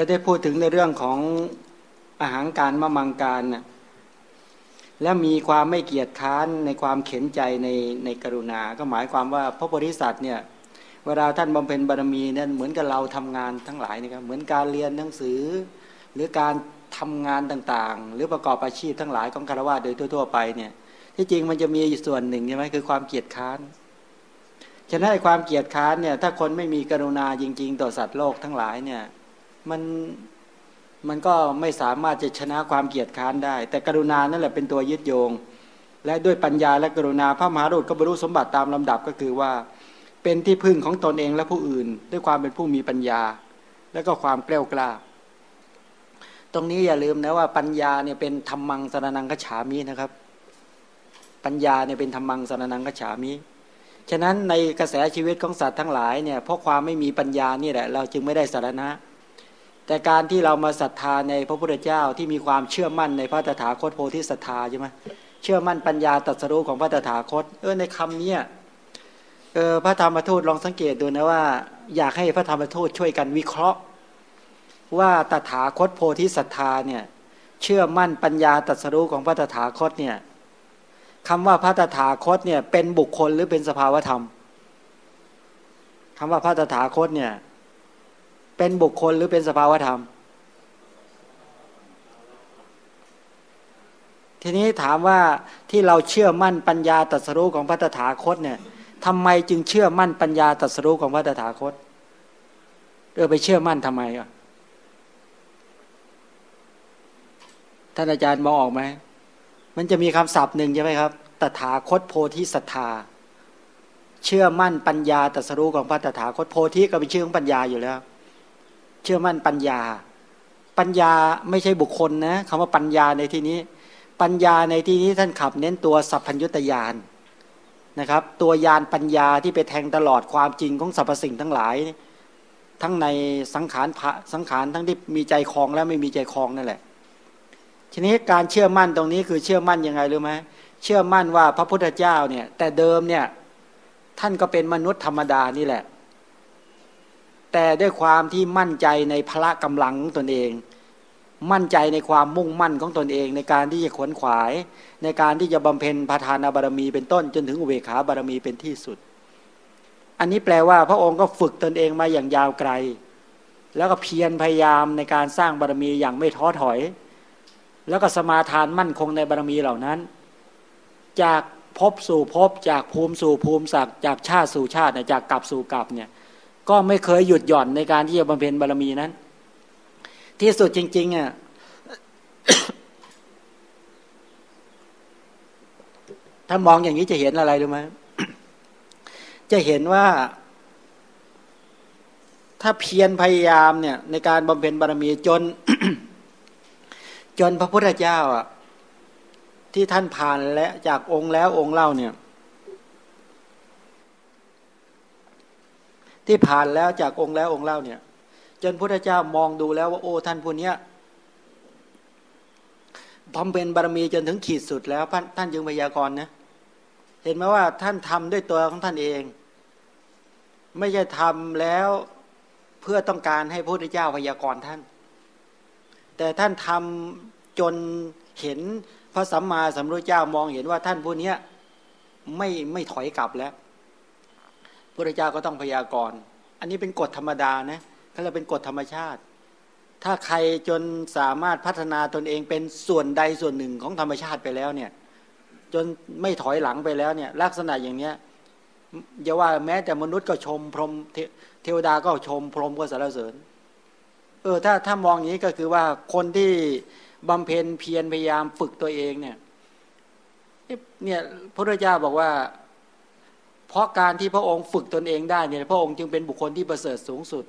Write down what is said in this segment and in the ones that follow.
อได้พูดถึงในเรื่องของอาหารการมะมังการนะและมีความไม่เกียจค้านในความเข็นใจในในกรุณา ก็หมายความว่าพระโพธิสัตว์เนี่ยเวลาท่านบำเพ็ญบารมีเนี่ยเหมือนกับเราทำงานทั้งหลายนะครับเหมือนการเรียนหนังสือ หรือการทำงานต่างๆ หรือประกอบอาชีพทั้งหลายของคารวะโดยทั่ว ๆ ไปเนี่ยที่จริงมันจะมีส่วนหนึ่งใช่ไหมคือความเกียจค้านฉะนั้นความเกียจค้านเนี่ยถ้าคนไม่มีกรุณาจริง ๆ ต่อสัตว์โลกทั้งหลายเนี่ย มันมันก็ไม่สามารถจะชนะความเกียจค้านได้ แต่กรุณานั่นแหละเป็นตัวยึดโยง และด้วยปัญญาและกรุณาพระมหารุตก็บรรลุสมบัติตามลำดับก็คือว่า เป็นที่พึ่งของตนเองและผู้อื่น ด้วยความเป็นผู้มีปัญญา และก็ความกล้ากล้า ตรงนี้อย่าลืมนะว่าปัญญาเนี่ยเป็นธรรมังสรนังกฉามินะครับ ปัญญาเนี่ยเป็นธรรมังสรนังกฉามิฉะนั้นในกระแสชีวิตของสัตว์ทั้งหลายเนี่ยเพราะความไม่มีปัญญานี่แหละเราจึงไม่ได้สารณะ แต่การที่เรามาศรัทธาในพระพุทธเจ้าที่มีความเชื่อมั่นในพระตถาคตโพธิศรัทธาใช่ไหมเชื่อมั่นปัญญาตรัสรู้ของพระตถาคต เออในคำนี้เออพระธรรมทูตลองสังเกตดูนะว่า อยากให้พระธรรมทูตช่วยกันวิเคราะห์ ว่าตถาคตโพธิศรัทธาเนี่ยเชื่อมั่นปัญญาตรัสรู้ของพระตถาคตเนี่ยคำว่าพระตถาคตเนี่ยเป็นบุคคลหรือเป็นสภาวธรรมคำว่าพระตถาคตเนี่ย เป็นบุคคลหรือเป็นสภาวธรรม ทีนี้ถามว่าที่เราเชื่อมั่นปัญญาตรัสรู้ของพระตถาคตเนี่ยทำไมจึงเชื่อมั่นปัญญาตรัสรู้ของพระตถาคตเออไปเชื่อมั่นทำไมอะท่านอาจารย์มองออกไหม มันจะมีคำศัพท์หนึ่งใช่ไหมครับ ตถาคตโพธิศรัทธา เชื่อมั่นปัญญาตรัสรู้ของพระตถาคตโพธิก็เป็นชื่อของปัญญาอยู่แล้ว เชื่อมั่นปัญญา ปัญญาไม่ใช่บุคคลนะคำว่าปัญญาในที่นี้ ปัญญาในที่นี้ท่านขับเน้นตัวสัพพัญญุตยานนะครับ ตัวยานปัญญาที่ไปแทงตลอดความจริงของสรรพสิ่งทั้งหลาย ทั้งในสังขารพระสังขารทั้งที่มีใจคลองและไม่มีใจคลองนั่นแหละ ทีนี้การเชื่อมั่นตรงนี้คือเชื่อมั่นยังไงรู้ไหมเชื่อมั่นว่าพระพุทธเจ้าเนี่ย แต่เดิมเนี่ยท่านก็เป็นมนุษย์ธรรมดานี่แหละ แต่ด้วยความที่มั่นใจในพละกำลังของตนเอง มั่นใจในความมุ่งมั่นของตนเอง ในการที่จะขวนขวาย ในการที่จะบำเพ็ญประธานบารมีเป็นต้น จนถึงอุเบขาบารมีเป็นที่สุด อันนี้แปลว่าพระองค์ก็ฝึกตนเองมาอย่างยาวไกล แล้วก็เพียรพยายามในการสร้างบารมีอย่างไม่ท้อถอย แล้วก็สมาทานมั่นคงในบารมีเหล่านั้น จากพบสู่พบจากภูมิสู่ภูมิศักจากชาติสู่ชาติจากกลับสู่กลับเนี่ย ก็ไม่เคยหยุดหย่อนในการที่จะบำเพ็ญบารมีนั้น ที่สุดจริงๆอะถ้ามองอย่างนี้จะเห็นอะไรรู้ไหมจะเห็นว่า ถ้าเพียรพยายามเนี่ย ในการบำเพ็ญบารมีจน จนพระพุทธเจ้าอะที่ท่านผ่านและจากองค์แล้วองค์เล่าเนี่ย ที่ผ่านแล้วจากองค์แล้วองค์เล่าเนี่ย จนพระเจ้ามองดูแล้วว่าโอ้ท่านผู้นี้บำเพ็ญบารมีจนถึงขีดสุดแล้วท่านจึงพยากรณ์นะเห็นไหมว่าท่านทำด้วยตัวของท่านเอง ไม่ใช่ทำแล้วเพื่อต้องการให้พระพุทธเจ้าพยากรณ์ท่าน แต่ท่านทำจนเห็นพระสัมมาสัมพุทธเจ้ามองเห็นว่าท่านผู้นี้ไม่ไม่ถอยกลับแล้ว พระเจ้าก็ต้องพยากรณ์ อันนี้เป็นกฎธรรมดานะเขาเรียกเป็นกฎธรรมชาติ ถ้าใครจนสามารถพัฒนาตนเองเป็นส่วนใดส่วนหนึ่งของธรรมชาติไปแล้วเนี่ย จนไม่ถอยหลังไปแล้วเนี่ย ลักษณะอย่างเนี้ยอย่าว่าแม้แต่มนุษย์ก็ชมพรหมเทวดาก็ชมพรหมก็สรรเสริญ เออ ถ้าถ้ามองอย่างนี้ก็คือว่าคนที่บำเพ็ญเพียรพยายามฝึกตัวเองเนี่ยเนี่ยพระเจ้าบอกว่า เพราะการที่พระองค์ฝึกตนเองได้เนี่ยพระองค์จึงเป็นบุคคลที่ประเสริฐสูงสุด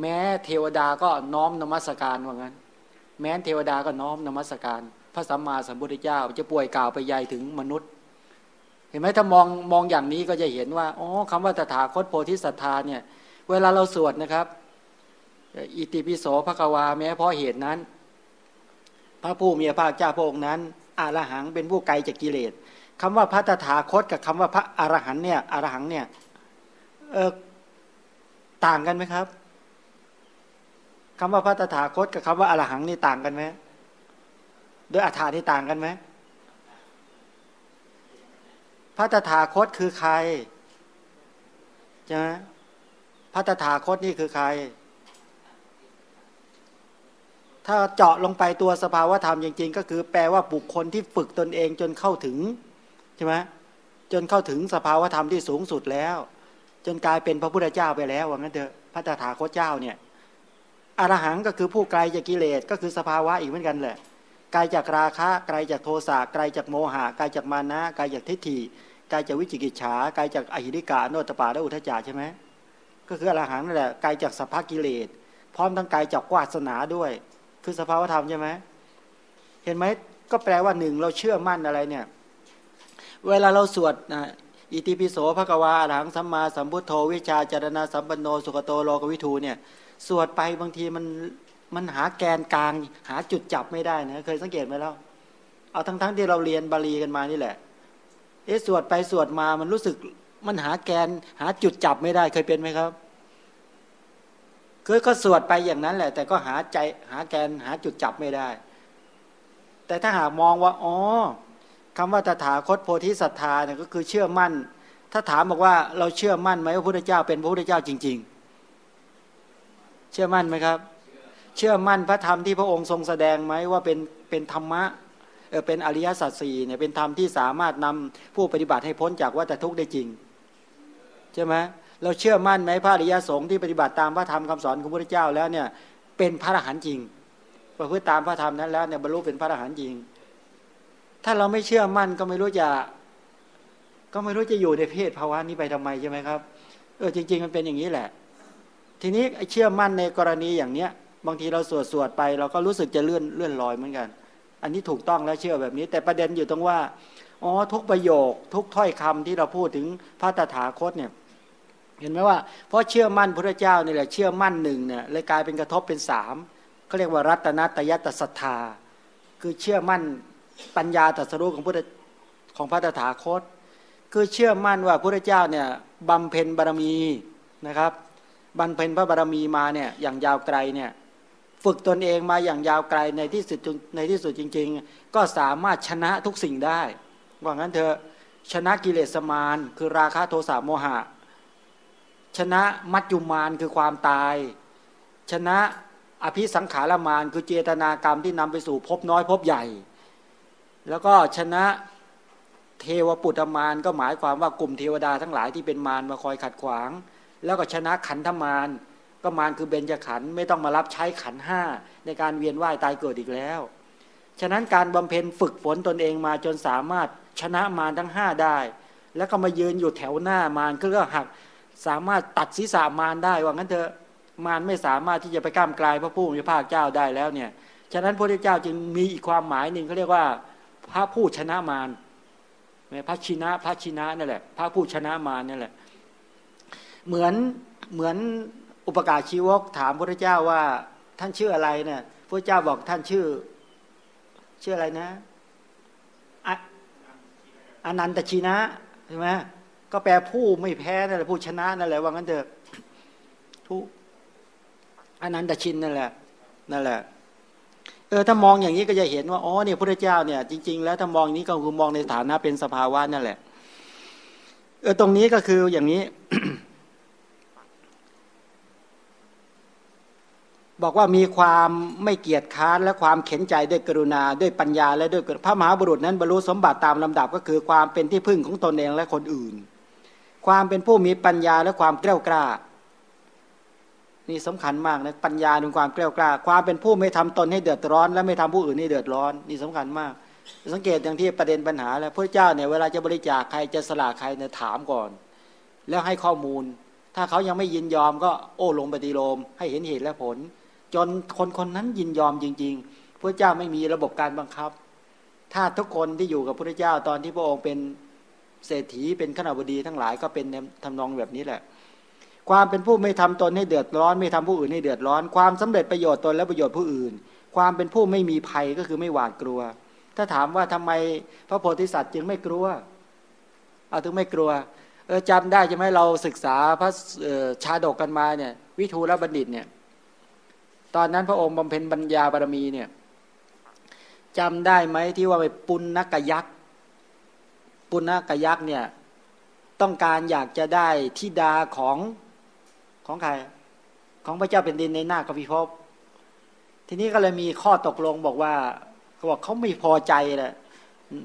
แม้เทวดาก็น้อมนมัสการว่างั้น แม้เทวดาก็น้อมนมัสการ พระสัมมาสัมพุทธเจ้าจะป่วยกล่าวไปใหญ่ถึงมนุษย์ เห็นไหมถ้ามองมองอย่างนี้ก็จะเห็นว่าอ๋อคำว่าตถาคตโพธิสัตธาเนี่ย เวลาเราสวดนะครับ อิติปิโสภควาแม้เพราะเหตุนั้น พระผู้มีพระเจ้าพระองค์นั้นอาลหังเป็นผู้ไกลจากกิเลส คำว่าพระตถาคตกับคำว่าพระอรหันเนี่ยอรหังเนี่ยเออต่างกันไหมครับคำว่าพระตถาคตกับคำว่าอรหังนี่ต่างกันไหมโดยอัฏฐานี่ต่างกันไหมพระตถาคตคือใครใช่ไหมพระตถาคตนี่คือใคร ถ้าเจาะลงไปตัวสภาวธรรมจริง ๆ ก็คือแปลว่าบุคคลที่ฝึกตนเองจนเข้าถึง ใช่ไหมจนเข้าถึงสภาวธรรมที่สูงสุดแล้ว จนกลายเป็นพระพุทธเจ้าไปแล้วว่างั้นเถอะพระตถาคตเจ้าเนี่ยอรหังก็คือผู้ไกลจากกิเลสก็คือสภาวะอีกเหมือนกันแหละไกลจากราคะไกลจากโทสะไกลจากโมหะไกลจากมานะไกลจากทิฏฐิไกลจากวิจิกิจฉาไกลจากอหิริกาโนตปาและอุทจารใช่ไหมก็คืออรหังนั่นแหละไกลจากสภากิเลสพร้อมทั้งไกลจากวาสนาด้วย คือสภาวธรรมใช่ไหมเห็นไหมก็แปลว่าหนึ่งเราเชื่อมั่นอะไรเนี่ย เวลาเราสวดอิติปิโสภควาอรหังสัมมาสัมพุทโธวิชาจารณาสัมปันโนสุขโตโลกวิทูเนี่ยสวดไปบางทีมันมันหาแกนกลาง หาจุดจับไม่ได้นะเคยสังเกตไหมแล้วเอาทั้งๆทที่เราเรียนบาลีกันมานี่แหละเอ๊ะสวดไปสวดมามันรู้สึกมันหาแกน หาจุดจับไม่ได้เคยเป็นไหมครับเคยก็สวดไปอย่างนั้นแหละ แต่ก็หาใจหาแกนหาจุดจับไม่ได้ แต่ถ้าหากมองว่าอ๋อ คำว่าตถาคตโพธิศรัทธาเนี่ยก็คือเชื่อมั่น ถ้าถามบอกว่าเราเชื่อมั่นไหมว่าพระพุทธเจ้าเป็นพระพุทธเจ้าจริง ๆ เชื่อมั่นไหมครับ เชื่อมั่นพระธรรมที่พระองค์ทรงแสดงไหมว่าเป็นเป็นธรรมะเออเป็นอริยสัจสี่เนี่ยเป็นธรรมที่สามารถนำผู้ปฏิบัติให้พ้นจากวัฏทุกข์ได้จริงใช่ไหมเราเชื่อมั่นไหมพระอริยสงฆ์ที่ปฏิบัติตามพระธรรมคำสอนของพระพุทธเจ้าแล้วเนี่ยเป็นพระอรหันต์จริงประพฤติตามพระธรรมนั้นแล้วเนี่ยบรรลุเป็นพระอรหันต์จริง ถ้าเราไม่เชื่อมั่นก็ไม่รู้จะ ก็ไม่รู้จะอยู่ในเพศภาวะนี้ไปทำไมใช่ไหมครับ เออจริง ๆ มันเป็นอย่างนี้แหละ ทีนี้เชื่อมั่นในกรณีอย่างเนี้ย บางทีเราสวดสวดไป เราก็รู้สึกจะเลื่อนเลื่อนลอยเหมือนกัน อันนี้ถูกต้องแล้วเชื่อแบบนี้ แต่ประเด็นอยู่ตรงว่าอ๋อทุกประโยค ทุกถ้อยคำที่เราพูดถึงพระตถาคตเนี่ย เห็นไหมว่าเพราะเชื่อมั่นพระเจ้านี่แหละเชื่อมั่นหนึ่งเนี่ยเลยกลายเป็นกระทบเป็นสามเขาเรียกว่ารัตนตยตศรัทธา คือเชื่อมั่น ปัญญาตรัสรู้ของพระของพระตถาคต คือเชื่อมั่นว่าพระเจ้าเนี่ยบำเพ็ญบารมีนะครับบำเพ็ญพระบารมีมาเนี่ยอย่างยาวไกลเนี่ยฝึกตนเองมาอย่างยาวไกลในที่สุดในที่สุดจริง ๆ ก็สามารถชนะทุกสิ่งได้ว่างั้นเถอะชนะกิเลสมารคือราคะโทสะโมหะ ชนะมัจจุมานคือความตาย ชนะอภิสังขารมานคือเจตนากรรมที่นำไปสู่พบน้อยพบใหญ่ แล้วก็ชนะเทวปุตตมานก็หมายความว่ากลุ่มเทวดาทั้งหลายที่เป็นมารมาคอยขัดขวาง แล้วก็ชนะขันธมารก็มารคือเบญจขันธ์ไม่ต้องมารับใช้ขันห้าในการเวียนว่ายตายเกิดอีกแล้ว ฉะนั้นการบำเพ็ญฝึกฝนตนเองมาจนสามารถชนะมารทั้งห้าได้ แล้วก็มายืนอยู่แถวหน้ามารก็หักสามารถตัดศีรษะมารได้ว่างั้นเถอะมารไม่สามารถที่จะไปก้ามกลายพระผู้มีพระเจ้าได้แล้วเนี่ยฉะนั้นพระเจ้าจึงมีอีกความหมายหนึ่งเขาเรียกว่า ระผู้ชนะมารพระชินะพระชินะนั่นแหละ พระผู้ชนะมารนั่นแหละ เหมือนเหมือนอุปการชีวกถามพระเจ้าว่า ท่านชื่ออะไรเนี่ยพระเจ้าบอกท่านชื่อ ชื่ออะไรนะอนันตชีนะใช่ไหมก็แปลผู้ไม่แพ้นั่นแหละผู้ชนะนั่นแหละว่างั้นเถอะผู้อนันตชินนั่นแหละนั่นแหละ ออถ้ามองอย่างนี้ก็จะเห็นว่าอ๋อเนี่ยพระเจ้าเนี่ยจริง ๆ แล้วถ้ามองนี้ก็คือมองในฐานะเป็นสภาวะนั่นแหละเออตรงนี้ก็คืออย่างนี้ บอกว่ามีความไม่เกียจค้านและความเข็นใจด้วยกรุณาด้วยปัญญาและด้วยพระมหาบุรุษนั้นบรรลุสมบัติตามลำดับก็คือ ความเป็นที่พึ่งของตนเองและคนอื่น ความเป็นผู้มีปัญญาและความเกล้ากล้า นี่สำคัญมากนะปัญญาเป็นความเกล้ากล้า ความเป็นผู้ไม่ทำตนให้เดือดร้อน และไม่ทำผู้อื่นให้เดือดร้อน นี่สำคัญมาก สังเกตอย่างที่ประเด็นปัญหาแล้วพระเจ้าเนี่ยเวลาจะบริจาคใครจะสละใครเนี่ยถามก่อน แล้วให้ข้อมูล ถ้าเขายังไม่ยินยอมก็โอ้ลงปฏิโลม ให้เห็นเหตุและผล จนคนคนนั้นยินยอมจริง ๆ พระเจ้าไม่มีระบบการบังคับ ถ้าทุกคนที่อยู่กับพระเจ้าตอนที่พระองค์เป็นเศรษฐีเป็นขณบดีทั้งหลายก็เป็นทำนองแบบนี้แหละ ความเป็นผู้ไม่ทำตนให้เดือดร้อน ไม่ทำผู้อื่นให้เดือดร้อน ความสำเร็จประโยชน์ตนและประโยชน์ผู้อื่น ความเป็นผู้ไม่มีภัยก็คือไม่หวาดกลัว ถ้าถามว่าทำไมพระโพธิสัตว์จึงไม่กลัวเอาถึงไม่กลัวเออจำได้ใช่ไหมเราศึกษาพระชาดกกันมาเนี่ย วิทูลบัณฑิตเนี่ย ตอนนั้นพระองค์บำเพ็ญปัญญาบารมีเนี่ยจำได้ไหมที่ว่าไปปุณณกยักษ์ปุณณกยักษ์เนี่ย ต้องการอยากจะได้ทิดาของ ของใคร ของพระเจ้าเป็นดินในหน้ากพิภพทีนี้ก็เลยมีข้อตกลงบอกว่าเขาบอกเขาไม่พอใจแหละ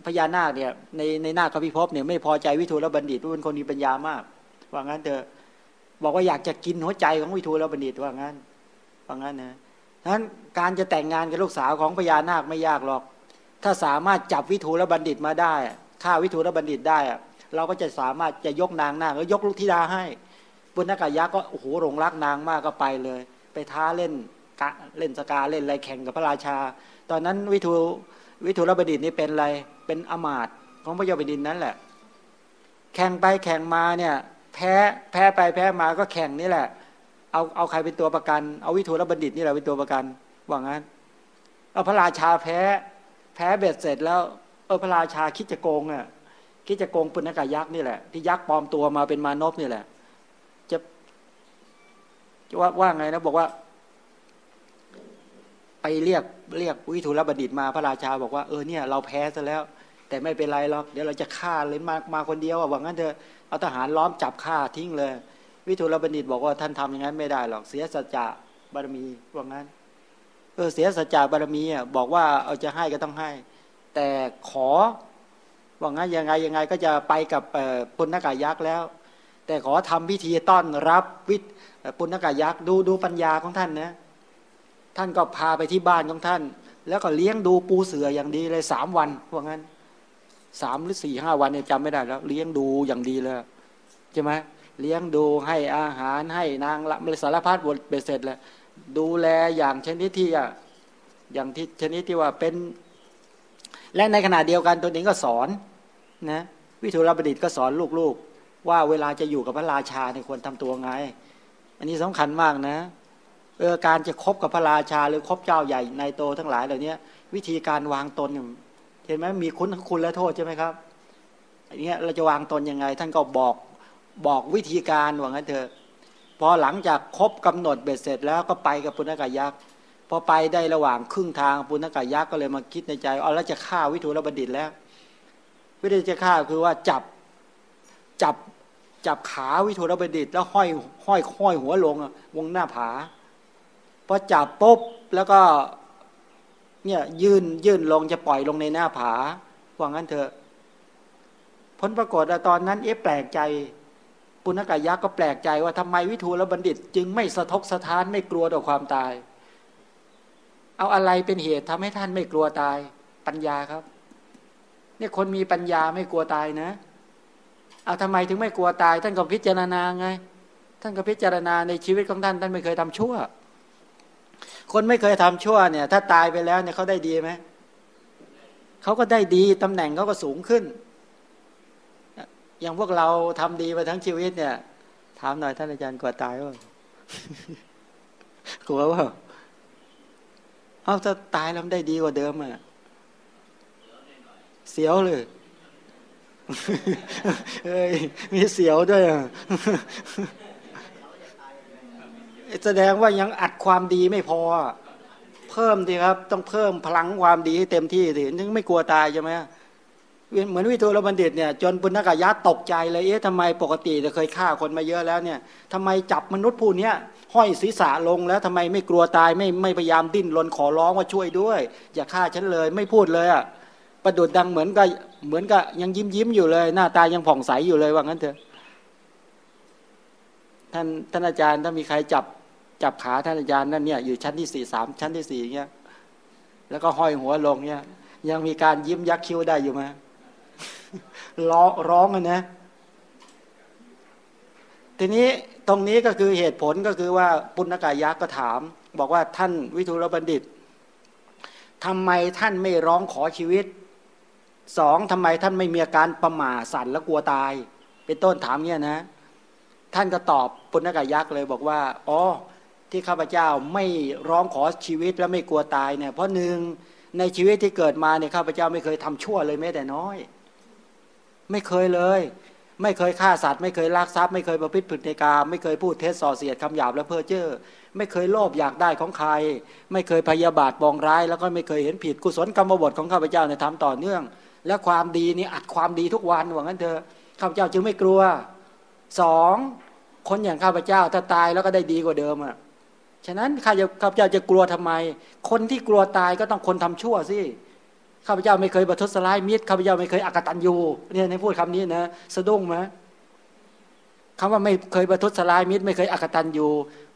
พญานาคเนี่ยในในหน้ากพิภพเนี่ยไม่พอใจวิทูลบัณฑิตเป็นคนมีปัญญามาก ว่างั้นเถอะบอกว่าอยากจะกินหัวใจของวิทูลบัณฑิตว่างั้นว่างั้นนะฉะนั้นการจะแต่งงานกับลูกสาวของพญานาคไม่ยากหรอก ถ้าสามารถจับวิทูลบัณฑิตมาได้ฆ่าวิทูลบัณฑิตได้ เราก็จะสามารถจะยกนางนาคแล้วยกลูกธิดาให้ ปุณณกายะก็โอ้โหหลงรักนางมากก็ไปเลย ไปท้าเล่นกะเล่นสกาเล่นอะไรแข่งกับพระราชา ตอนนั้นวิทูวิทูลบัณฑิตนี่เป็นอะไรเป็นอมาตของพระเจ้าแผ่นดินนั้นแหละ แข่งไปแข่งมาเนี่ยแพ้แพ้ไปแพ้มาก็แข่งนี่แหละ เอาเอาใครเป็นตัวประกัน เอาวิทูลบัณฑิตนี่แหละเป็นตัวประกันว่างั้นเอาพระราชาแพ้ แพ้เบ็ดเสร็จแล้วเออพระราชาคิดจะโกงอะคิดจะโกงปุณกายักษ์นี่แหละที่ยักษ์ปลอมตัวมาเป็นมานพนี่แหละ ว่าว่าไงนะบอกว่า ไปเรียกเรียกวิทูลบัณฑิตมาพระราชาบอกว่าเออเนี่ยเราแพ้ซะแล้ว แต่ไม่เป็นไรหรอกเดี๋ยวเราจะฆ่าเลยมามาคนเดียวอะว่างั้นเถอะเอาทหารล้อมจับฆ่าทิ้งเลย วิทูลบัณฑิตบอกว่าท่านทำอย่างนั้นไม่ได้หรอกเสียสัจจะบารมีว่างั้นเออเสียสัจจะบารมีอะบอกว่าเอาจะให้ก็ต้องให้ แต่ขอว่างั้นยังไงยังไงก็จะไปกับปุณณกายักษ์แล้ว แต่ขอทำพิธีต้อนรับวิปุณกายักษ์ดูดูปัญญาของท่านนะท่านก็พาไปที่บ้านของท่าน แล้วก็เลี้ยงดูปูเสืออย่างดีเลยสามวันว่างั้นสามหรือสี่ห้าวันเนี่ยจำไม่ได้แล้ว เลี้ยงดูอย่างดีเลยใช่ไหมเลี้ยงดูให้อาหารให้นางละสารพัดบทเบ็ดเสร็จแล้วดูแลอย่างชนิดที่อะอย่างที่ชนิดที่ว่าเป็น และในขณะเดียวกันตัวเองก็สอนนะวิทูลบดิตก็สอนลูกๆ ว่าเวลาจะอยู่กับพระราชาเนี่ยควรทำตัวไง อันนี้สำคัญมากนะเออการจะคบกับพระราชาหรือคบเจ้าใหญ่ในโตทั้งหลายเหล่านี้วิธีการวางตนเห็นไหมมีคุณทั้งคุณและโทษใช่ไหมครับอันนี้เราจะวางตนยังไง ท่านก็บอกบอกวิธีการว่างั้นเถอะพอหลังจากครบกำหนดเบ็ดเสร็จแล้วก็ไปกับปุณกายักษ์พอไปได้ระหว่างครึ่งทางปุณกายักษ์ก็เลยมาคิดในใจเอาแล้วจะฆ่าวิทูลบัณฑิตแล้ว วิธีจะฆ่าคือว่าจับ จับจับขาวิทูลบัณฑิตแล้วห้อยห้อยห้อยหัวลงวงหน้าผาพอจับปุ๊บแล้วก็เนี่ยยื่นยื่นลงจะปล่อยลงในหน้าผาว่างั้นเถอะผลปรากฏตอนนั้นเอ๊ะแปลกใจปุณกายักษ์ก็แปลกใจว่าทำไมวิทูลบัณฑิต จึงไม่สะทกสะท้านไม่กลัวต่อความตาย เอาอะไรเป็นเหตุทำให้ท่านไม่กลัวตาย ปัญญาครับ เนี่ยคนมีปัญญาไม่กลัวตายนะ เอาทำไมถึงไม่กลัวตาย ท่านก็พิจารณาไง ท่านก็พิจารณาในชีวิตของท่าน ท่านไม่เคยทำชั่ว คนไม่เคยทำชั่วเนี่ย ถ้าตายไปแล้วเนี่ยเขาได้ดีไหมเขาก็ได้ดีตำแหน่งเขาก็สูงขึ้น อย่างพวกเราทำดีมาทั้งชีวิตเนี่ย ถามหน่อยท่านอาจารย์กลัวตายว่ากลัวว่าเอาถ้าตายแล้วได้ดีกว่าเดิมอะเสียวเลย เอ้ยมีเสียวด้วยอะแสดงว่ายังอัดความดีไม่พอ เพิ่มดีครับ ต้องเพิ่มพลังความดีให้เต็มที่สิถึงไม่กลัวตายใช่ไหมเหมือนวิทูลบัณฑิตเนี่ย จนปุณกายะตกใจเลยเอ๊ะทำไมปกติจะเคยฆ่าคนมาเยอะแล้วเนี่ยทำไมจับมนุษย์ผู้นี้ห้อยศีรษะลงแล้วทำไมไม่กลัวตายไม่ไม่พยายามดิ้นรนขอร้องว่าช่วยด้วย อย่าฆ่าฉันเลย ไม่พูดเลยอะ ประดุดดังเหมือนกับเหมือนกับยังยิ้มยิ้มอยู่เลย หน้าตายังผ่องใสอยู่เลยว่างั้นเถอะท่านท่านอาจารย์ถ้ามีใครจับจับขาท่านอาจารย์นั่นเนี่ยอยู่ชั้นที่สี่สามชั้นที่สี่เงี้ยแล้วก็ห้อยหัวลงเนี่ย ยังมีการยิ้มยักคิ้วได้อยู่ไหมร้องร้องนะ ทีนี้ตรงนี้ก็คือเหตุผลก็คือว่าปุณณกายักษ์ก็ถาม บอกว่าท่านวิทูลบัณฑิตทำไมท่านไม่ร้องขอชีวิต สองทำไมท่านไม่มีอาการประมาสั่นและกลัวตาย เป็นต้นถามเงี้ยนะ ท่านก็ตอบปุณกายักษ์เลยบอกว่าอ๋อที่ข้าพเจ้าไม่ร้องขอชีวิตและไม่กลัวตายเนี่ย เพราะหนึ่งในชีวิตที่เกิดมาเนี่ยข้าพเจ้าไม่เคยทำชั่วเลยแม้แต่น้อย ไม่เคยเลย ไม่เคยฆ่าสัตว์ไม่เคยลักทรัพย์ไม่เคยประพฤติผิดในกามไม่เคยพูดเท็จส่อเสียดคำหยาบและเพ้อเจ้อไม่เคยโลภอยากได้ของใคร ไม่เคยพยาบาทบองร้าย แล้วก็ไม่เคยเห็นผิดกุศลกรรมบทของข้าพเจ้าในธรรมต่อเนื่อง และความดีนี้อัดความดีทุกวันหว่างั้นเถอะข้าพเจ้าจึงไม่กลัวสองคนอย่างข้าพเจ้าถ้าตายแล้วก็ได้ดีกว่าเดิมอะฉะนั้นข้าข้าพเจ้าจะกลัวทำไม คนที่กลัวตายก็ต้องคนทำชั่วสิข้าพเจ้าไม่เคยประทุษร้ายมิตรข้าพเจ้าไม่เคยอักตันยูเนี่ยในพูดคำนี้นะสะดุ้งไหมคำว่าไม่เคยประทุษร้ายมิตร ไม่เคยอักตันยู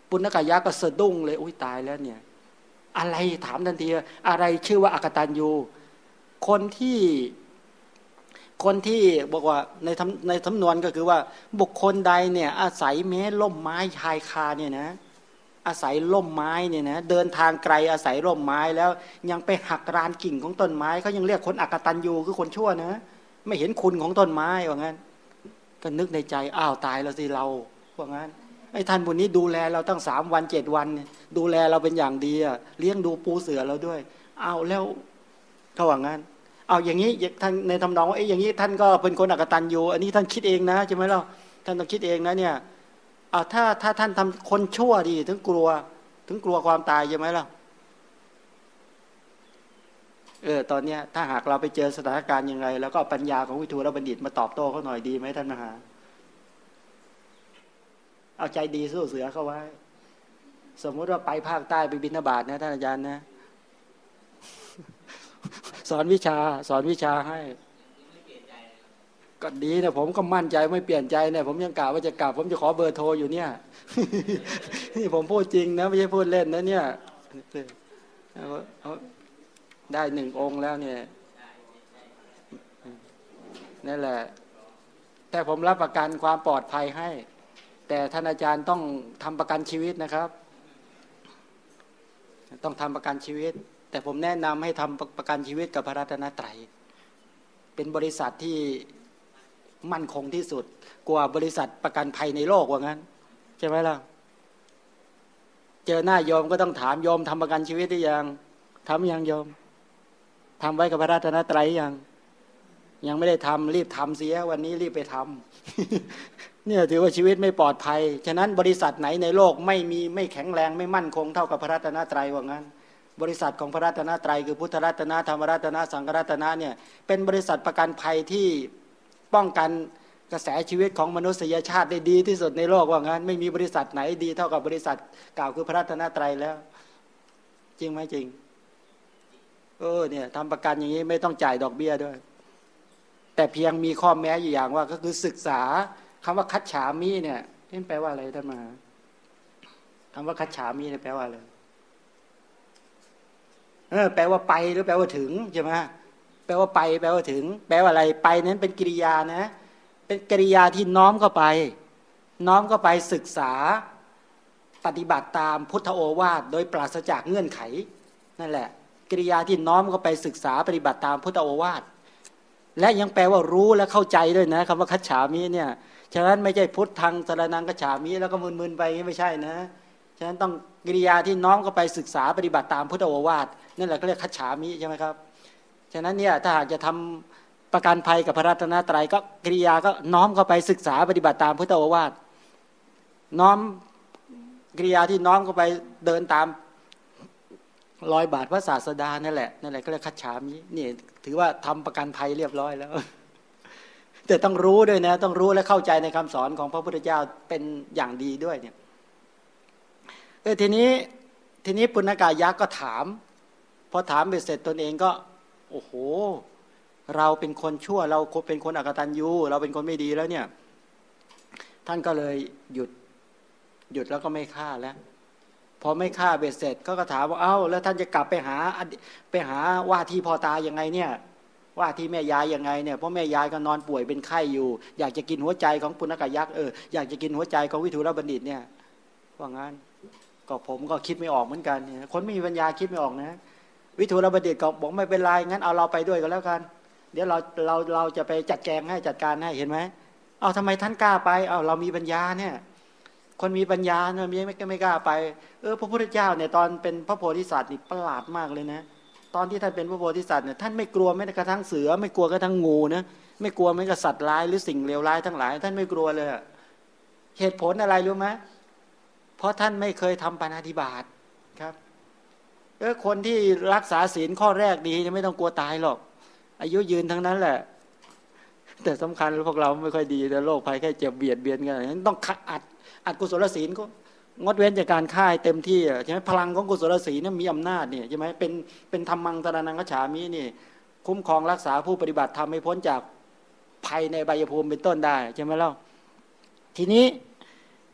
ปุณกายะก็สะดุ้งเลยอุ้ยตายแล้วเนี่ย อะไรถามทันทีอะไรชื่อว่าอักตันยู คนที่คนที่บอกว่าในในสำนวนก็คือว่า บุคคลใดเนี่ย อาศัยแม้ล่มไม้ชายคาเนี่ยนะ อาศัยล่มไม้เนี่ยนะเดินทางไกลอาศัยร่มไม้แล้วยังไปหักรานกิ่งของต้นไม้เขายังเรียกคนอักตันยูคือคนชั่วนะ ไม่เห็นคุณของต้นไม้ว่างั้น ก็นึกในใจอ้าวตายแล้วสิเราว่างั้นไอ้ท่านบุญนี้ดูแลเราตั้งสามวันเจ็ดวัน ดูแลเราเป็นอย่างดีอะเลี้ยงดูปูเสือเราด้วยอ้าวแล้วเขาว่างั้น เอาอย่างนี้ท่านในทำนองว่าไอ้อย่างนี้ท่านก็เป็นคนอักตันยูอันนี้ท่านคิดเองนะใช่ไหมล่ะท่านต้องคิดเองนะเนี่ยเอาถ้าถ้าท่านทำคนชั่วดีถึงกลัว ถึงกลัวความตายใช่ไหมล่ะเออตอนเนี้ยถ้าหากเราไปเจอสถานการณ์ยังไง แล้วก็ปัญญาของวิทูลบัณฑิตมาตอบโต้เขาหน่อยดีไหมท่านมหา เอาใจดีสู้เสือเข้าไว้ สมมุติว่าไปภาคใต้ไปบินบาตนะท่านอาจารย์นะ สอนวิชา สอนวิชาให้ก็ดีนะผมก็มั่นใจไม่เปลี่ยนใจเนี่ยผมยังกล่าวว่าจะกลับ ผมจะขอเบอร์โทรอยู่เนี่ยนี่ผมพูดจริงนะไม่ใช่พูดเล่นนะเนี่ยได้หนึ่งองค์แล้วเนี่ยนั่นแหละ แต่ผมรับประกันความปลอดภัยให้ แต่ท่านอาจารย์ต้องทำประกันชีวิตนะครับ ต้องทำประกันชีวิต แต่ผมแนะนำให้ทำประกันชีวิตกับพระรัตนตรัย เป็นบริษัทที่มั่นคงที่สุด กว่าบริษัทประกันภัยในโลกว่างั้น ใช่ไหมล่ะ เจอหน้าโยมก็ต้องถามโยมทำประกันชีวิตได้ยังทำยังโยมทำไว้กับพระราชนตรัยยังยังไม่ได้ทำรีบทำเสีย วันนี้รีบไปทำเนี่ยถือว่าชีวิตไม่ปลอดภัย ฉะนั้นบริษัทไหนในโลกไม่มีไม่แข็งแรงไม่มั่นคงเท่ากับพระราชนตรัยว่างั้น บริษัทของพระราชนตรัยคือพุทธรัตนะธรรมรัตนะสังฆรัตนะเนี่ยเป็นบริษัทประกันภัยที่ป้องกันกระแสชีวิตของมนุษยชาติได้ดีที่สุดในโลกว่างั้น ไม่มีบริษัทไหนดีเท่ากับบริษัทกล่าวคือพระรัตนตรัยแล้ว จริงไหมจริงเออเนี่ยทำประกันอย่างนี้ไม่ต้องจ่ายดอกเบี้ยด้วย แต่เพียงมีข้อแม้อยู่อย่างว่า ก็คือศึกษาคำว่าคัดฉามีเนี่ยนี่แปลว่าอะไรท่านมาคำว่าคัดฉามีเนี่ยแปลว่าอะไร แปลว่าไปหรือแปลว่าถึงใช่ไหมแปลว่าไป แปลว่าถึง แปลว่าอะไรไปนั้นเป็นกิริยานะ เป็นกิริยาที่น้อมเข้าไป น้อมเข้าไปศึกษาปฏิบัติตามพุทธโอวาทโดยปราศจากเงื่อนไข นั่นแหละ กิริยาที่น้อมเข้าไปศึกษาปฏิบัติตามพุทธโอวาทและยังแปลว่ารู้และเข้าใจด้วยนะคำว่าคัจฉามิเนี่ยฉะนั้นไม่ใช่พุทธทางสารนังคัจฉามิแล้วก็มึนๆไปไม่ใช่นะฉะนั้นต้องกิริยาที่น้อมเข้าไปศึกษาปฏิบัติตามพุทธโอวาท นั่นแหละก็เรียกคัจฉามิใช่ไหมครับฉะนั้นเนี่ยถ้าหากจะทำประกันภัยกับพระรัตนตรัยก็กิริยาก็น้อมเข้าไปศึกษาปฏิบัติตามพุทธโอวาทน้อมกิริยาที่น้อมเข้าไปเดินตามรอยบาทพระศาสดานั่นแหละนั่นแหละก็เรียกคัดฉามินี่ถือว่าทำประกันภัยเรียบร้อยแล้ว แต่ต้องรู้ด้วยนะ ต้องรู้และเข้าใจในคำสอนของพระพุทธเจ้าเป็นอย่างดีด้วยเนี่ยเออทีนี้ทีนี้ปุณกายักษ์ก็ถาม พอถามไปเสร็จตนเองก็ โอ้โห เราเป็นคนชั่ว เราเป็นคนอกตันยูเราเป็นคนไม่ดีแล้วเนี่ย ท่านก็เลยหยุดหยุดแล้วก็ไม่ฆ่าแล้วพอไม่ฆ่าเบ็ดเสร็จก็ก็ถามว่าเอ้า แล้วท่านจะกลับไปหาไปหาว่าที่พ่อตายังไงเนี่ย ว่าที่แม่ยายยังไงเนี่ยเพราะแม่ยายก็นอนป่วยเป็นไข้อยู่ อยากจะกินหัวใจของปุณกยักษ์เอออยากจะกินหัวใจของวิทูลบัณฑิตเนี่ยว่างั้นก็ผมก็คิดไม่ออกเหมือนกันคนไม่มีปัญญาคิดไม่ออกนะ วิทูลบดิตก็บอกไม่เป็นไรงั้นเอาเราไปด้วยก็แล้วกัน เดี๋ยวเราเราเราจะไปจัดแจงให้จัดการให้เห็นไหมเอาทำไมท่านกล้าไปเอาเรามีปัญญาเนี่ย คนมีปัญญาเนี่ยไม่ไม่ไม่กล้าไป เออพระพุทธเจ้าเนี่ยตอนเป็นพระโพธิสัตว์นี่ประหลาดมากเลยนะตอนที่ท่านเป็นพระโพธิสัตว์เนี่ยท่านไม่กลัวแม้กระทั่งเสือ ไม่กลัวกระทั่งงูนะไม่กลัวไม่กับสัตว์ร้ายหรือสิ่งเลวร้ายทั้งหลาย ท่านไม่กลัวเลยเหตุผลอะไรรู้ไหมเพราะท่านไม่เคยทำปานาธิบาตครับ ออคนที่รักษาศีลข้อแรกดีจะไม่ต้องกลัวตายหรอก อายุยืนทั้งนั้นแหละ แต่สำคัญพวกเราไม่ค่อยดีแต่โรคภัยแค่เจ็บเบียดเบียนกันต้องอัดอัดกุศลศีลก็งดเว้นจากการฆ่าเต็มที่ใช่ไหมพลังของกุศลศีลนี่มีอำนาจเนี่ยใช่ไหมเป็นเป็นธรรมังตระนังกฉามีนี่ คุ้มครองรักษาผู้ปฏิบัติทำให้พ้นจากภัยในใบยภูมิเป็นต้นได้ใช่ไหมเล่าทีนี้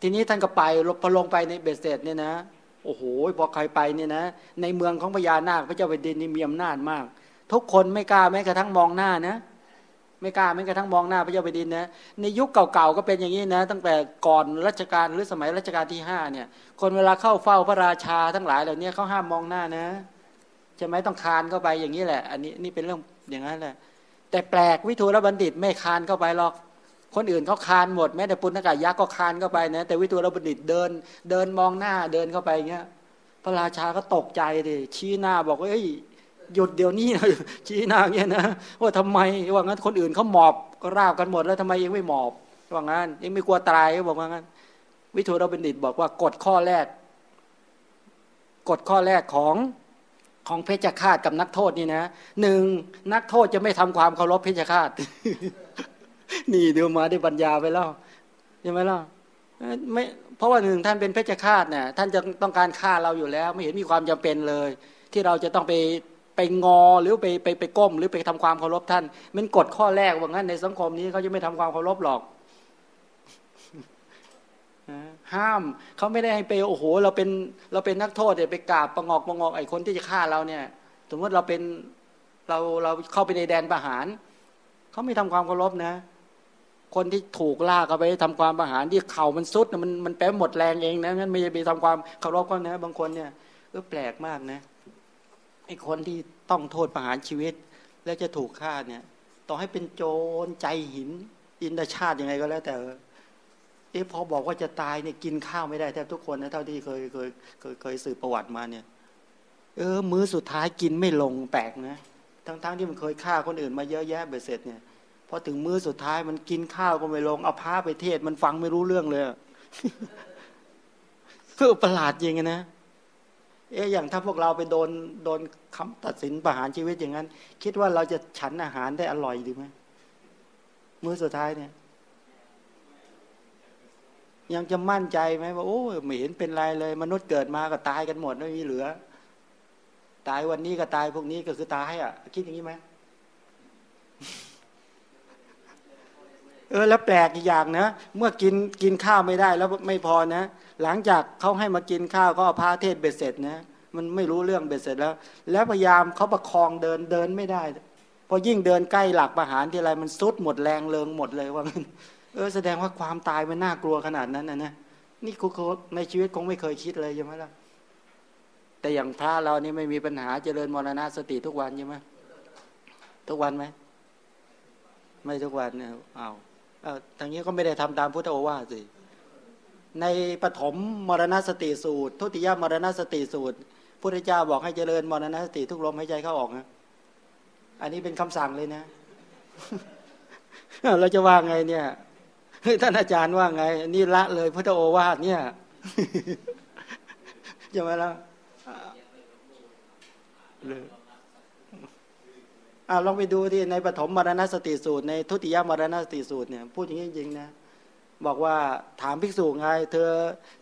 ทีนี้ท่านก็ไปพอลงไปในเบสเซตเนี่ยนะ อ้โหพอใครไปเนี่ยนะในเมืองของพญานาคพระเจ้าแผ่นดินนี่มีอำนาจมาก ทุกคนไม่กล้าแม้กระทั่งมองหน้านะ ไม่กล้าแม้กระทั่งมองหน้าพระเจ้าแผ่นดินนะในยุคเก่าๆก็เป็นอย่างนี้นะ ตั้งแต่ก่อนรัชกาลหรือสมัยรัชกาลที่ห้าเนี่ย คนเวลาเข้าเฝ้าพระราชาทั้งหลายเหล่านี้เขาห้ามมองหน้านะใช่ไหมต้องคานเข้าไปอย่างนี้แหละ อันนี้นี่เป็นเรื่องอย่างนั้นแหละแต่แปลกวิทูลบัณฑิตไม่คานเข้าไปหรอก คนอื่นเขาคานหมดแม้แต่ปุณณกายักษ์ก็คานเข้าไปนะแต่วิทูลบัณฑิตเดิน เดินมองหน้าเดินเข้าไปเงี้ย พระราชาก็ตกใจดิชี้หน้าบอกว่าเอ้ยหยุดเดี๋ยวนี้นะชี้หน้าเงี้ยนะว่าทำไมว่างั้นคนอื่นเขาหมอบก็ราบกันหมดแล้วทำไมยังไม่หมอบว่างั้นยังไม่กลัวตายก็บอกว่างั้น วิทูลบัณฑิตบอกว่ากฎข้อแรกกฎข้อแรกของของเพชฌฆาตกับนักโทษนี่นะหนึ่งนักโทษจะไม่ทำความเคารพเพชฌฆาต นี่เดี๋ยวมาได้บัญญาไปแล้วใช่ไหมล่ะไม่เพราะว่าหนึ่งท่านเป็นเพชฌฆาตเนี่ยท่านจะต้องการฆ่าเราอยู่แล้ว ไม่เห็นมีความจำเป็นเลย ที่เราจะต้องไปไปงอหรือไปไปไปก้ม หรือไปทำความเคารพท่าน มันกฎข้อแรกว่างั้นในสังคมนี้เขาจะไม่ทำความเคารพหรอกห้ามเขาไม่ได้ให้ไปโอ้โห เราเป็นเราเป็นนักโทษเนี่ยไปกราบประงอกประงอกไอ้คนที่จะฆ่าเราเนี่ย สมมติเราเป็นเราเราเข้าไปในแดนประหารเขาไม่ทำความเคารพนะ คนที่ถูกลากไปทำความประหารที่เข่ามันสุดมันมันแป๊บหมดแรงเองนะงั้นไม่ไปทำความเคารพก็นะบางคนเนี่ยเออแปลกมากนะไอ้คนที่ต้องโทษประหารชีวิต แล้วจะถูกฆ่าเนี่ย ต่อให้เป็นโจรใจหิน อินทชาติยังไงก็แล้ว แต่เอ๊ะพอบอกว่าจะตายเนี่ยกินข้าวไม่ได้แทบทุกคนนะเท่าที่เคยเคยเคยเคยสืบประวัติมาเนี่ย เออ มื้อสุดท้ายกินไม่ลงแปลกนะทั้งๆทที่มันเคยฆ่าคนอื่นมาเยอะแยะเบ็ดเสร็จเนี่ย พอถึงมื้อสุดท้ายมันกินข้าวก็ไม่ลง เอาผ้าไปเทศ มันฟังไม่รู้เรื่องเลยเพื่อประหลาดจริงนะเอ๊ะอย่างถ้าพวกเราไปโดนโดนคำตัดสินประหารชีวิตอย่างนั้น คิดว่าเราจะฉันอาหารได้อร่อยดีไหมมื้อสุดท้ายเนี่ย ยังจะมั่นใจไหมว่าโอ้ไม่เห็นเป็นไรเลย มนุษย์เกิดมาก็ตายกันหมดไม่มีเหลือ ตายวันนี้ก็ตายพวกนี้ก็คือตายอะ คิดอย่างนี้ไหม เออแล้วแปลกอีกอย่างนะ เมื่อกินกินข้าวไม่ได้แล้วไม่พอนะ หลังจากเขาให้มากินข้าวก็พาเทศเบ็ดเสร็จนะ มันไม่รู้เรื่องเบ็ดเสร็จแล้ว แล้วพยายามเขาประคองเดินเดินไม่ได้ พอยิ่งเดินใกล้หลักประหารที่ไรมันซุดหมดแรงเลิงหมดเลยว่าเออแสดงว่าความตายมันน่ากลัวขนาดนั้นนะนะนี่คุกในชีวิตคงไม่เคยคิดเลยใช่ไหมล่ะแต่อย่างพระเรานี่ไม่มีปัญหาเจริญมรณะสติทุกวันใช่ไหมทุกวันไหมไม่ทุกวันเนี่ยเอาเอา ทางนี้ก็ไม่ได้ทำตามพุทธโอวาทสิ ในปฐมมรณสติสูตร ทุติยมรณสติสูตรพุทธเจ้าบอกให้เจริญมรณสติทุกลมหายใจเข้าออกนะอันนี้เป็นคำสั่งเลยนะ เราจะว่าไงเนี่ยท่านอาจารย์ว่าไง นี่ละเลยพุทธโอวาทเนี่ยจะมาแล้วเลย อาลองไปดูที่ในปฐมมรณสติสูตร ในทุติยมรณสติสูตรเนี่ยพูดอย่างนี้จริงนะบอกว่าถามภิกษุไง เธอ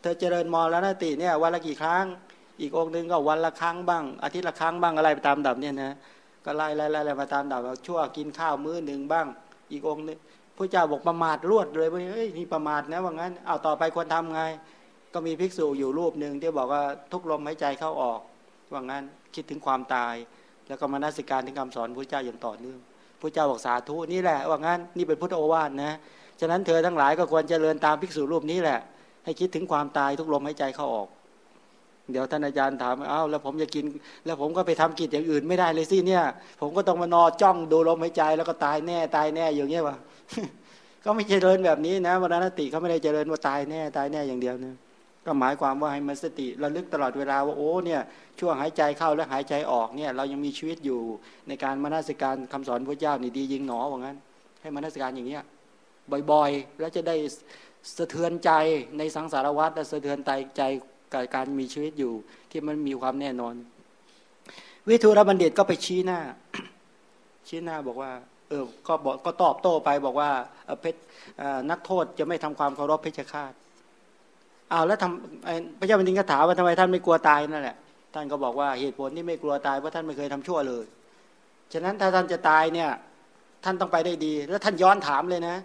เธอเจริญมรณสติเนี่ยวันละกี่ครั้ง อีกองค์หนึ่งก็วันละครั้งบ้าง อาทิตย์ละครั้งบ้างอะไรไปตามดับเนี่ยนะก็ไล่ไล่ไล่มาตามดับชั่วกินข้าวมื้อหนึ่งบ้าง อีกองค์นึงพระเจ้าบอกประมาทรวดเลยว่าเฮ้ยนี่ประมาทนะว่างั้นเอาต่อไปควรทำไง ก็มีภิกษุอยู่รูปหนึ่งที่บอกว่าทุกลมหายใจเข้าออกว่างั้นคิดถึงความตาย แล้วก็มานาสิการถึงคำสอนพระเจ้าอย่างต่อเนื่องพระเจ้าบอกสาธุนี่แหละว่างั้นนี่เป็นพุทธโอวาทนะฉะนั้นเธอทั้งหลายก็ควรเจริญตามภิกษุรูปนี้แหละ ให้คิดถึงความตายทุกลมหายใจเข้าออก เดี๋ยวท่านอาจารย์ถามอ้าวแล้วผมจะกิน แล้วผมก็ไปทำกิจอย่างอื่นไม่ได้เลยสิเนี่ย ผมก็ต้องมานอจ้องดูลมหายใจแล้วก็ตายแน่ตายแน่อย่างเงี้ยวะก็ไม่เจริญแบบนี้นะมรณติเขาไม่ได้เจริญว่าตายแน่ตายแน่อย่างเดียวนะ ก็หมายความว่าให้มันสติระลึกตลอดเวลาว่าโอ้เนี่ยช่วงหายใจเข้าและหายใจออกเนี่ยเรายังมีชีวิตอยู่ในการมานาสิการคำสอนพระเจ้านี่ดียิงหนอว่างั้น ให้มานัสการอย่างเนี้ยบ่อยๆ แล้วจะได้สะเทือนใจในสังสารวัฏและสะเทือนใจใจกับการมีชีวิตอยู่ ที่มันมีความแน่นอน วิทูรบัณฑิตก็ไปชี้หน้า ชี้หน้าบอกว่า เออก็บอกก็ตอบโต้ไปบอกว่าเพชรนักโทษจะไม่ทำความเคารพเพชฌฆาต เอาแล้วทำพระเจ้าแผ่นดินก็ถามว่าทำไมท่านไม่กลัวตายนั่นแหละท่านก็บอกว่าเหตุผลที่ไม่กลัวตายเพราะท่านไม่เคยทำชั่วเลย ฉะนั้นถ้าท่านจะตายเนี่ย ท่านต้องไปได้ดี แล้วท่านย้อนถามเลยนะ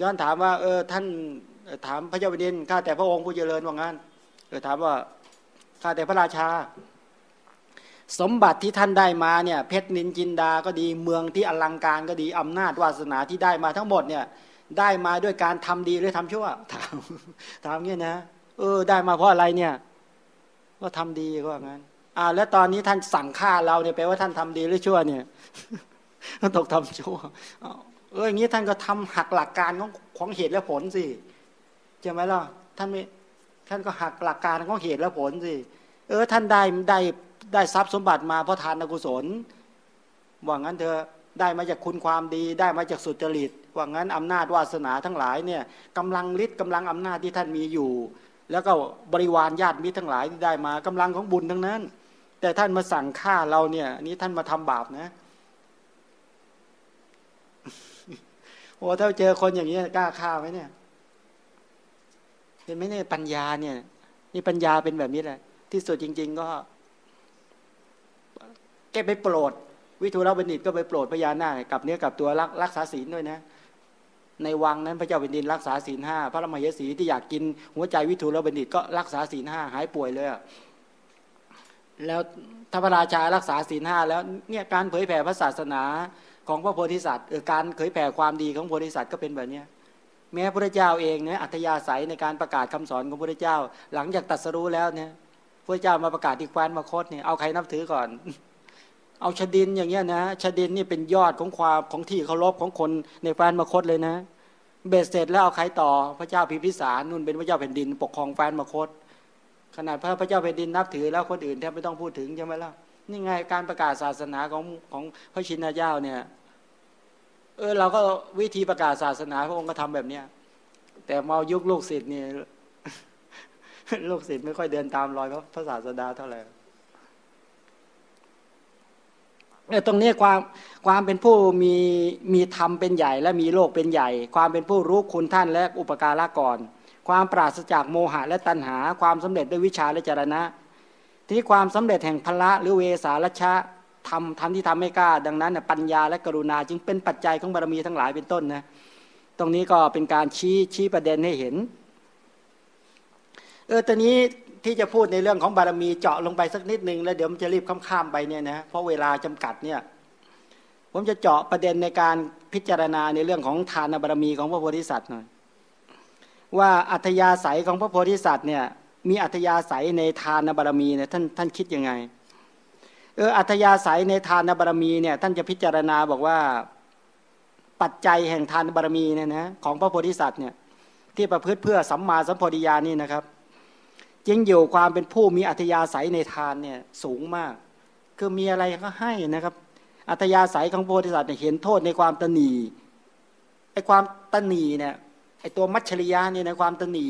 ย้อนถามว่า เออท่านถามพระเจ้าแผ่นดินข้าแต่พระองค์ผู้เจริญว่างั้นเออถามว่าข้าแต่พระราชา สมบัติที่ท่านได้มาเนี่ย เพชรนินจินดาก็ดีเมืองที่อลังการก็ดีอำนาจวาสนาที่ได้มาทั้งหมดเนี่ย ได้มาด้วยการทำดีหรือทำชั่วถามถามเงี้ยนะเออ ได้มาเพราะอะไรเนี่ย ก็ทำดีก็ว่างั้นอ่า แล้วตอนนี้ท่านสั่งฆ่าเราเนี่ยแปลว่าท่านทำดีหรือชั่วเนี่ยก็ตกทำชั่วเอออย่างนี้ท่านก็ทำหักหลักการของของเหตุและผลสิใช่ไหมล่ะท่านไม่ท่านก็หักหลักการของเหตุและผลสิเออ ท่านได้ได้ได้ทรัพย์สมบัติมาเพราะทานกุศลว่างั้นเธอ ได้มาจากคุณความดี ได้มาจากสุจริต ว่างั้นอำนาจวาสนาทั้งหลายเนี่ยกำลังฤทธิ์กำลังอำนาจที่ท่านมีอยู่ แล้วก็บริวารญาติมิตรทั้งหลายที่ได้มากำลังของบุญทั้งนั้น แต่ท่านมาสั่งฆ่าเราเนี่ยนี้ท่านมาทำบาปนะโอ้ถ้าเจอคนอย่างนี้กล้าฆ่าไหมเนี่ยเห็นไหมเนี่ยปัญญาเนี่ย นี่ปัญญาเป็นแบบนี้แหละที่สุดจริง ๆ ก็แกไปโปรด วิทูลบัณฑิตก็ไปโปรดพญานาคกับเนื้อกับตัวรักรักษาศีลด้วยนะ ในวังนั้นพระเจ้าแผ่นดินรักษาศีลห้าพระรมเหสีที่อยากกินหัวใจวิทูลบัณฑิตก็รักษาศีลห้าหายป่วยเลยแล้วถ้าพระราชารักษาศีลห้าแล้วเนี่ยการเผยแผ่พระศาสนาของพระโพธิสัตว์การเผยแผ่ความดีของโพธิสัตว์ก็เป็นแบบนี้แม้พระเจ้าเองเนี่ยอัธยาศัยในการประกาศคำสอนของพระเจ้า หลังจากตัดสรู้แล้วเนี่ยพระเจ้ามาประกาศที่แคว้นมาคตเนี่ยเอาใครนับถือก่อน เอาชดินอย่างเงี้ยนะชดินนี่เป็นยอดของความของที่เคารพของคนในแฟนมคตเลยนะ เบสเสร็จแล้วเอาใครต่อพระเจ้าพิพิสารนุ่นเป็นพระเจ้าแผ่นดิน ปกครองแฟนมคต ขนาดพระพระเจ้าแผ่นดินนับถือแล้วคนอื่นแทบไม่ต้องพูดถึงใช่ไหมล่ะนี่ไงการประกาศศาสนาของของพระชินเจ้าเนี่ยเออเราก็วิธีประกาศศาสนาพระองค์ก็ทำแบบเนี้ยแต่มายุคลูกศิษย์เนี่ยลูกศิษย์ไม่ค่อยเดินตามรอยพระศาสดาเท่าไหร่เนี่ย ตรงนี้ความความเป็นผู้มีมีธรรมเป็นใหญ่ และมีโลกเป็นใหญ่ ความเป็นผู้รู้คุณท่านและอุปการะก่อน ความปราศจากโมหะและตัณหา ความสำเร็จด้วยวิชาและจรณะ ที่ความสำเร็จแห่งพละหรือเวสาลชะทำทำที่ทำไม่กล้า ดังนั้นปัญญาและกรุณาจึงเป็นปัจจัยของบารมีทั้งหลายเป็นต้นนะตรงนี้ก็เป็นการชี้ชี้ประเด็นให้เห็นเออตอนนี้ ที่จะพูดในเรื่องของบารมีเจาะลงไปสักนิดนึงแล้วเดี๋ยวมันจะรีบข้ามๆไปเนี่ยนะเพราะเวลาจำกัดเนี่ยผมจะเจาะประเด็นในการพิจารณาในเรื่องของทานบารมีของพระโพธิสัตว์หน่อยว่าอัธยาศัยของพระโพธิสัตว์เนี่ยมีอัธยาศัยในทานบารมีเนี่ยท่านท่านคิดยังไงเอออัธยาศัยในทานบารมีเนี่ยท่านจะพิจารณาบอกว่าปัจจัยแห่งทานบารมีเนี่ยนะของพระโพธิสัตว์เนี่ยที่ประพฤติเพื่อสัมมาสัมโพธิญาณนี่นะครับ จริงอยู่ความเป็นผู้มีอัธยาศัยในทานเนี่ยสูงมาก คือมีอะไรก็ให้นะครับ อัธยาศัยของโพธิสัตว์เห็นโทษในความตนีไอ้ความตนีเนี่ยไอ้ตัวมัชชริยะเนี่ยในความตนี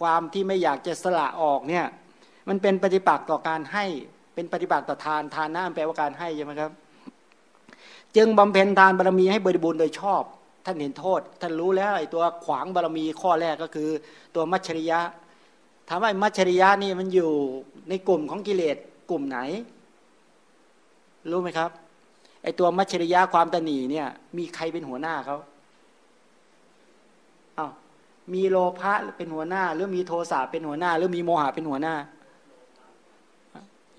ความที่ไม่อยากจะสละออกเนี่ยมันเป็นปฏิปักษ์ต่อการให้เป็นปฏิบัติต่อทานทานน้ำแปลว่าการให้ใช่ไหมครับ จึงบำเพ็ญทานบารมีให้บริบูรณ์โดยชอบ ท่านเห็นโทษ ท่านรู้แล้วไอ้ตัวขวางบารมีข้อแรกก็คือ ตัวมัชชริยะ ถามว่ามัชชริยะนี่มันอยู่ในกลุ่มของกิเลสกลุ่มไหน รู้ไหมครับไอตัวมัชชริยะความตนีเนี่ย มีใครเป็นหัวหน้าเขาอา้าวมีโลภะเป็นหัวหน้า หรือมีโทสะเป็นหัวหน้า หรือมีโมหะเป็นหัวหน้า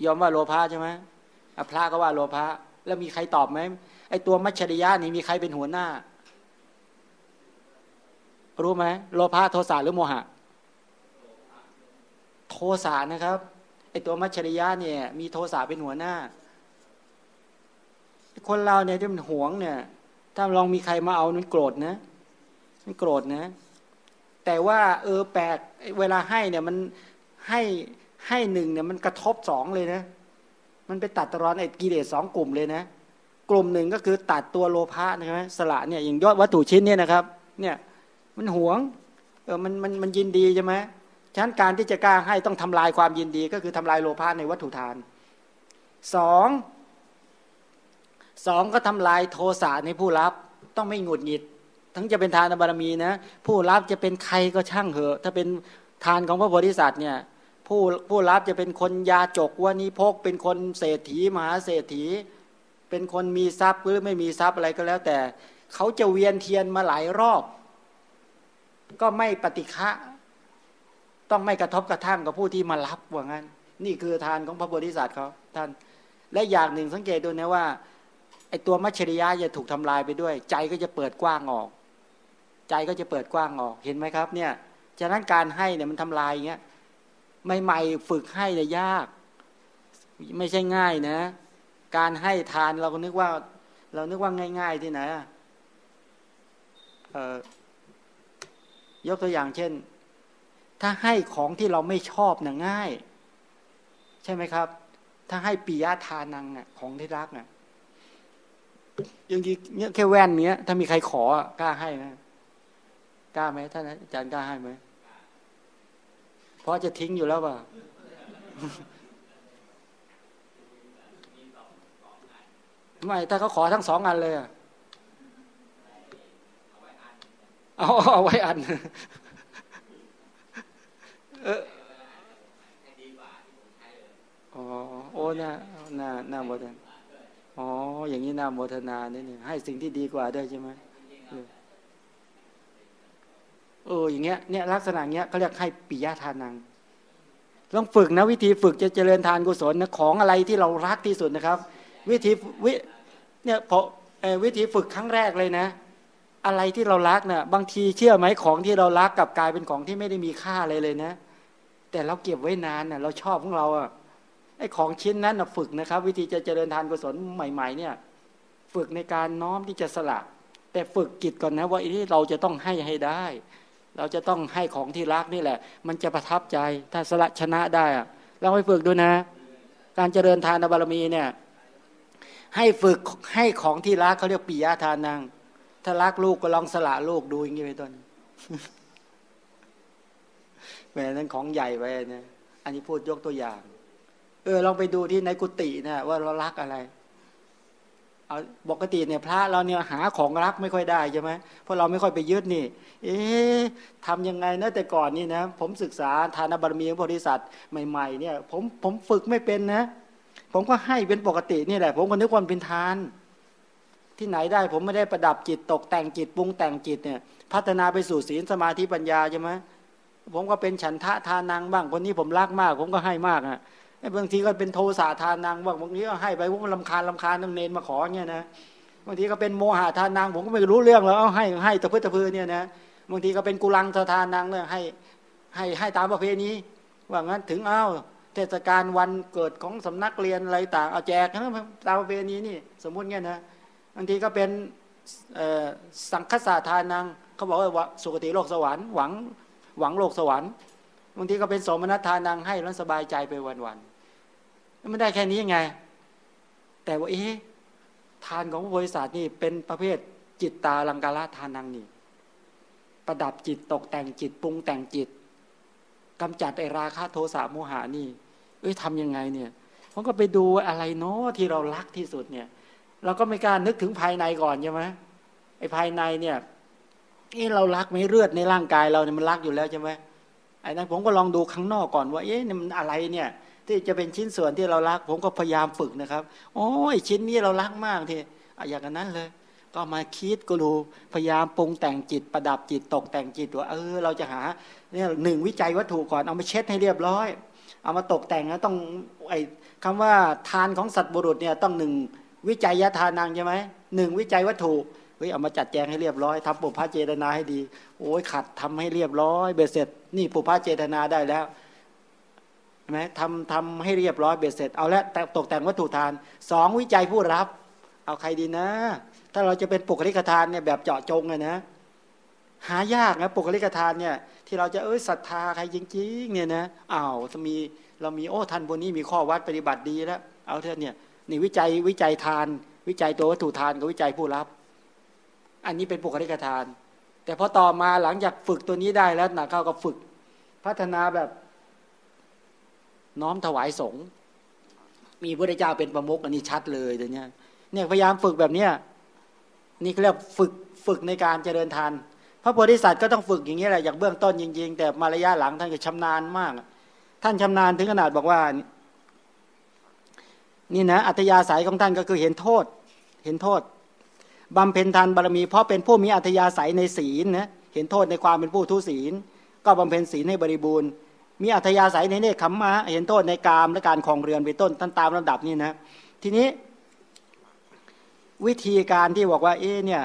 ยอมว่าโลภะใช่ไหมพระก็ว่าโลภะแล้วมีใครตอบไหมไอตัวมัชชริยะนี่มีใครเป็นหัวหน้า รู้ไหมโลภะโทสะหรือโมหะ โทสะนะครับไอตัวมัชชริยะเนี่ย มีโทสะเป็นหัวหน้า คนเราเนี่ยที่มันหวงเนี่ย ถ้าลองมีใครมาเอามันโกรธนะมันโกรธนะ แต่ว่า เออแปลกเวลาให้เนี่ยมันให้ให้หนึ่งเนี่ยมันกระทบสองเลยนะ มันไปตัดตรอนไอ้กิเลสสองกลุ่มเลยนะ กลุ่มหนึ่งก็คือตัดตัวโลภะนะไหมสละเนี่ยอย่างยอดวัตถุชิ้นเนี่ยนะครับ เนี่ย มันหวง เออมันมันมันยินดีใช่ไหม ฉะนั้นการที่จะกล้าให้ต้องทำลายความยินดี ก็คือทำลายโลภะในวัตถุทานสองสองก็ทำลายโทสะในผู้รับต้องไม่หงุดหงิด ทั้งจะเป็นทานบารมีนะ ผู้รับจะเป็นใครก็ช่างเหอะ ถ้าเป็นทานของพระโพธิสัตว์เนี่ยผู้ผู้รับจะเป็นคนยาจกว่านี้พกเป็นคนเศรษฐีมหาเศรษฐี เป็นคนมีทรัพย์หรือไม่มีทรัพย์อะไรก็แล้ว แต่เขาจะเวียนเทียนมาหลายรอบ ก็ไม่ปฏิฆะ ต้องไม่กระทบกระทั่งกับผู้ที่มารับว่างั้น นี่คือทานของพระโพธิสัตว์เขาท่าน และอย่างหนึ่งสังเกตดูนะว่าไอตัวมัชริยะจะถูกทำลายไปด้วย ใจก็จะเปิดกว้างออก ใจก็จะเปิดกว้างออกเห็นไหมครับ เนี่ยฉะนั้นการให้เนี่ยมันทำลายอย่างเงี้ยใหม่ๆฝึกให้เนี่ยยาก ไม่ใช่ง่ายนะ การให้ทานเราก็นึกว่า เรานึกว่าง่าย ๆที่ไหนยกตัวอย่างเช่น ถ้าให้ของที่เราไม่ชอบน่ะง่าย ใช่ไหมครับ ถ้าให้ปิยะทานังอะ ของที่รักอะยังเนี้ยแค่แว่นเนี้ย ถ้ามีใครขอกล้าให้ไหมกล้าไหมท่านอาจารย์กล้าให้ไหมเพราะจะทิ้งอยู่แล้วป่ะไม่ถ้าเขาขอทั้งสองอันเลยอะเอาเอาไว้อัน เอออ๋อโอ้น่าน่าน่าโมทนาอ๋อ อย่างนี้น่าโมทนาเนี่ยให้สิ่งที่ดีกว่าด้วยใช่ไหมเอออย่างเงี้ยเนี่ยลักษณะเงี้ยเขาเรียกให้ปิยะทานังต้องฝึกนะวิธีฝึกจะเจริญทานกุศลนะของอะไรที่เรารักที่สุดนะครับ วิธีวิเนี่ยพอวิธีฝึกครั้งแรกเลยนะ อะไรที่เรารักเนะ่ะบางทีเชื่อไหมของที่เรารักกับกลายเป็นของที่ไม่ได้มีค่าอะไรเลยนะ แต่เราเก็บไว้นานเนะ่ะเราชอบของเราอะไอ้ของชิ้นนั้นนะฝึกนะครับ วิธีจะเจริญทานกุศลใหม่ ๆ เนี่ย ฝึกในการน้อมที่จะสละแต่ฝึกกิจก่อนนะว่าที่เราจะต้องให้ให้ได้ เราจะต้องให้ของที่รักนี่แหละ มันจะประทับใจถ้าสละชนะได้อะเราไปฝึกดูนะ การเจริญทานบารมีเนี่ย ให้ฝึกให้ของที่รักเขาเรียกปิยาทานังถ้ารักลูกก็ลองสละลูกดูอย่างนี้ไปต้น แม่นั้นของใหญ่ไปนะอันนี้พูดยกตัวอย่าง เออลองไปดูที่ในกุฏินะว่าเรารักอะไรเอาปกติเนี่ยพระเราเนี่ยหาของรักไม่ค่อยได้ใช่ไหมเพราะเราไม่ค่อยไปยึดนี่ เอ๊ะทำยังไงนะแต่ก่อนนี่นะผมศึกษาทานบารมีของบริษัทใหม่ ๆ เนี่ย ผมผมฝึกไม่เป็นนะ ผมก็ให้เป็นปกตินี่แหละ ผมก็นึกว่าเป็นทาน ที่ไหนได้ผมไม่ได้ประดับจิตตกแต่งจิตปรุงแต่งจิตเนี่ย พัฒนาไปสู่ศีลสมาธิปัญญาใช่ไหม ผมก็เป็นฉันทะทานังบ้าง คนนี้ผมรักมาก ผมก็ให้มากอะบางทีก็เป็นโทสะทานังบางบางทีก็ให้ไปพวกมันลำคาญลำคาญน้ำเนนมาขอเงี้ยนะบางทีก็เป็นโมหะทานัง ผมก็ไม่รู้เรื่องแล้วเอาให้ให้ตะพื้ตะพือเนี่ยนะบางทีก็เป็นกุลังทานังเลยให้ให้ให้ตามประเพณีว่างั้นถึงเอ้าเทศกาลวันเกิดของสำนักเรียนอะไรต่างเอาแจกนะตามประเพณีนี่สมมุติเงี้ยนะบางทีก็เป็นสังคสาทานังเขาบอกว่าสุคติโลกสวรรค์หวัง หวังโลกสวรรค์บางทีก็เป็นสมณทานังให้แล้วสบายใจไปวันๆไม่ได้แค่นี้ยังไง แต่ว่าเอ๊ะทานของบริษัทนี่เป็นประเภทจิตตาลังกาลทานังนี่ ประดับจิตตกแต่งจิตปรุงแต่งจิตกำจัดไอราคะโทสะโมหานี่ เอ้ยทำยังไงเนี่ยผมก็ไปดูอะไรเนาะที่เรารักที่สุดเนี่ย เราก็ไม่กล้านึกถึงภายในก่อนใช่ไหมไอภายในเนี่ย นี่เรารักไหมเลือดในร่างกายเราเนี่ยมันรักอยู่แล้วใช่ไหมไอ้นั้นผมก็ลองดูข้างนอกก่อนว่า เอ๊ะนี่มันอะไรเนี่ย ที่จะเป็นชิ้นส่วนที่เรารัก ผมก็พยายามฝึกนะครับ โอ้ยชิ้นนี้เรารักมากทีอย่างนั้นเลย ก็มาคิดก็ดูพยายามปรุงแต่งจิตประดับจิตตกแต่งจิตว่าเออ เราจะหาเนี่ยหนึ่งวิจัยวัตถุก่อนเอามาเช็ดให้เรียบร้อย เอามาตกแต่งแล้วต้องไอ้คำว่าทานของสัตว์บุรุษเนี่ยต้องหนึ่งวิจัยยทานังใช่ไหมหนึ่งวิจัยวัตถุ เฮ้ยเอามาจัดแจงให้เรียบร้อยทำปุพพะเจตนาให้ดี โอ้ยขัดทำให้เรียบร้อยเบสเสร็จ นี่ปุพพะเจตนาได้แล้วใช่ไหมทำทำให้เรียบร้อยเบสเสร็จเอาละแต่ตกแต่งวัตถุทานสองวิจัยผู้รับ เอาใครดีนะ ถ้าเราจะเป็นปุกลิกทานเนี่ยแบบเจาะจงเลยนะ หายากนะปุกลิกทานเนี่ย ที่เราจะเอ้ยศรัทธาใครจริงๆเนี่ยนะอ้าวจะมีเรามีโอ้ท่านบนนี้มีข้อวัดปฏิบัติดีแล้ว เอาเถอะเนี่ยนี่วิจัยวิจัยทาน วิจัยตัววัตถุทานกับวิจัยผู้รับ อันนี้เป็นปุคลิกทาน แต่พอต่อมาหลังจากฝึกตัวนี้ได้แล้วนะเข้าก็ฝึก พัฒนาแบบ น้อมถวายสงฆ์มีพระเจ้าเป็นประมุขอันนี้ชัดเลยเดี๋ยวนี้เนี่ยพยายามฝึกแบบเนี้ยนี่เรียกฝึกฝึกในการเจริญทานพระโพธิสัตว์ก็ต้องฝึกอย่างนี้แหละอย่างเบื้องต้นจริงๆ แต่มาระยะหลังท่านก็ชำนาญมาก ท่านชำนาญถึงขนาดบอกว่า นี่นะอัตยาศัยของท่านก็คือเห็นโทษ เห็นโทษ บำเพ็ญทานบารมี เพราะเป็นผู้มีอัตยาศัยในศีลนะเห็นโทษในความเป็นผู้ทุศีล ก็บำเพ็ญศีลให้บริบูรณ์ มีอัตยาศัยในเนคขมมะเห็นโทษในกามและการคลองเรือนเป็นต้นท่านตามลำดับนี่นะ ทีนี้ วิธีการที่บอกว่า เอ๊เนี่ย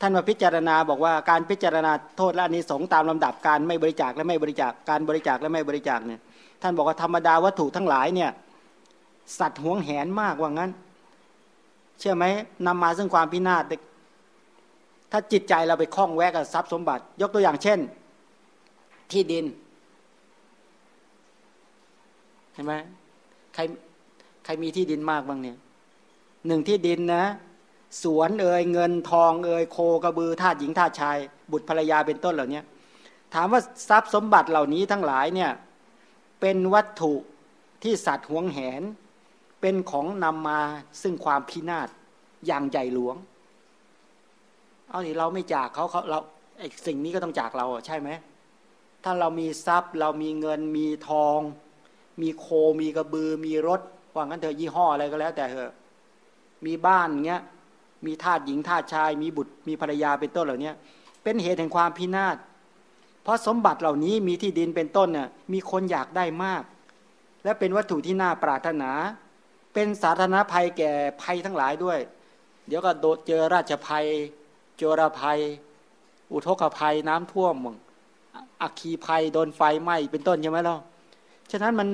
ท่านมาพิจารณาบอกว่าการพิจารณาโทษและอนิสงส์ตามลำดับการไม่บริจาคและไม่บริจาคการบริจาคและไม่บริจาคเนี่ยท่านบอกว่าธรรมดาวัตถุทั้งหลายเนี่ยสัตว์หวงแหนมากว่างั้น เชื่อไหมนำมาซึ่งความพินาศถ้าจิตใจเราไปคล้องแวะกับทรัพย์สมบัติ ยกตัวอย่างเช่น ที่ดินเห็นไหมใครใครมีที่ดินมากบ้างเนี่ยหนึ่งที่ดินนะสวนเอ่ยเงินทองเอ่ยโคกระบือทาสหญิงทาสชาย บุตรภรรยาเป็นต้นเหล่านี้ถามว่าทรัพย์สมบัติเหล่านี้ทั้งหลายเนี่ยเป็นวัตถุที่สัตว์หวงแหน เป็นของนำมาซึ่งความพินาศอย่างใหญ่หลวง เอาทีเราไม่จากเขาเขาเราไอสิ่งนี้ก็ต้องจากเราใช่ไหมถ้าเรามีทรัพย์ เรามีเงินมีทอง มีโคมีกระบือ มีรถว่างั้นเถอะยี่ห้ออะไรก็แล้ว แต่เถอะมีบ้านเงี้ยมีทาสหญิงทาสชาย มีบุตรมีภรรยาเป็นต้นเหล่านี้เป็นเหตุแห่งความพินาศเพราะสมบัติเหล่านี้มีที่ดินเป็นต้นเนี่ยมีคนอยากได้มาก และเป็นวัตถุที่น่าปรารถนา เป็นสาธารณภัยแก่ภัยทั้งหลายด้วย เดี๋ยวก็โดเจอราชภัย โจรภัย อุทกภัยน้ำท่วมมึงอักคีภัยโดนไฟไหม้เป็นต้นใช่ไหมล่ะฉะนั้นมัน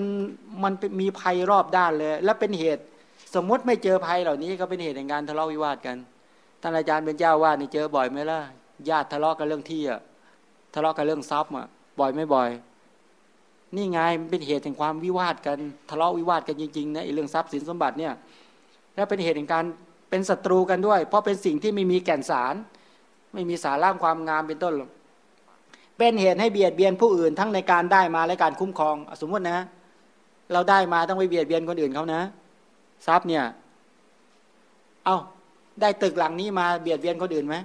มันมีภัยรอบด้านเลย และเป็นเหตุสมมติไม่เจอภัยเหล่านี้ก็เป็นเหตุในการทะเลาะวิวาทกันท่านอาจารย์เป็นเจ้าว่านี่เจอบ่อยไหมล่ะญาติทะเลาะกันเรื่องที่อะทะเลาะกันเรื่องทรัพย์อะบ่อยไม่บ่อย นี่ไงมันเป็นเหตุแห่งความวิวาทกันทะเลาะวิวาทกันจริงๆนะไอ้เรื่องทรัพย์สินสมบัติเนี่ยแล้วเป็นเหตุแห่งการเป็นศัตรูกันด้วย เพราะเป็นสิ่งที่ไม่มีแก่นสาร ไม่มีสาระความงามเป็นต้น เป็นเหตุให้เบียดเบียนผู้อื่นทั้งในการได้มาและการคุ้มครอง สมมตินะ เราได้มาต้องไปเบียดเบียนคนอื่นเขานะ ทรัพย์เนี่ย เอา้าได้ตึกหลังนี้มาเบียดเบียนคนอื่นไหม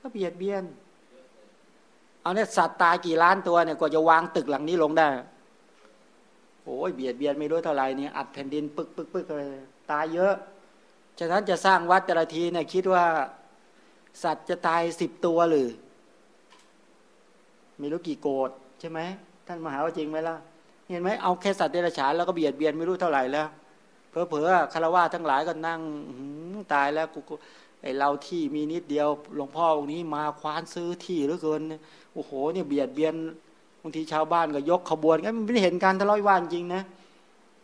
ก็เบียดเบียน เอาเนี่ยสัตว์ตายกี่ล้านตัวเนี่ยกว่าจะวางตึกหลังนี้ลงได้ โอ้ยเบียดเบียนไม่รู้เท่าไหร่เนี่ยอัดแผ่นดินปึกปึกปึกเลยตายเยอะ ฉะนั้นจะสร้างวัดแต่ละทีเนี่ยคิดว่า สัตว์จะตายสิบตัวหรือไม่รู้กี่โกดใช่ไหมท่านมหาว่าจริงไหมล่ะ เห็นไหมเอาแค่สัตว์เดรัจฉานแล้วก็เบียดเบียนไม่รู้เท่าไหร่แล้วเพอเพอคารวะทั้งหลายก็นั่งตายแล้วกูไอเราที่มีนิดเดียวหลวงพ่อองค์นี้มาคว้านซื้อที่หรือเกิน อ้โหเนี่ยเบียดเบียนบางทีชาวบ้านก็ยกขบวนก็ไม่เห็นการทะเลาะวิวาทจริงนะ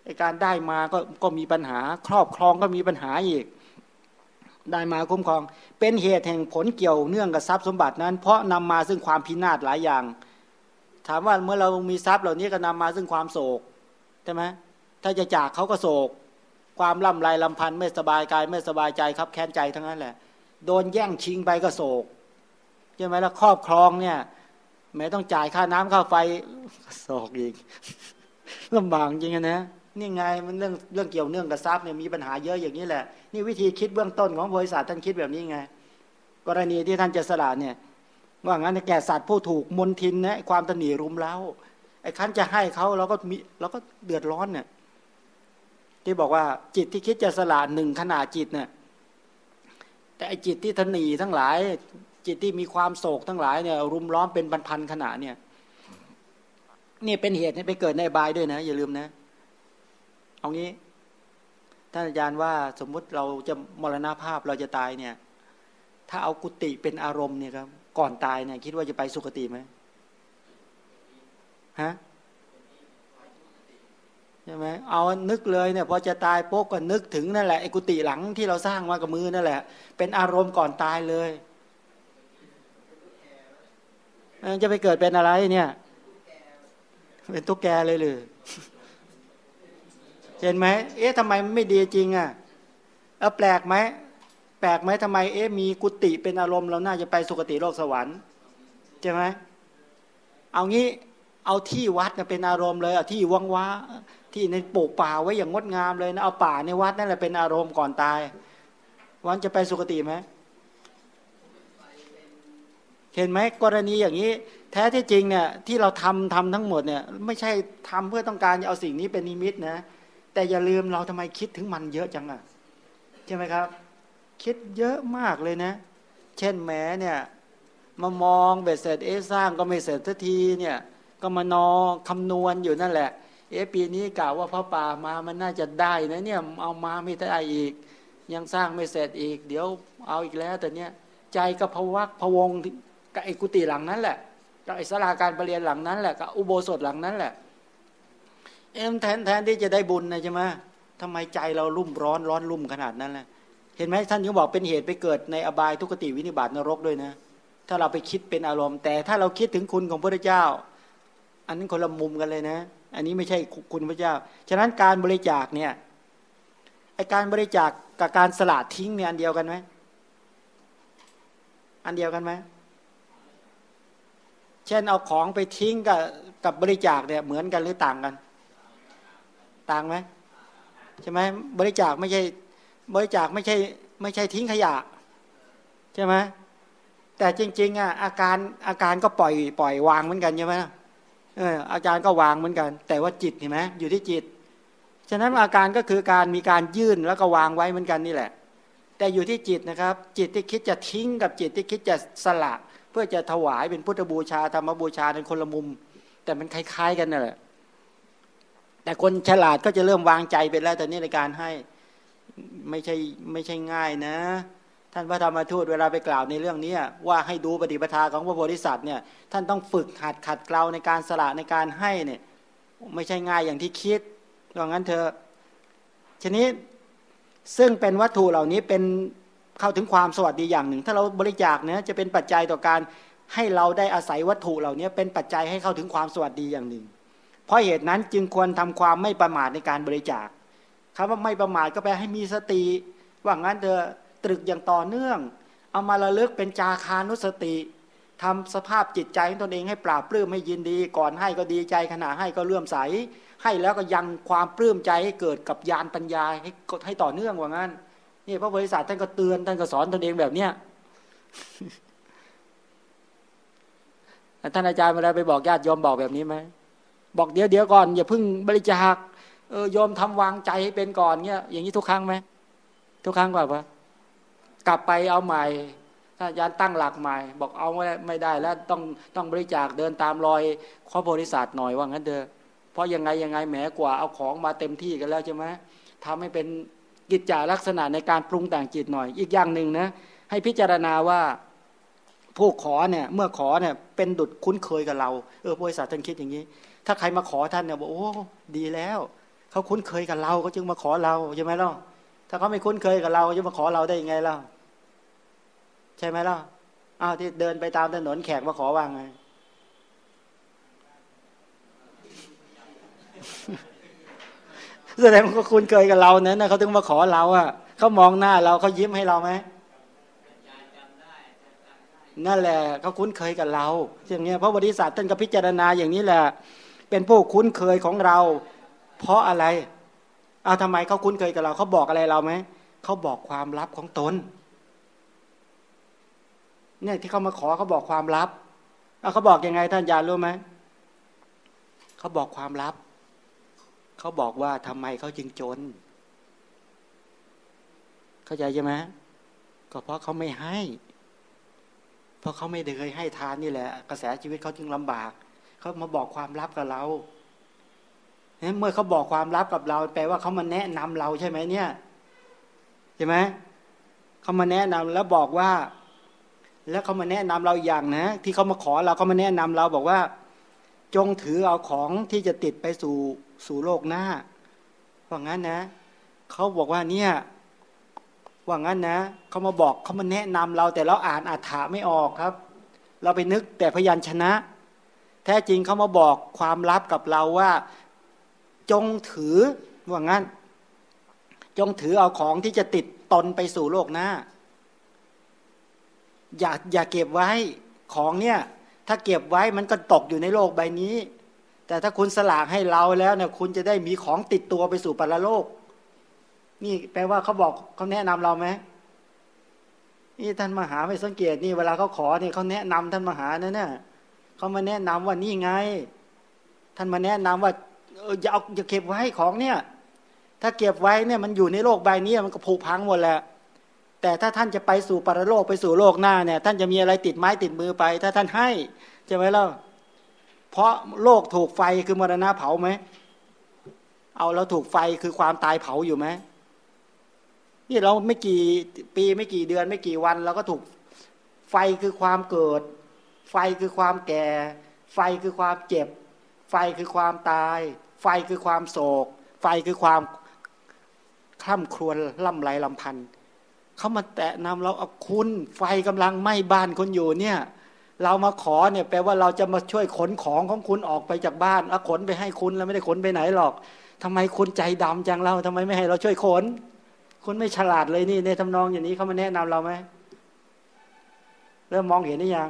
ไอการได้มาก็ก็มีปัญหา ครอบครองก็มีปัญหาอีก ได้มาคุ้มครอง เป็นเหตุแห่งผลเกี่ยวเนื่องกับทรัพย์สมบัตินั้น เพราะนำมาซึ่งความพินาศหลายอย่าง ถามว่าเมื่อเรามีทรัพย์เหล่านี้ก็นำมาซึ่งความโศกใช่ไหมถ้าจะจากเขาก็โศก ความล่ำไรลำพันธ์ไม่สบายกายไม่สบายใจครับแค้นใจทั้งนั้นแหละ โดนแย่งชิงไปก็โศกใช่ไหมแล้วครอบครองเนี่ย แม้ต้องจ่ายค่าน้ำค่าไฟโศกอีกลำบากจริงนะนี่ไงมันเรื่องเรื่องเกี่ยวเนื่องกับทรัพย์เนี่ยมีปัญหาเยอะอย่างนี้แหละ นี่วิธีคิดเบื้องต้นของบริษัทท่านคิดแบบนี้ไง กรณีที่ท่านจะสละเนี่ย ว่างั้นแก่สัตว์ผู้ถูกมนทินนะความตนีรุมเล้าไอ้คันจะให้เขาเราก็มีเราก็เดือดร้อนเนี่ยที่บอกว่าจิตที่คิดจะสละหนึ่งขนาดจิตเนี่ยแต่ไอจิตที่ทนีทั้งหลาย จิตที่มีความโศกทั้งหลายเนี่ยรุมล้อมเป็นพันๆขนาดเนี่ยนี่เป็นเหตุให้ไปเกิดในบายด้วยนะ อย่าลืมนะเอางี้ท่านอาจารย์ว่าสมมุติเราจะมรณภาพเราจะตายเนี่ย ถ้าเอากุฏิเป็นอารมณ์เนี่ยครับ ก่อนตายเนี่ยคิดว่าจะไปสุคติไหมฮะใช่ไหมเอานึกเลยเนี่ยพอจะตายปุ๊บก็นึกถึงนั่นแหละไอ้กุฏิหลังที่เราสร้างมากับมือนั่นแหละ เป็นอารมณ์ก่อนตายเลย จะไปเกิดเป็นอะไรเนี่ย เป็นตุ๊กแกเลยหรือเห็นไหมเอ๊ะทำไมไม่ดีจริงอะเออแปลกไหมแปลกไหมทำไมเอ๊ะมีกุฏิเป็นอารมณ์เราน่าจะไปสุคติโลกสวรรค์ใช่ไหมเอางี้เอาที่วัดเป็นอารมณ์เลยเอาที่ว่างว้าที่ในปลูกป่าไว้อย่างงดงามเลยนะเอาป่าในวัดนั่นแหละเป็นอารมณ์ก่อนตาย วันจะไปสุคติไหม เห็นไหมกรณีอย่างนี้ แท้ที่จริงเนี่ยที่เราทำทำทั้งหมดเนี่ยไม่ใช่ทำเพื่อต้องการเอาสิ่งนี้เป็นนิมิตนะ แต่อย่าลืมเราทำไมคิดถึงมันเยอะจังอะใช่ไหมครับ คิดเยอะมากเลยนะ เช่นแหมเนี่ยมามองเบ็ดเสร็จเอสร้างก็ไม่เสร็จสักทีเนี่ยก็มานอคำนวณอยู่นั่นแหละเอ๊ปีนี้กล่าวว่าพระป่ามามันน่าจะได้นะเนี่ยเอามาไม่ได้อีก ยังสร้างไม่เสร็จอีก เดี๋ยวเอาอีกแล้วแต่เนี้ยใจก็พวักพวง กับไอ้กุฏิหลังนั้นแหละกับไอ้สลาการประเรียนหลังนั้นแหละกับอุโบสถหลังนั้นแหละ เอ็มแทนแทนที่จะได้บุญนะใช่ไหมทำไมใจเรารุ่มร้อนร้อนรุ่มขนาดนั้นแหละเห็นไหมท่านยังบอกเป็นเหตุไปเกิดในอบายทุกติวินิบาตนรกด้วยนะ ถ้าเราไปคิดเป็นอารมณ์ แต่ถ้าเราคิดถึงคุณของพระเจ้า อันนั้นคนละมุมกันเลยนะ อันนี้ไม่ใช่คุณพระเจ้า ฉะนั้นการบริจาคเนี่ยไอการบริจาคกับการสละทิ้งเนี่ยอันเดียวกันไหมอันเดียวกันไหม เช่นเอาของไปทิ้งกับกับบริจาคเนี่ยเหมือนกันหรือต่างกัน ต่างไหมใช่ไหมบริจาคไม่ใช่บริจาคไม่ใช่ไม่ใช่ทิ้งขยะใช่ไหมแต่จริงๆอะอาการอาการก็ปล่อยปล่อยวางเหมือนกันใช่ไหมเอออาการก็วางเหมือนกัน แต่ว่าจิตเห็นไหมอยู่ที่จิต ฉะนั้นอาการก็คือการมีการยื่นแล้วก็วางไว้เหมือนกันนี่แหละ แต่อยู่ที่จิตนะครับ จิตที่คิดจะทิ้งกับจิตที่คิดจะสละ พื่อจะถวายเป็นพุทธบูชาธรรมบูชาในคนละมุม แต่มันคล้าย ๆ กันนั่นแหละแต่คนฉลาดก็จะเริ่มวางใจไปแล้วแต่นี่ในการให้ไม่ใช่ไม่ใช่ง่ายนะ ท่านพระธรรมทูตเวลาไปกล่าวในเรื่องนี้ว่าให้ดูปฏิปทาของพระโพธิสัตว์เนี่ยท่านต้องฝึกหัดขัดเกลาในการสละในการให้เนี่ย ไม่ใช่ง่ายอย่างที่คิดดังนั้นเธอชนิดซึ่งเป็นวัตถุเหล่านี้เป็น เข้าถึงความสวัสดีอย่างหนึ่ง ถ้าเราบริจาคเนี่ยจะเป็นปัจจัยต่อการให้เราได้อาศัยวัตถุเหล่านี้เป็นปัจจัยให้เข้าถึงความสวัสดีอย่างหนึ่ง เพราะเหตุนั้นจึงควรทำความไม่ประมาทในการบริจาคคำว่าไม่ประมาทก็แปลให้มีสติ ว่างั้นเธอตรึกอย่างต่อเนื่อง เอามาระลึกเป็นจาคานุสติทำสภาพจิตใจของตนเองให้ปราบปลื้มให้ยินดี ก่อนให้ก็ดีใจขณะให้ก็เลื่อมใส ให้แล้วก็ยังความปลื้มใจให้เกิดกับญาณปัญญาให้ให้ต่อเนื่องว่างั้น นี่พระบริษัทท่านก็เตือนท่านก็สอนตนเองแบบเนี้ยท่านอาจารย์เวลาไปบอกญาติยอมบอกแบบนี้ไหมบอกเดี๋ยวเดี๋ยวก่อนอย่าเพิ่งบริจาคเออยอมทำวางใจให้เป็นก่อนเงี้ยอย่างนี้ทุกครั้งไหมทุกครั้งกว่าปะกลับไปเอาใหม่ถ้าอาจารย์ตั้งหลักใหม่ บอกเอาไม่ไม่ได้แล้วต้องต้องบริจาคเดินตามรอยข้อบริษัทหน่อยว่างั้นเถอะเพราะยังไงยังไงแหมกว่าเอาของมาเต็มที่กันแล้วใช่ไหมทำให้เป็น กิจจาลักษณะในการปรุงแต่งจิตหน่อย อีกอย่างหนึ่งนะให้พิจารณาว่าผู้ขอเนี่ยเมื่อขอเนี่ยเป็นดุดคุ้นเคยกับเราเออบริษัทท่านคิดอย่างนี้ ถ้าใครมาขอท่านเนี่ยบอกโอ้ดีแล้วเขาคุ้นเคยกับเราเขาจึงมาขอเราใช่ไหมล่ะถ้าเขาไม่คุ้นเคยกับเราจะมาขอเราได้ยังไงล่ะใช่ไหมล่ะอ้าวที่เดินไปตามถนนแขกมาขอว่างไง แสดงว่าเขาคุ้นเคยกับเราเนี่ยนะเขาถึงมาขอเราอะเขามองหน้าเราเขายิ้มให้เราไหมนั่นแหละเขาคุ้นเคยกับเราอย่างเงี้ยเพราะบริษัทท่านก็พิจารณาอย่างนี้แหละ เป็นผู้คุ้นเคยของเรา เพราะอะไรเอาทำไมเขาคุ้นเคยกับเราเขาบอกอะไรเราไหมเขาบอกความลับของตนเนี่ยที่เขามาขอเขาบอกความลับเอาเขาบอกยังไงท่านยารู้ไหมเขาบอกความลับ เขาบอกว่าทำไมเขาจึงจน เข้าใจใช่ไหมก็เพราะเขาไม่ให้ เพราะเขาไม่เคยให้ทานนี่แหละ กระแสชีวิตเขาจึงลำบาก เขามาบอกความลับกับเราเมื่อเขาบอกความลับกับเรา แปลว่าเขามาแนะนำเราใช่ไหมเนี่ยใช่ไหมเขามาแนะนำแล้วบอกว่า แล้วเขามาแนะนำเราอย่างนะ ที่เขามาขอเราเขามาแนะนำเราบอกว่า จงถือเอาของที่จะติดไปสู่ สู่โลกหน้า ว่างั้นนะ เขาบอกว่าเนี่ย ว่างั้นนะ เขามาบอกเขามาแนะนำเราแต่เราอ่านอัฏฐะไม่ออกครับ เราไปนึกแต่พยัญชนะ แท้จริงเขามาบอกความลับกับเราว่า จงถือ ว่างั้น จงถือเอาของที่จะติดตนไปสู่โลกหน้า อย่าอย่าเก็บไว้ของเนี่ย ถ้าเก็บไว้มันก็ตกอยู่ในโลกใบนี้ แต่ถ้าคุณสลากให้เราแล้วเนี่ยคุณจะได้มีของติดตัวไปสู่ปรโลก นี่แปลว่าเขาบอกเขาแนะนำเราไหมนี่ท่านมหาไม่สังเกตนี่เวลาเขาขอเนี่ยเขาแนะนำท่านมหานั่นเนี่ยเขามาแนะนำว่านี่ไง ท่านมาแนะนำว่าเอออย่าเอาอย่าเก็บไว้ของเนี่ย ถ้าเก็บไว้เนี่ยมันอยู่ในโลกใบนี้มันก็ผุพังหมดแหละแต่ถ้าท่านจะไปสู่ปรโลกไปสู่โลกหน้าเนี่ย ท่านจะมีอะไรติดไม้ติดมือไป ถ้าท่านให้ใช่ไหมล่ะ เพราะโลกถูกไฟคือมรณะเผาไหม เอาแล้วถูกไฟคือความตายเผาอยู่ไหมนี่เราไม่กี่ปีไม่กี่เดือนไม่กี่วันเราก็ถูกไฟคือความเกิด ไฟคือความแก่ ไฟคือความเจ็บ ไฟคือความตาย ไฟคือความโศก ไฟคือความคล่ำครวญล่ำไรลำพันธ์เขามาแตะนำเราเอาคุณ ไฟกำลังไหม้บ้านคนอยู่เนี่ย เรามาขอเนี่ยแปลว่าเราจะมาช่วยขนของของคุณออกไปจากบ้านแล้วขนไปให้คุณแล้วไม่ได้ขนไปไหนหรอกทำไมคุณใจดำจังเราทำไมไม่ให้เราช่วยขน คุณไม่ฉลาดเลยนี่ในทำนองอย่างนี้เขามาแนะนำเราไหมเริ่มมองเห็นหรือยัง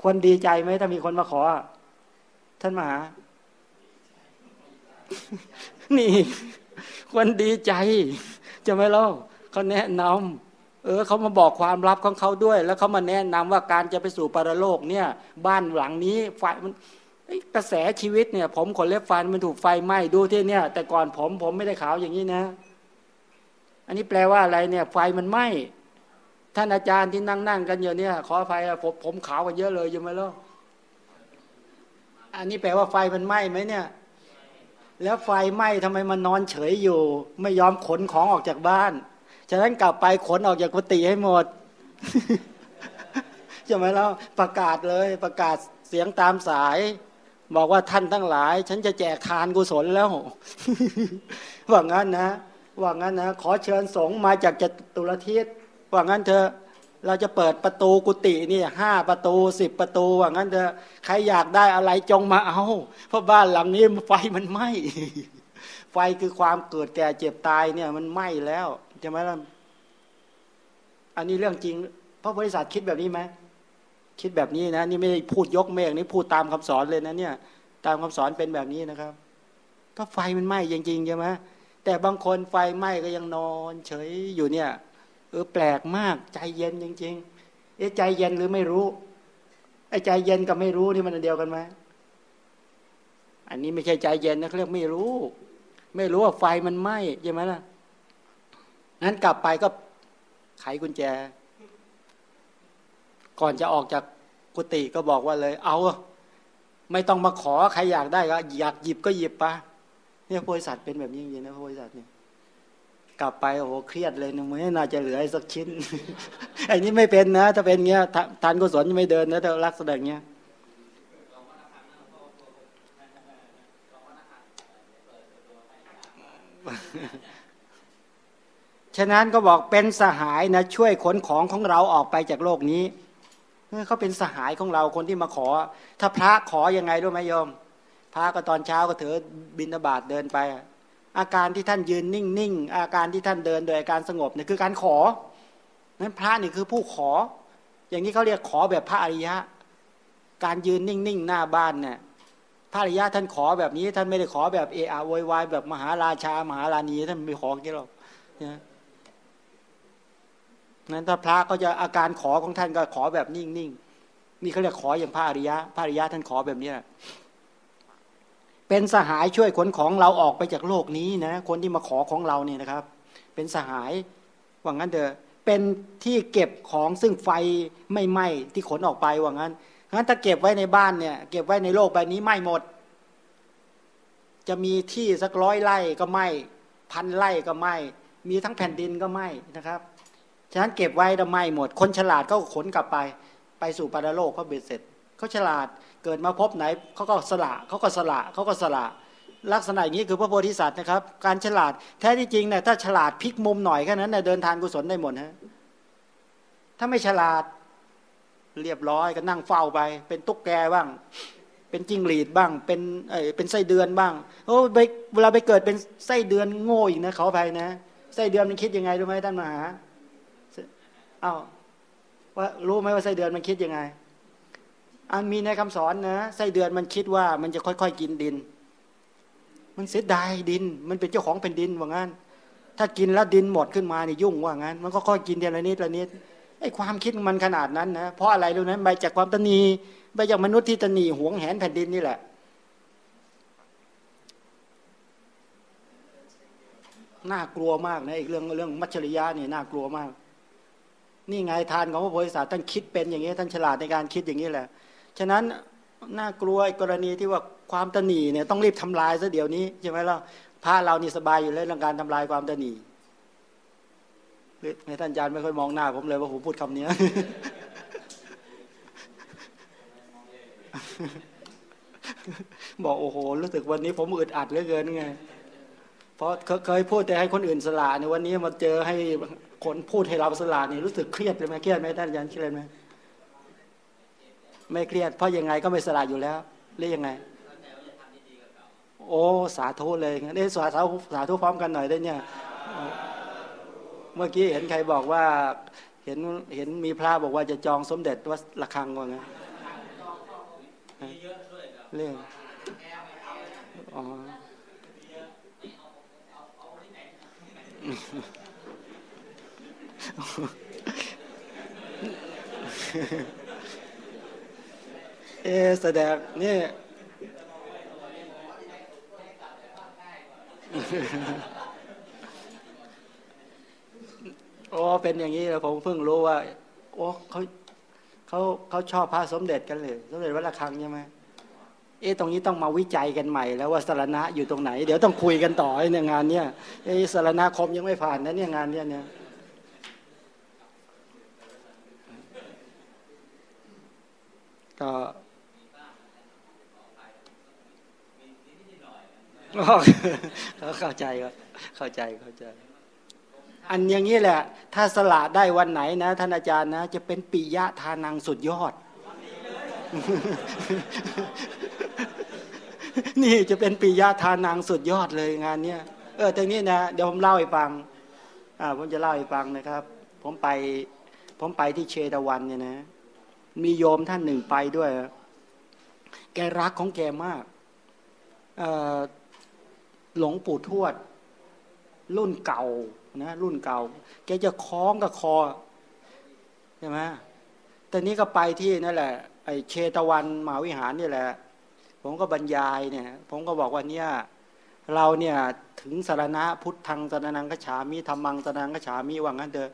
ควรดีใจไหมถ้ามีคนมาขอ ท่านมหา นี่ควรดีใจจะไม่เล่าเขาแนะนำ เออเขามาบอกความลับของเขาด้วย แล้วเขามาแนะนำว่าการจะไปสู่ปรโลกเนี่ย บ้านหลังนี้ไฟมันกระแสชีวิตเนี่ย ผมขนเล็บฟันมันถูกไฟไหม้ดูที่เนี่ย แต่ก่อนผมผมไม่ได้ขาวอย่างนี้นะ อันนี้แปลว่าอะไรเนี่ย ไฟมันไหม้ท่านอาจารย์ที่นั่งนั่งกันอยู่เนี่ยขอไฟผมผมขาวกันเยอะเลยยังไม่รู้อันนี้แปลว่าไฟมันไหม้ไหมเนี่ย แล้วไฟไหม้ทำไมมันนอนเฉยอยู่ ไม่ยอมขนของออกจากบ้าน ฉะนั้นกลับไปขนออกจากกุฏิให้หมดใช่ไหมล่ะประกาศเลยประกาศเสียงตามสาย บอกว่าท่านทั้งหลาย ฉันจะแจกทานกุศลแล้วว่างั้นนะว่างั้นนะขอเชิญสงฆ์มาจากจตุรทิศว่างั้นเธอเราจะเปิดประตูกุฏินี่ห้าประตูสิบประตู ว่างั้นเธอใครอยากได้อะไรจงมาเอา เพราะบ้านหลังนี้ไฟมันไหม้ไฟคือความเกิดแก่เจ็บตายเนี่ยมันไหม้แล้ว ใช่ไหมล่ะอันนี้เรื่องจริงพระบริษัทคิดแบบนี้ไหมคิดแบบนี้นะ นี่ไม่ได้พูดยกเมฆนี่พูดตามคำสอนเลยนะเนี่ย ตามคำสอนเป็นแบบนี้นะครับ ก็ไฟมันไหม้จริงๆใช่ไหมแต่บางคนไฟไหม้ก็ยังนอน เฉยอยู่เนี่ย เออแปลกมากใจเย็นจริง ๆ เอ๊ะใจเย็นหรือไม่รู้ไอ้ใจเย็นกับไม่รู้นี่มันเดียวกันไหมอันนี้ไม่ใช่ใจเย็นนะเขาเรียกไม่รู้ ไม่รู้ว่าไฟมันไหม้ใช่ไหมล่ะ นั้นกลับไปก็ไขกุญแจ ก่อนจะออกจากกุฏิก็บอกว่าเลย เอา ไม่ต้องมาขอใครอยากได้ก็อยากหยิบก็หยิบปะเนี่ยบริษัทเป็นแบบนี้จริงๆนะบริษัทเนี่ยกลับไปโอ้โหเครียดเลยนึกไม่น่าจะเหลือสักชิ้นไอ้นี้ไม่เป็นนะ ถ้าเป็นเงี้ยทานกุศลยังไม่เดินนะถ้ารักษณะเงี้ย ฉะนั้นก็บอกเป็นสหายนะช่วยขนของของเราออกไปจากโลกนี้เขาเป็นสหายของเราคนที่มาขอ ถ้าพระขอยังไงรู้ไหมโยม พระก็ตอนเช้าก็ถือบินบาตเดินไป อาการที่ท่านยืนนิ่งๆอาการที่ท่านเดินโดยอาการสงบเนี่ยคือการขอนั้นพระนี่คือผู้ขอ อย่างนี้เขาเรียกขอแบบพระอริยะ การยืนนิ่งๆหน้าบ้านเนี่ยพระอริยะท่านขอแบบนี้ ท่านไม่ได้ขอแบบเออาโวยวายแบบมหาราชามหาราณีท่านไม่ขอกี่หรอกนะ นั้นถ้าพระก็จะอาการขอของท่านก็ขอแบบนิ่งๆนี่เขาเรียกขออย่างพระอริยะพระอริยะท่านขอแบบนี้เป็นสหายช่วยขนของเราออกไปจากโลกนี้นะคนที่มาขอของเราเนี่ยนะครับ เป็นสหายว่างั้นเถอะเป็นที่เก็บของซึ่งไฟไม่ไหม้ที่ขนออกไปว่างั้นงั้นถ้าเก็บไว้ในบ้านเนี่ย เก็บไว้ในโลกใบนี้ไหม้หมด จะมีที่สักร้อยไร่ก็ไหม้พันไร่ก็ไหม้มีทั้งแผ่นดินก็ไหม้นะครับ ฉะนั้นเก็บไว้จะไมหมด คนฉลาดก็ขนกลับไป ไปสู่ปารโลกเขาเบ็ดเสร็จเขาฉลาดเกิดมาพบไหนเขาก็สละเขาก็สละเขาก็สละ ลักษณะอย่างนี้คือพระโพธิสัตว์นะครับ การฉลาดแท้ที่จริงเนี่ยถ้าฉลาดพลิกมุมหน่อยแค่นั้นเนี่ยเดินทางกุศลได้หมดฮะถ้าไม่ฉลาดเรียบร้อยก็นั่งเฝ้าไป เป็นตุ๊กแกบ้าง เป็นจิ้งหรีดบ้าง เป็นเออเป็นไส้เดือนบ้างโอ้ไปเวลาไปเกิดเป็นไส้เดือนโง่อีกนะเขาไปนะไส้เดือนมันคิดยังไงรู้ไหมท่านมหา อ้าวว่ารู้ไหมว่าไส้เดือนมันคิดยังไงอันมีในคำสอนนะไส้เดือนมันคิดว่ามันจะค่อยๆกินดิน มันเสียดายดิน มันเป็นเจ้าของเป็นดินว่างั้น ถ้ากินแล้วดินหมดขึ้นมานี่ยุ่งว่างั้น มันก็ค่อยกินเดียวละนิดละนิดไอ้ความคิดมันขนาดนั้นนะเพราะอะไรรู้นั้นไปจากความตนีไปจากมนุษย์ที่ตนีหวงแหนแผ่นดินนี่แหละ น่ากลัวมากนะอีกเรื่องเรื่องมัจฉริยะนี่น่ากลัวมาก นี่ไงทานของพระโพธิสัตว์ท่านคิดเป็นอย่างนี้ท่านฉลาดในการคิดอย่างนี้แหละ ฉะนั้นน่ากลัวกรณีที่ว่าความตนีเนี่ยต้องรีบทำลายซะเดี๋ยวนี้ใช่ไหมล่ะพระเรานี่สบายอยู่แล้วเรื่องการทำลายความตนีในท่านอาจารย์ไม่ค่อยมองหน้า ผมเลยว่าผมพูดคำนี้บอกโอ้โหรู้สึกวันนี้ผมอึดอัดเหลือเกินไง เพราะเคยพูดแต่ให้คนอื่นสละในวันนี้มาเจอให้คนพูดให้เราสละนี่รู้สึกเครียดเลยไหมเครียดไหมท่านอาจารย์เครียดไหมไม่เครียด เพราะยังไงก็ไม่สละอยู่แล้วหรือยังไงโอ้สาธุเลยงั้นได้สาธุสาธุพร้อมกันหน่อยได้เนี่ย เมื่อกี้เห็นใครบอกว่า เห็นเห็นมีพระบอกว่าจะจองสมเด็จวัดระฆังว่าไงเรื่องอ๋อ เอแสดงนี่โอ้เป็นอย่างนี้แล้วผมเพิ่งรู้ว่า โอ้เขาเขาเขาชอบพระสมเด็จกันเลย สมเด็จวัดระฆังใช่ไหม เอ๊ะตรงนี้ต้องมาวิจัยกันใหม่ แล้วว่าสารณะอยู่ตรงไหน เดี๋ยวต้องคุยกันต่อในงานเนี้ยไอ้สารณะคมยังไม่ผ่านนะเนี่ยงานเนี้ยเนี่ยก็เข้าใจครับเข้าใจเข้าใจ อันอย่างนี้แหละ ถ้าสละได้วันไหนนะท่านอาจารย์นะ จะเป็นปิยะทานังสุดยอด นี่จะเป็นปิยะทานังสุดยอดเลยงานเนี้ยเออทีนี้นะเดี๋ยวผมเล่าให้ฟัง อ่า ผมจะเล่าให้ฟังนะครับ ผมไป ผมไปที่เชตวันเนี่ยนะ มีโยมท่านหนึ่งไปด้วย แกรักของแกมากหลงปู่ทวด รุ่นเก่านะรุ่นเก่า แกจะคล้องกับคอใช่ไหมแต่นี้ก็ไปที่นั่นแหละ ไอเชตวันมหาวิหารนี่แหละ ผมก็บรรยายเนี่ย ผมก็บอกว่าเนี่ยเราเนี่ยถึงสารณะพุทธังสารนังกฉามิธรรมังสารนังกฉามิว่างั้นเถอะ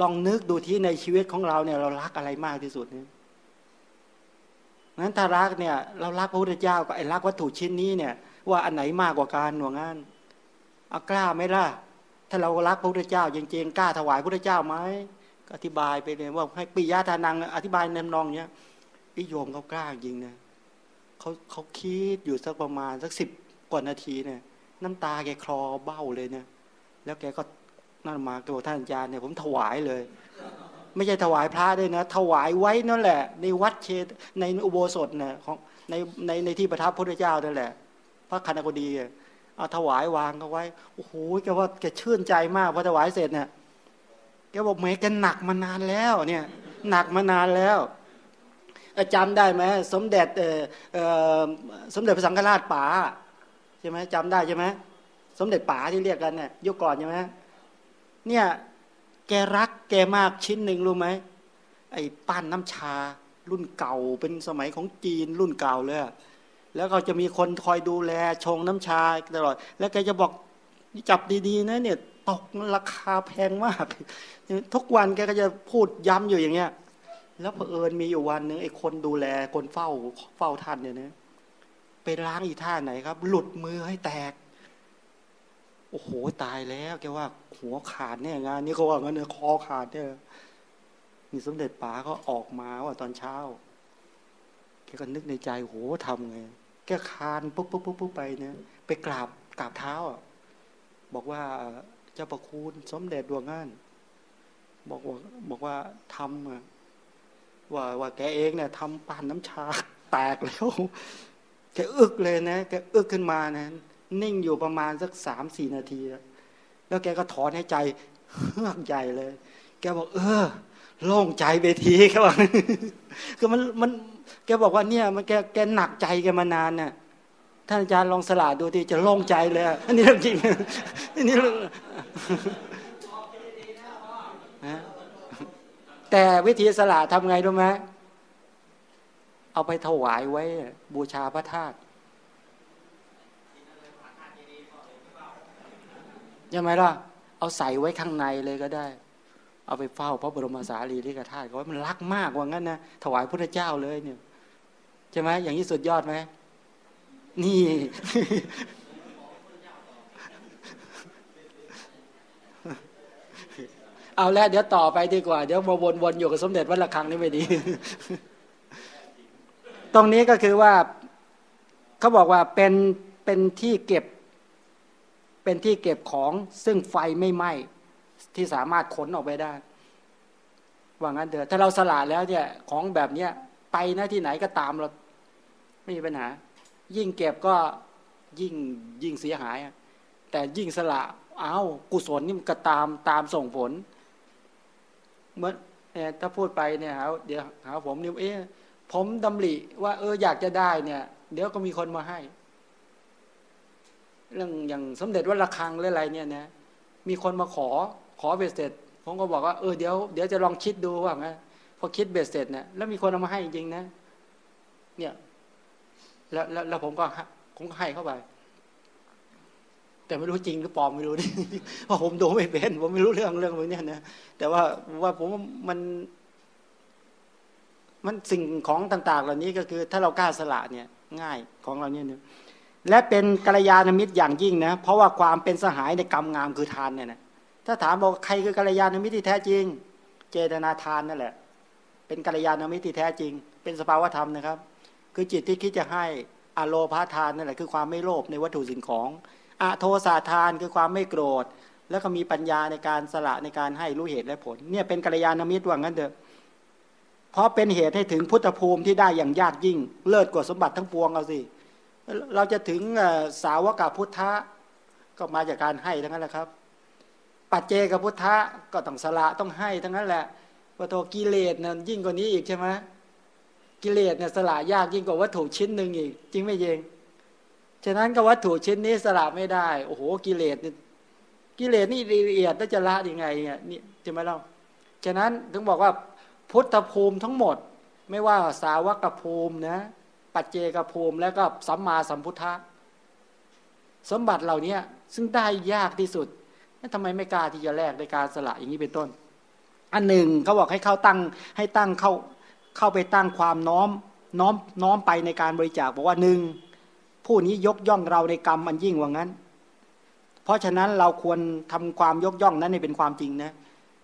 ลองนึกดูที่ในชีวิตของเราเนี่ยเรารักอะไรมากที่สุดเนี่ยงั้นถ้ารักเนี่ยเรารักพระพุทธเจ้ากับไอ้รักวัตถุชิ้นนี้เนี่ยว่าอันไหนมากกว่าการหน่วงงานเอากล้าไหมล่ะ ถ้าเรารักพระพุทธเจ้าจริงๆกล้าถวายพระพุทธเจ้าไหมอธิบายไปเลยว่าให้ปิยะทานังอธิบายในนองเนี้ย อิโยมเขากล้าจริงนะเขาเขาคิดอยู่สักประมาณสักสิบกว่านาทีเนี่ย น้ำตาแกคลอเบ้าเลยเนี่ยแล้วแกก็นั่นมาตัวท่านอาจารย์เนี่ยผมถวายเลย ไม่ใช่ถวายพระด้วยนะ ถวายไว้นั่นแหละ ในวัดเชตในอุโบสถเนี่ยของในในในที่ประทับพระเจ้านั่นแหละ พระคณะกดีเอาถวายวางเขาไว้โอ้โหแกว่าแกชื่นใจมากพอถวายเสร็จเนี่ยแกบอกแม่แกหนักมานานแล้วเนี่ย หนักมานานแล้ว จำได้ไหมสมเด็จสมเด็จพระสังฆราชป๋าใช่ไหมจำได้ใช่ไหมสมเด็จป๋าที่เรียกกันเนี่ยยุคก่อนใช่ไหมเนี่ยแกรักแกมากชิ้นหนึ่งรู้ไหมไอ้ปั้นน้ำชา รุ่นเก่าเป็นสมัยของจีนรุ่นเก่าเลยแล้วก็จะมีคนคอยดูแลชงน้ำชาตลอด แล้วแกจะบอกจับดีๆนะเนี่ยตกราคาแพงมาก ทุกวันแกก็จะพูดย้ำอยู่อย่างเงี้ย แล้วเผอิญมีอยู่วันหนึ่งไอ้คนดูแลคนเฝ้าเฝ้าท่านเนี่ยนะไปล้างอีท่าไหนครับ หลุดมือให้แตก โอ้โหตายแล้วแกว่า หัวขาดเนี่ยงานนี้เขาว่างั้นเนี่ยคอขาดเนี่ยมีสมเด็จป๋าก็ออกมาว่าตอนเช้าแกก็นึกในใจโหทำไงแกคานปุ๊บปุ๊บปุ๊บปุ๊บไปเนี่ยไปกราบกราบเท้าอะบอกว่าเจ้าประคุณสมเด็จดวงงาน บอกว่าบอกว่าทำอะ ว่าว่าแกเองเนี่ยทำปานน้ำชาแตกแล้วแกอึกเลยนะแกอึกขึ้นมานะนิ่งอยู่ประมาณสักสามสี่นาที แล้วแกก็ถอนให้ใจเฮือกใหญ่เลย แกบอกเออโล่งใจไปทีแกบอกคือมันมันแกบอกว่าเนี่ย มันแกแกหนักใจแกมานานเนี่ยท่านอาจารย์ลองสละดูทีจะโล่งใจเลยอันนี้เรื่องจริงอันนี้เรื่อง แต่วิธีสละทำไงรู้ไหมเอาไปถวายไว้ บูชาพระธาตุใช่ไหมล่ะ เอาใส่ไว้ข้างในเลยก็ได้ เอาไปเฝ้าพระบรมสารีริกธาตุเขามันรักมากว่างั้นนะถวายพระเจ้าเลยเนี่ยใช่ไหมอย่างนี้สุดยอดไหมนี่ เอาแล้วเดี๋ยวต่อไปดีกว่า เดี๋ยวมาวนๆอยู่กับสมเด็จวัดระฆังนี่ไม่ดี ตรงนี้ก็คือว่าเขาบอกว่าเป็นเป็นที่เก็บ เป็นที่เก็บของซึ่งไฟไม่ไหม้ที่สามารถขนออกไปได้ ว่างั้นเถอะถ้าเราสละแล้วเนี่ยของแบบเนี้ยไปนะที่ไหนก็ตามเราไม่มีปัญหา ยิ่งเก็บก็ยิ่งยิ่งเสียหาย แต่ยิ่งสละเอากุศลนี่มันก็ตามตามส่งผล เมื่อถ้าพูดไปเนี่ยหาเดี๋ยวหาผมนี่เอ๊ะผมดำริว่า เอออยากจะได้เนี่ย เดี๋ยวก็มีคนมาให้ เรื่องอย่างสมเด็จวัดระฆังหรืออะไรเนี่ยนะมีคนมาขอขอเบ็ดเสร็จ ผมก็บอกว่าเออเดี๋ยวเดี๋ยวจะลองคิดดูว่าไงพอคิดเบ็ดเสร็จเนี่ยแล้วมีคนเอามาให้จริงๆนะ เนี่ย แล้วแล้วแล้วผมก็ผมก็ให้เข้าไป แต่ไม่รู้จริงหรือปลอมไม่รู้นี่เพราะผมดูไม่เป็นผมไม่รู้เรื่องเรื่องพวกนี้นะแต่ว่าว่าผมมัน มันสิ่งของต่าง ๆ เหล่านี้ก็คือ ถ้าเรากล้าสละเนี่ย ง่ายของเราเนี่ยและเป็นกัลยาณมิตรอย่างยิ่งนะเพราะว่าความเป็นสหายในกรรมงามคือทานเนี่ยนะถ้าถามบอกใครคือกัลยาณมิตรที่แท้จริง เจตนาทานนั่นแหละ เป็นกัลยาณมิตรที่แท้จริง เป็นสภาวธรรมนะครับ คือจิตที่คิดจะให้อโลภาทานนั่นแหละคือความไม่โลภในวัตถุสิ่งของ อโทสาทานคือความไม่โกรธ แล้วก็มีปัญญาในการสละในการให้รู้เหตุและผล เนี่ยเป็นกัลยาณมิตรว่างั้นเถอะเพราะเป็นเหตุให้ถึงพุทธภูมิที่ได้อย่างยากยิ่ง เลิศกว่าสมบัติทั้งปวงเอาสิเราจะถึงสาวกพุทธะก็มาจากการให้ทั้งนั้นแหละครับ ปัจเจกพุทธะก็ต้องสละต้องให้ทั้งนั้นแหละว่าตัวกิเลสนั้นยิ่งกว่านี้อีกใช่ไหมกิเลสเนี่ยสละยากยิ่งกว่าวัตถุชิ้นหนึ่งอีก จริงไม่เยง ฉะนั้นก็วัตถุชิ้นนี้สละไม่ได้ โอ้โห กิเลสนี่กิเลสนี่ละเอียดแล้วจะละยังไงเนี่ยนี่จะไหมเล่าฉะนั้นถึงบอกว่าพุทธภูมิทั้งหมด ไม่ว่าสาวกภูมินะ ปัจเจกภูมิแล้วก็สัมมาสัมพุทธะสมบัติเหล่านี้ซึ่งได้ยากที่สุดทำไมไม่กล้าที่จะแลกในการสละอย่างนี้เป็นต้น อันหนึ่งเขาบอกให้เข้าตั้งให้ตั้งเข้าเข้าไปตั้งความน้อมน้อมน้อมไปในการบริจาคบอกว่าหนึ่ง ผู้นี้ยกย่องเราในกรรมอันยิ่งว่างั้น เพราะฉะนั้นเราควรทำความยกย่องนั้นให้เป็นความจริงนะ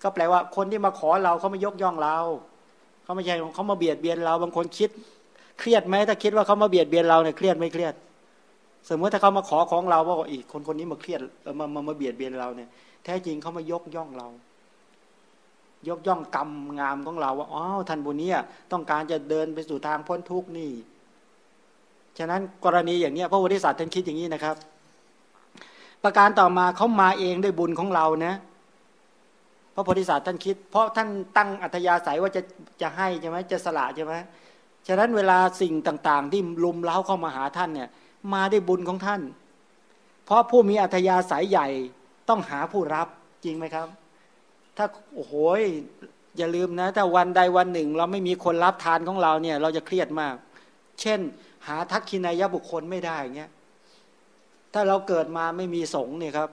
ก็แปลว่าคนที่มาขอเราเขาไม่ยกย่องเรา เขาไม่ใช่เขามาเบียดเบียนเรา บางคนคิด เครียดไหมถ้าคิดว่าเขามาเบียดเบียนเราเนี่ยเครียดไม่เครียด สมมติถ้าเขามาขอของเราว่าอีกคนคนนี้มาเครียดมามามาเบียดเบียนเราเนี่ย แท้จริงเขามายกย่องเรายกย่องกรรมงามของเราว่าอ๋อท่านบุญนี้ต้องการจะเดินไปสู่ทางพ้นทุกข์นี่ ฉะนั้นกรณีอย่างนี้พระโพธิสัตว์ท่านคิดอย่างนี้นะครับ ประการต่อมาเขามาเองด้วยบุญของเรานะพระโพธิสัตว์ท่านคิด เพราะท่านตั้งอัธยาศัยว่าจะจะให้ใช่ไหมจะสละใช่ไหมฉะนั้นเวลาสิ่งต่างๆ ที่ลุมเล้าเข้ามาหาท่านเนี่ย มาได้บุญของท่าน เพราะผู้มีอัธยาศัยใหญ่ต้องหาผู้รับจริงไหมครับ ถ้าโอ้โหอย่าลืมนะ ถ้าวันใดวันหนึ่ง เราไม่มีคนรับทานของเราเนี่ย เราจะเครียดมาก เช่น หาทักขินายบุคคลไม่ได้เงี้ยถ้าเราเกิดมาไม่มีสงฆ์เนี่ยครับ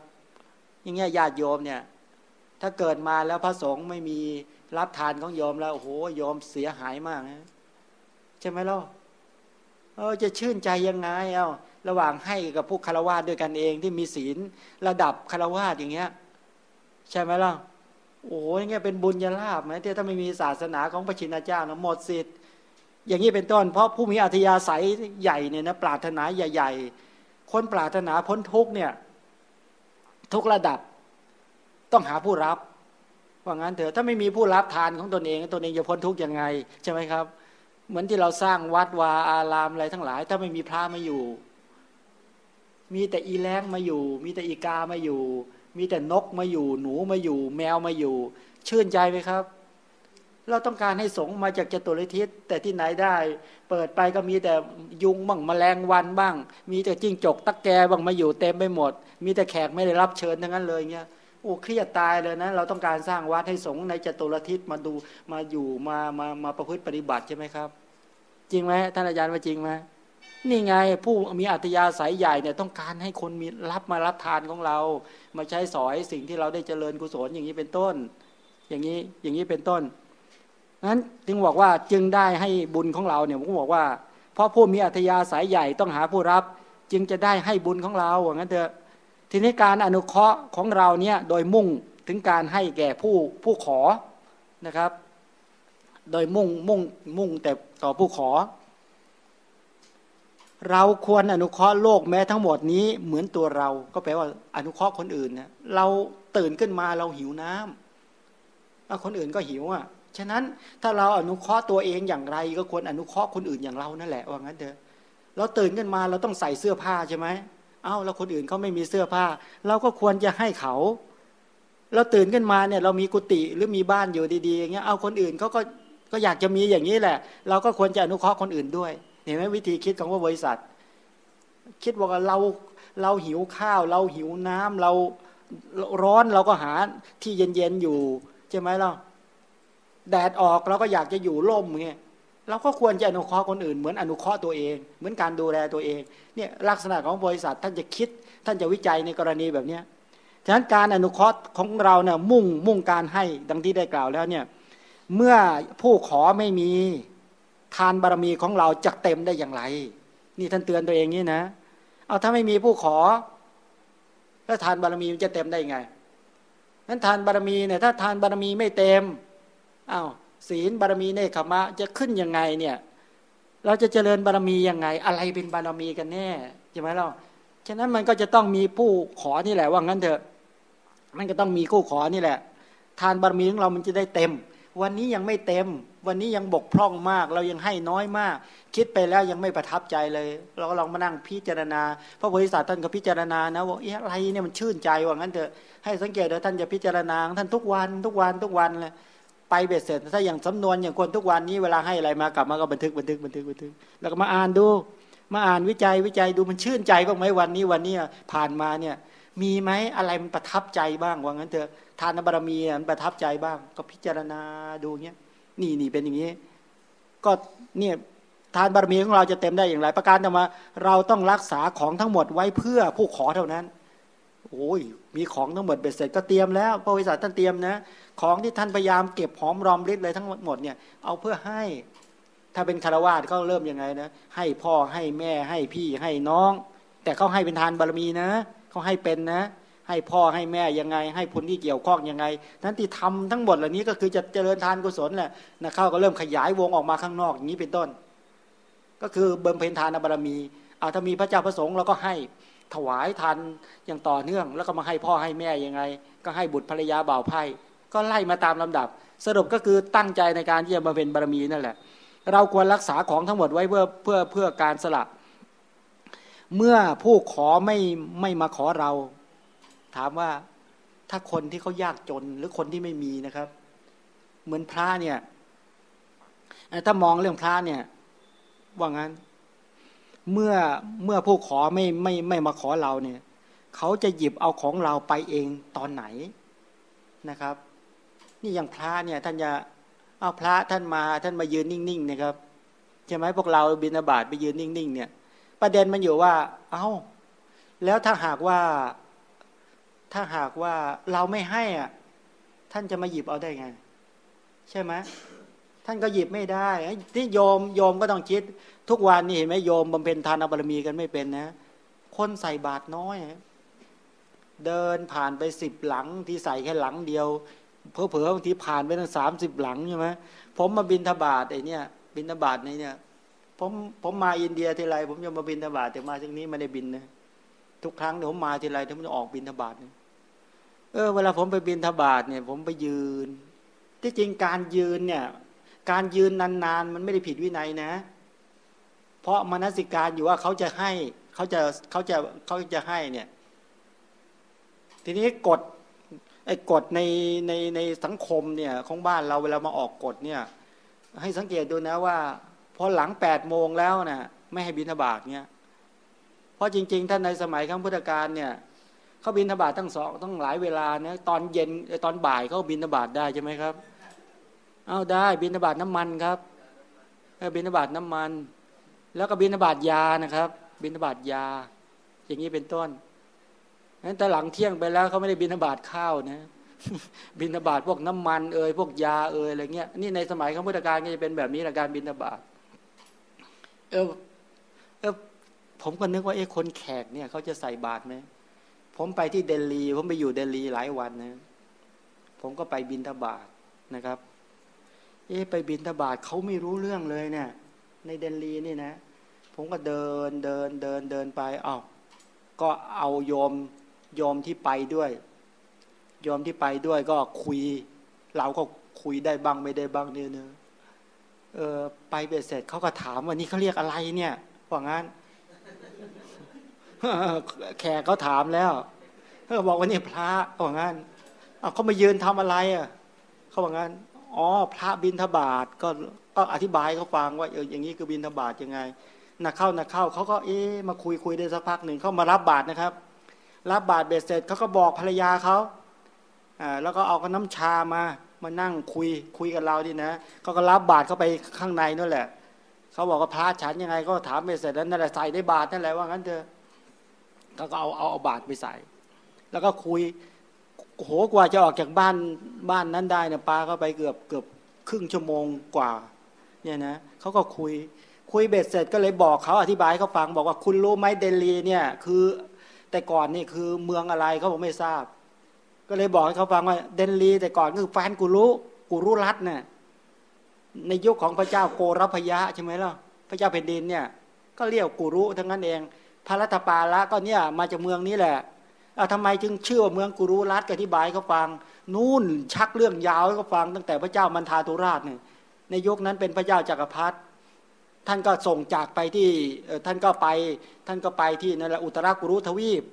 อย่างเงี้ยญาติโยมเนี่ย ถ้าเกิดมาแล้วพระสงฆ์ไม่มีรับทานของโยมแล้วโอ้โหโยมเสียหายมากนะใช่ไหมล่ะเออจะชื่นใจยังไงเอาระหว่างให้กับพวกคารวะด้วยกันเองที่มีศีลระดับคารวะอย่างเงี้ย ใช่ไหมล่ะโอ้โหอย่างเงี้ยเป็นบุญญาลาบไหมที่ถ้าไม่มีศาสนาของพระชินเจ้านะหมดสิทธิ์ อย่างนี้เป็นต้น เพราะผู้มีอัธยาศัยใหญ่เนี่ยนะปรารถนาใหญ่ ๆ คนปรารถนาพ้นทุกเนี่ยทุกระดับต้องหาผู้รับว่างั้นเถอะถ้าไม่มีผู้รับทานของตนเองตนเองจะพ้นทุกข์ยังไงใช่ไหมครับ เหมือนที่เราสร้างวัดวาอารามอะไรทั้งหลาย ถ้าไม่มีพระมาอยู่ มีแต่อีแรงมาอยู่ มีแต่อีกามาอยู่ มีแต่นกมาอยู่ หนูมาอยู่ แมวมาอยู่ ชื่นใจไหมครับ เราต้องการให้สงมาจากจตุรทิศแต่ที่ไหนได้ เปิดไปก็มีแต่ยุงบ้างแมลงวันบ้าง มีแต่จิ้งจกตักแกบ้างมาอยู่เต็มไปหมด มีแต่แขกไม่ได้รับเชิญทั้งนั้นเลยเงี้ยโอ้เครียดตายเลยนะ เราต้องการสร้างวัดให้สงในจตุรทิศมาดูมาอยู่มามามาประพฤติปฏิบัติใช่ไหมครับ จริงไหมท่านอาจารย์ว่าจริงไหมนี่ไงผู้มีอัตยาสายใหญ่เนี่ยต้องการให้คนมีรับมารับทานของเรา มาใช้สอยสิ่งที่เราได้เจริญกุศลอย่างนี้เป็นต้น อย่างนี้อย่างนี้เป็นต้น นั้นจึงบอกว่าจึงได้ให้บุญของเราเนี่ยผมก็บอกว่า เพราะผู้มีอัตยาสายใหญ่ต้องหาผู้รับ จึงจะได้ให้บุญของเราอย่างนั้นเถอะทีนี้การอนุเคราะห์ของเราเนี่ยโดยมุ่งถึงการให้แก่ผู้ผู้ขอนะครับ โดยมุ่งมุ่งมุ่งแต่ต่อผู้ขอ เราควรอนุเคราะห์โลกแม้ทั้งหมดนี้เหมือนตัวเรา ก็แปลว่าอนุเคราะห์คนอื่นนี่ยเราตื่นขึ้นมาเราหิวน้ำคนอื่นก็หิวอะ ฉะนั้นถ้าเราอนุเคราะห์ตัวเองอย่างไร ก็ควรอนุเคราะห์คนอื่นอย่างเรานั่นแหละว่างั้นเถอะเราตื่นขึ้นมาเราต้องใส่เสื้อผ้าใช่ไหมเอ้าแล้วคนอื่นเขาไม่มีเสื้อผ้า เราก็ควรจะให้เขา เราตื่นขึ้นมาเนี่ยเรามีกุฏิหรือมีบ้านอยู่ดีๆอย่างเงี้ยเอาคนอื่นเขาก็ก็อยากจะมีอย่างนี้แหละ เราก็ควรจะอนุเคราะห์คนอื่นด้วย เห็นไหมวิธีคิดของว่าบริษัท คิดว่าเราเราหิวข้าว เราหิวน้ำเราร้อนเราก็หาที่เย็นๆอยู่ใช่ไหมเรา แดดออกเราก็อยากจะอยู่ร่มเงี้ยเราก็ควรจะอนุเคราะห์คนอื่นเหมือนอนุเคราะห์ตัวเอง เหมือนการดูแลตัวเองเนี่ยลักษณะของบริษัทท่านจะคิด ท่านจะวิจัยในกรณีแบบเนี้ยฉะนั้นการอนุเคราะห์ของเราเนี่ยมุ่งมุ่งการให้ดังที่ได้กล่าวแล้วเนี่ยเมื่อผู้ขอไม่มีทานบารมีของเราจะเต็มได้อย่างไร นี่ท่านเตือนตัวเองนี่นะ เอาถ้าไม่มีผู้ขอ แล้วทานบารมีมันจะเต็มได้ยังไงนั้นทานบารมีเนี่ยถ้าทานบารมีไม่เต็ม อา้าวศีลบารมีเนคขมะจะขึ้นยังไงเนี่ย เราจะเจริญบารมียังไง อะไรเป็นบารมีกันแน่ใช่ไหมเราฉะนั้นมันก็จะต้องมีผู้ขอนี่แหละว่างั้นเถอะ มันก็ต้องมีคู่ขอนี่แหละ ทานบารมีของเรามันจะได้เต็ม วันนี้ยังไม่เต็ม วันนี้ยังบกพร่องมาก เรายังให้น้อยมาก คิดไปแล้วยังไม่ประทับใจเลย เราก็ลองมานั่งพิจารณา พระโพธิสัตว์ท่านก็พิจารณานะว่าอะไรเนี่ยมันชื่นใจว่างั้นเถอะให้สังเกตเดี๋ยวท่านจะพิจารณาท่านทุกวันทุกวันทุกวันเลย ไปเบ็ดเสร็จ ถ้าอย่างสำนวนอย่างคนทุกวันนี้เวลาให้อะไรมากลับมาก็บันทึกบันทึกบันทึกบันทึก แล้วก็มาอ่านดู มาอ่านวิจัยวิจัยดูมันชื่นใจบ้างไหมวันนี้วันนี้ผ่านมาเนี่ย มีไหมอะไรมันประทับใจบ้างว่างั้นเถอะทานบารมีมันประทับใจบ้าง ก็พิจารณาดูเงี้ยนี่นี่เป็นอย่างนี้ ก็เนี่ยทานบารมีของเราจะเต็มได้อย่างไร ประการต่อมา เราต้องรักษาของทั้งหมดไว้เพื่อผู้ขอเท่านั้น โอ้ยมีของทั้งหมดเบ็ดเสร็จก็เตรียมแล้วพระวิสัทท่านเตรียมนะ ของที่ท่านพยายามเก็บหอมรอมริดเลยทั้งหมดเนี่ยเอาเพื่อให้ ถ้าเป็นคารวาสเขาเริ่มยังไงนะให้พ่อให้แม่ให้พี่ให้น้อง แต่เขาให้เป็นทานบารมีนะเขาให้เป็นนะ ให้พ่อให้แม่ยังไง ให้ผลที่เกี่ยวข้องยังไงนั้นที่ทำทั้งหมดเหล่านี้ก็คือจะเจริญทานกุศลแหละนะเขาก็เริ่มขยายวงออกมาข้างนอกอย่างนี้เป็นต้น ก็คือเบิ่มเพนทานบารมีเอาถ้ามีพระเจ้าพระสงฆ์เราก็ให้ ถวายทานอย่างต่อเนื่อง แล้วก็มาให้พ่อให้แม่ยังไง ก็ให้บุตรภรรยาบ่าวไพ่ก็ไล่มาตามลำดับ สรุปก็คือตั้งใจในการที่จะมาเป็นบารมีนั่นแหละ เราควรรักษาของทั้งหมดไว้เพื่อเพื่อเพื่อการสละ เมื่อผู้ขอไม่ไม่มาขอเรา ถามว่าถ้าคนที่เขายากจนหรือคนที่ไม่มีนะครับ เหมือนพระเนี่ยถ้ามองเรื่องพระเนี่ยว่างั้น เมื่อเมื่อผู้ขอไม่ไม่ไม่มาขอเราเนี่ยเขาจะหยิบเอาของเราไปเองตอนไหนนะครับ นี่อย่างพระเนี่ยท่านจะเอาพระท่านมาท่านมายืนนิ่งๆนะครับใช่ไหมพวกเราบินาบาตไปยืนนิ่งๆ เนี่ย ประเด็นมันอยู่ว่า เอา้า แล้วถ้าหากว่า ถ้าหากว่าเราไม่ให้อะท่านจะมาหยิบเอาได้ไง ใช่ไหม ท่านก็หยิบไม่ได้ที่โยมโยมก็ต้องคิด ทุกวันนี่เห็นไหมโยมบำเพ็ญทานบารมีกันไม่เป็นนะ คนใส่บาตรน้อย เดินผ่านไปสิบหลังที่ใส่แค่หลังเดียวเพอเผลอบางทีผ่านไปตั้งสามสิบหลังใช่ไหมผมมาบินทบาทไอ้นี่ยบินทบาทในเนี่ยผมผมมาอินเดียทีไรผมจะมาบินทบาทแต่มาช่วงนี้ไม่ได้บินนะทุกครั้งเดี๋ยวผมมาทีไรผมจะออกบินทบาทเนี่ยเออเวลาผมไปบินทบาทเนี่ย ผมไปยืน ที่จริงการยืนเนี่ย การยืนนานๆ มันไม่ได้ผิดวินัยนะ เพราะมนสิการอยู่ว่าเขาจะให้เขาจะเขาจะเขาจะให้เนี่ย ทีนี้กฎไอ้กฎในในในสังคมเนี่ยของบ้านเราเวลามาออกกฎเนี่ย ให้สังเกตดูนะว่าพอหลังแปดโมงแล้วนะ่ะไม่ให้บินทบาทเนี่ยเพราะจริง ๆ ท่านในสมัยครั้งพุทธกาลเนี่ยเขาบินทบาทตั้งสองต้องหลายเวลานะตอนเย็นตอนบ่ายเขาบินทบาทได้ใช่ไหมครับ เอาได้ บินทบาทน้ำมันครับบินทบาทน้ำมัน แล้วก็บินทบาทยานะครับ บินทบาทยา อย่างนี้เป็นต้นนั้นแต่หลังเที่ยงไปแล้วเขาไม่ได้บินทบาทข้าวนะ บินทบาทพวกน้ำมันเอ่ยพวกยาเอ่ยอะไรเงี้ยนี่ในสมัยของพุทธกาลก็จะเป็นแบบนี้แหละการบินทบาทเออเออผมก็นึกว่าเอ๊ะคนแขกเนี่ยเขาจะใส่บาตรไหมผมไปที่เดลี ผมไปอยู่เดลีหลายวันนะ ผมก็ไปบินทบาทนะครับ เอ๊ะไปบินทบาทเขาไม่รู้เรื่องเลยเนี่ย ในเดนลีนี่นะ ผมก็เดินเดินเดินเดินไปเอ้าก็เอาโยมโยมที่ไปด้วยโยมที่ไปด้วยก็คุย เราก็คุยได้บ้างไม่ได้บ้างเนี่ยเนอะเออไปเบ็ดเสร็จเขาก็ถามว่านี่เขาเรียกอะไรเนี่ยว่างั้นแขกเขาถามแล้วเขาบอกว่านี่พระว่างั้นเขามายืนทำอะไรอะเขาบอกงั้น อ๋อพระบินทบาทก็ก็อธิบายเขาฟังว่าเอออย่างนี้คือบินทบาทยังไงนักเข้านักเข้าเขาก็เอ๊มาคุยคุยได้สักพักหนึ่งเขามารับบาตรนะครับ รับบาตรเบ็ดเสร็จเขาก็บอกภรรยาเขาอ่าแล้วก็เอากน้ำชามามานั่งคุยคุยกับเราดินะเขาก็รับบาตรเข้าไปข้างในนั่นแหละเขาบอกว่าพระฉันยังไง ก็ถามเบ็ดเสร็จแล้วนั่นแหละใส่ได้บาตรนั่นแหละว่างั้นเถอะเขาก็เอาเอาเอาบาตรไปใส่ แล้วก็คุย โหกว่าจะออกจากบ้านบ้านนั้นได้เนี่ยปาก็ไปเกือบเกือบครึ่งชั่วโมงกว่า เนี่ยนะเขาก็คุย คุยเบ็ดเสร็จก็เลยบอกเขาอธิบายเขาฟังบอกว่าคุณรู้ไหมเดลีเนี่ย คือแต่ก่อนนี่คือเมืองอะไรเขาบอกไม่ทราบ ก็เลยบอกให้เขาฟังว่าเดลีแต่ก่อนคือแฟนกุรุกุรุรัตเนี่ยในยุคของพระเจ้าโกรพยะใช่ไหมล่ะพระเจ้าแผ่นดินเนี่ย ก็เรียกกุรุทั้งนั้นเองพระรัตปาละก็เนี่ยมาจากเมืองนี้แหละ อาทำไมจึงเชื่อเมืองกุรุรัตก็อธิบายเขาฟัง นู่นชักเรื่องยาวให้เขาฟัง ตั้งแต่พระเจ้ามันทาตุราชเนี่ยในยุคนั้นเป็นพระเจ้าจักรพรรดิท่านก็ส่งจากไปที่ท่านก็ไป ท่านก็ไปที่นั่นแหละอุตรากุรุทวีป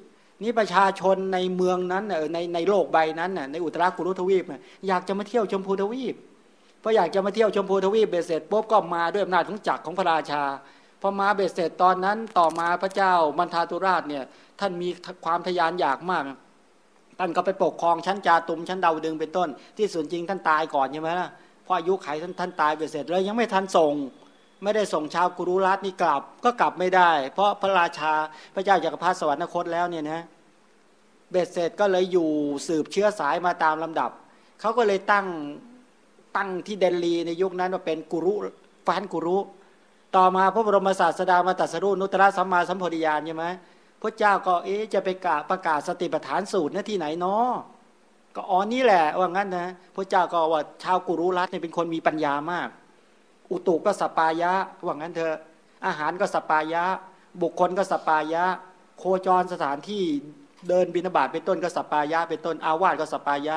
นี่ประชาชนในเมืองนั้นในในโลกใบนั้นในอุตรากุรุทวีปอยากจะมาเที่ยวชมพูทวีปเพราะอยากจะมาเที่ยวชมพูทวีปเบสเสร็จปุ๊บก็มาด้วยอำนาจของจักรของพระราชา พอมาเบสเสร็จตอนนั้นต่อมาพระเจ้ามันทาตุราชเนี่ยท่านมีความทยานอยากมาก ท่านก็ไปปกครองชั้นจาตุมชั้นดาวดึงเป็นต้น ที่ส่วนจริงท่านตายก่อนใช่ไหมล่ะพออายุไขท่านท่านตายเบสเสร็จเลยยังไม่ทันส่ง ไม่ได้ส่งชาวกุรุรัตนี่กลับก็กลับไม่ได้ เพราะพระราชาพระเจ้าจักรพรรดิสวรรคตแล้วเนี่ยนะเบ็ดเสร็จก็เลยอยู่สืบเชื้อสายมาตามลำดับเขาก็เลยตั้งตั้งที่เดลีในยุคนั้นว่าเป็นกุรุฟานกุรุ ต่อมาพระบรมศาสดามาตัสรุนุตระสัมมาสัมโพธิญาณใช่ไหมพระเจ้าก็เอ๊จะไปกาประกาศสติปัฏฐานสูตรนะที่ไหนเนาะก็อ๋อนี่แหละว่างั้นนะพระเจ้าก็ว่าชาวกุรุรัตเนี่ยเป็นคนมีปัญญามาก อุตุก็สปายะว่างั้นเถอะอาหารก็สปายะ บุคคลก็สปายะ โคจรสถานที่เดินบิณฑบาตเป็นต้นก็สัปปายะ เป็นต้นอาวาสก็สัปปายะ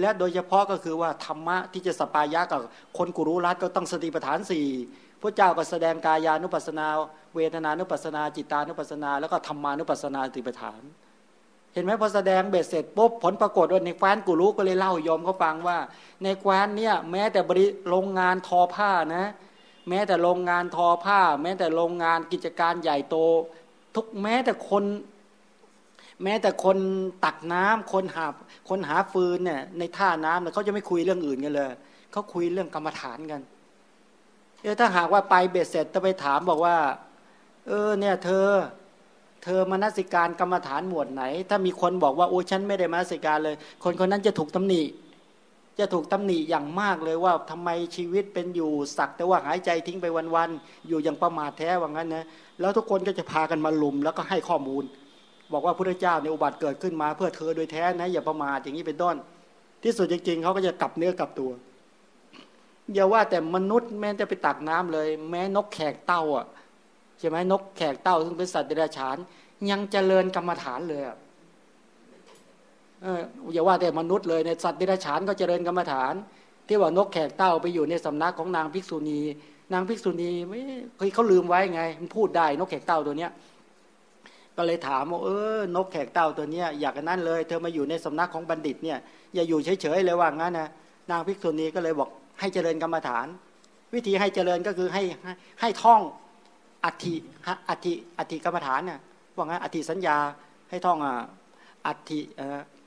และโดยเฉพาะก็คือว่าธรรมะที่จะสัปปายะกับคนกุรุรัฐก็ต้องสติปัฏฐานสี่ พระเจ้าก็แสดงกายานุปัสสนา เวทนานุปัสสนา จิตตานุปัสสนา แล้วก็ธรรมานุปัสสนาสติปัฏฐาน เห็นไหมพอแสดงเบ็ดเสร็จปุ๊บผลปรากฏว่าในแคว้นกุรุก็เลยเล่าโยมเขาฟังว่า ในแคว้นเนี่ยแม้แต่บริโรงงานทอผ้านะ แม้แต่โรงงานทอผ้า แม้แต่โรงงานกิจการใหญ่โต ทุกแม้แต่คนแม้แต่คนตักน้ำคนหาคนหาฟืนเนี่ยในท่าน้ำเนี่ยเขาจะไม่คุยเรื่องอื่นกันเลยเขาคุยเรื่องกรรมฐานกัน เออถ้าหากว่าไปเบ็ดเสร็จจะไปถามบอกว่า เออ เนี่ยเธอ เธอมานัสิการกรรมฐานหมวดไหน ถ้ามีคนบอกว่าโอ้ฉันไม่ได้มานัสิการเลย คนคนนั้นจะถูกตำหนิจะถูกตำหนิอย่างมากเลยว่าทำไมชีวิตเป็นอยู่สักแต่ว่าหายใจทิ้งไปวันๆอยู่อย่างประมาทแท้ว่างั้นนะแล้วทุกคนก็จะพากันมาลุมแล้วก็ให้ข้อมูล บอกว่าพระเจ้าในอุบัติเกิดขึ้นมา เพื่อเธอโดยแท้นะอย่าประมาทอย่างนี้เป็นต้น ที่สุดจริงๆเขาก็จะกลับเนื้อกลับตัว อย่าว่าแต่มนุษย์แม้จะไปตักน้ำเลย แม้นกแขกเต้าอะใช่ไหมนกแขกเต้า ซึ่งเป็นสัตว์เดรัจฉาน ยังเจริญกรรมฐานเลยอะอย่าว่าแต่มนุษย์เลยในสัตว์เดรัจฉานก็เจริญกรรมฐาน ที่ว่านกแขกเต้าไปอยู่ในสำนักของนางภิกษุณี นางภิกษุณีไม่เคยเขาลืมไว้ไง มันพูดได้นกแขกเต้าตัวเนี้ยก็เลยถามว่าเออนกแขกเต้าตัวเนี้ยอยากกันนั่นเลย เธอมาอยู่ในสำนักของบัณฑิตเนี่ยอย่าอยู่เฉยๆเลยว่างั้นนะนางภิกษุณีก็เลยบอก ให้เจริญกรรมฐาน วิธีให้เจริญก็คือให้ให้ท่องอัติอัติอัติกรรมฐานเนี่ยว่างั้นอัติสัญญาให้ท่องอะอัติ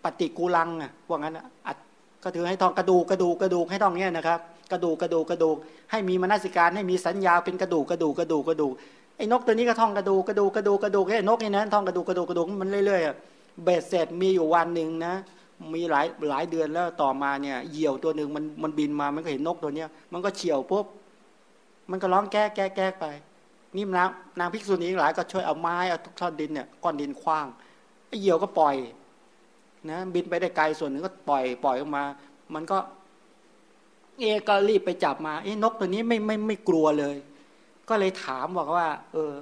ปฏิกูลังอะว่างั้นอัดก็ถือให้ท่องกระดูกกระดูกกระดูกให้ท่องเนี้ยนะครับกระดูกกระดูกกระดูก ให้มีมนสิการให้มีสัญญาเป็นกระดูกกระดูกกระดูกกระดูกไอ้นกตัวนี้ก็ท่องกระดูกกระดูกกระดูกกระดูกไอ้นกนี่นะท่องกระดูกกระดูกกระดูกมันเรื่อยๆเบ็ดเสร็จมีอยู่วันหนึ่งนะ มีหลายหลายเดือนแล้วต่อมาเนี่ยเหยี่ยวตัวหนึ่งมันมันบินมามันก็เห็นนกตัวเนี้ย มันก็เฉียวปุ๊บมันก็ร้องแก้แก้แก้ไป นี่นางนางภิกษุณีหลายก็ช่วยเอาไม้เอาทุกท่อนดินเนี่ยก้อนดินคว้างไอ้เหยี่ยวก็ปล่อยนะบินไปได้ไกลส่วนหนึ่งก็ปล่อยปล่อยออกมา มันก็ เอก็รีบไปจับมาเอ้นกตัวนี้ไม่ไม่ไม่กลัวเลย ก็เลยถามบอกว่า เออ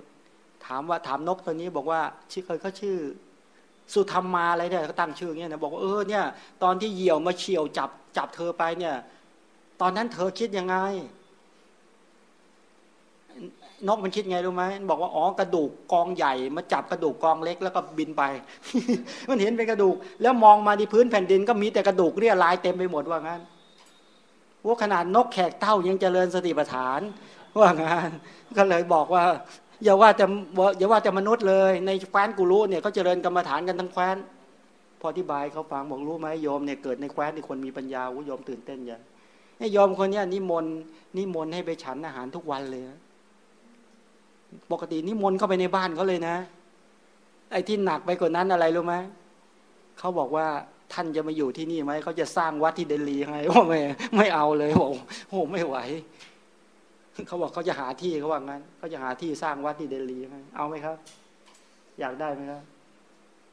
ถามว่าถามนกตัวนี้บอกว่าชื่อเคยเขาชื่อ สุธรรมมาอะไรเนี่ยเขาตั้งชื่อเงี้ยนะบอกว่าเออเนี่ย ตอนที่เหยี่ยวมาเฉียวจับจับเธอไปเนี่ย ตอนนั้นเธอคิดยังไง นกมันคิดไงรู้ไหมบอกว่าอ๋อกระดูกกองใหญ่ มาจับกระดูกกองเล็กแล้วก็บินไป มันเห็นเป็นกระดูก แล้วมองมาที่พื้นแผ่นดินก็มีแต่กระดูกเรียลายเต็มไปหมดว่างั้นว่าขนาดนกแขกเต้ายังเจริญสติปัฏฐาน ว่างั้นก็เลยบอกว่า อย่าว่าแต่อย่าว่าแต่มนุษย์เลย ในแคว้นกูรู้เนี่ยเขาเจริญกรรมฐานกันทั้งแคว้น พออธิบายเขาฟังบอกรู้ไหมโยมเนี่ยเกิดในแคว้นที่คนมีปัญญาวุโยมตื่นเต้นอย่างนี่โยมคนเนี้ยนิมนต์นิมนต์ให้ไปฉันอาหารทุกวันเลยปกตินิมนต์เข้าไปในบ้านเขาเลยนะ ไอ้ที่หนักไปกว่านั้นอะไรรู้ไหมเขาบอกว่าท่านจะมาอยู่ที่นี่ไหมเขาจะสร้างวัดที่เดลีให้ว่าไม่ไม่เอาเลยบอกโอ้ไม่ไหว เขาบอกเขาจะหาที่เขาว่างั้นเขาจะหาที่สร้างวัดที่เดลีให้เอาไหมครับ อยากได้ไหมครับ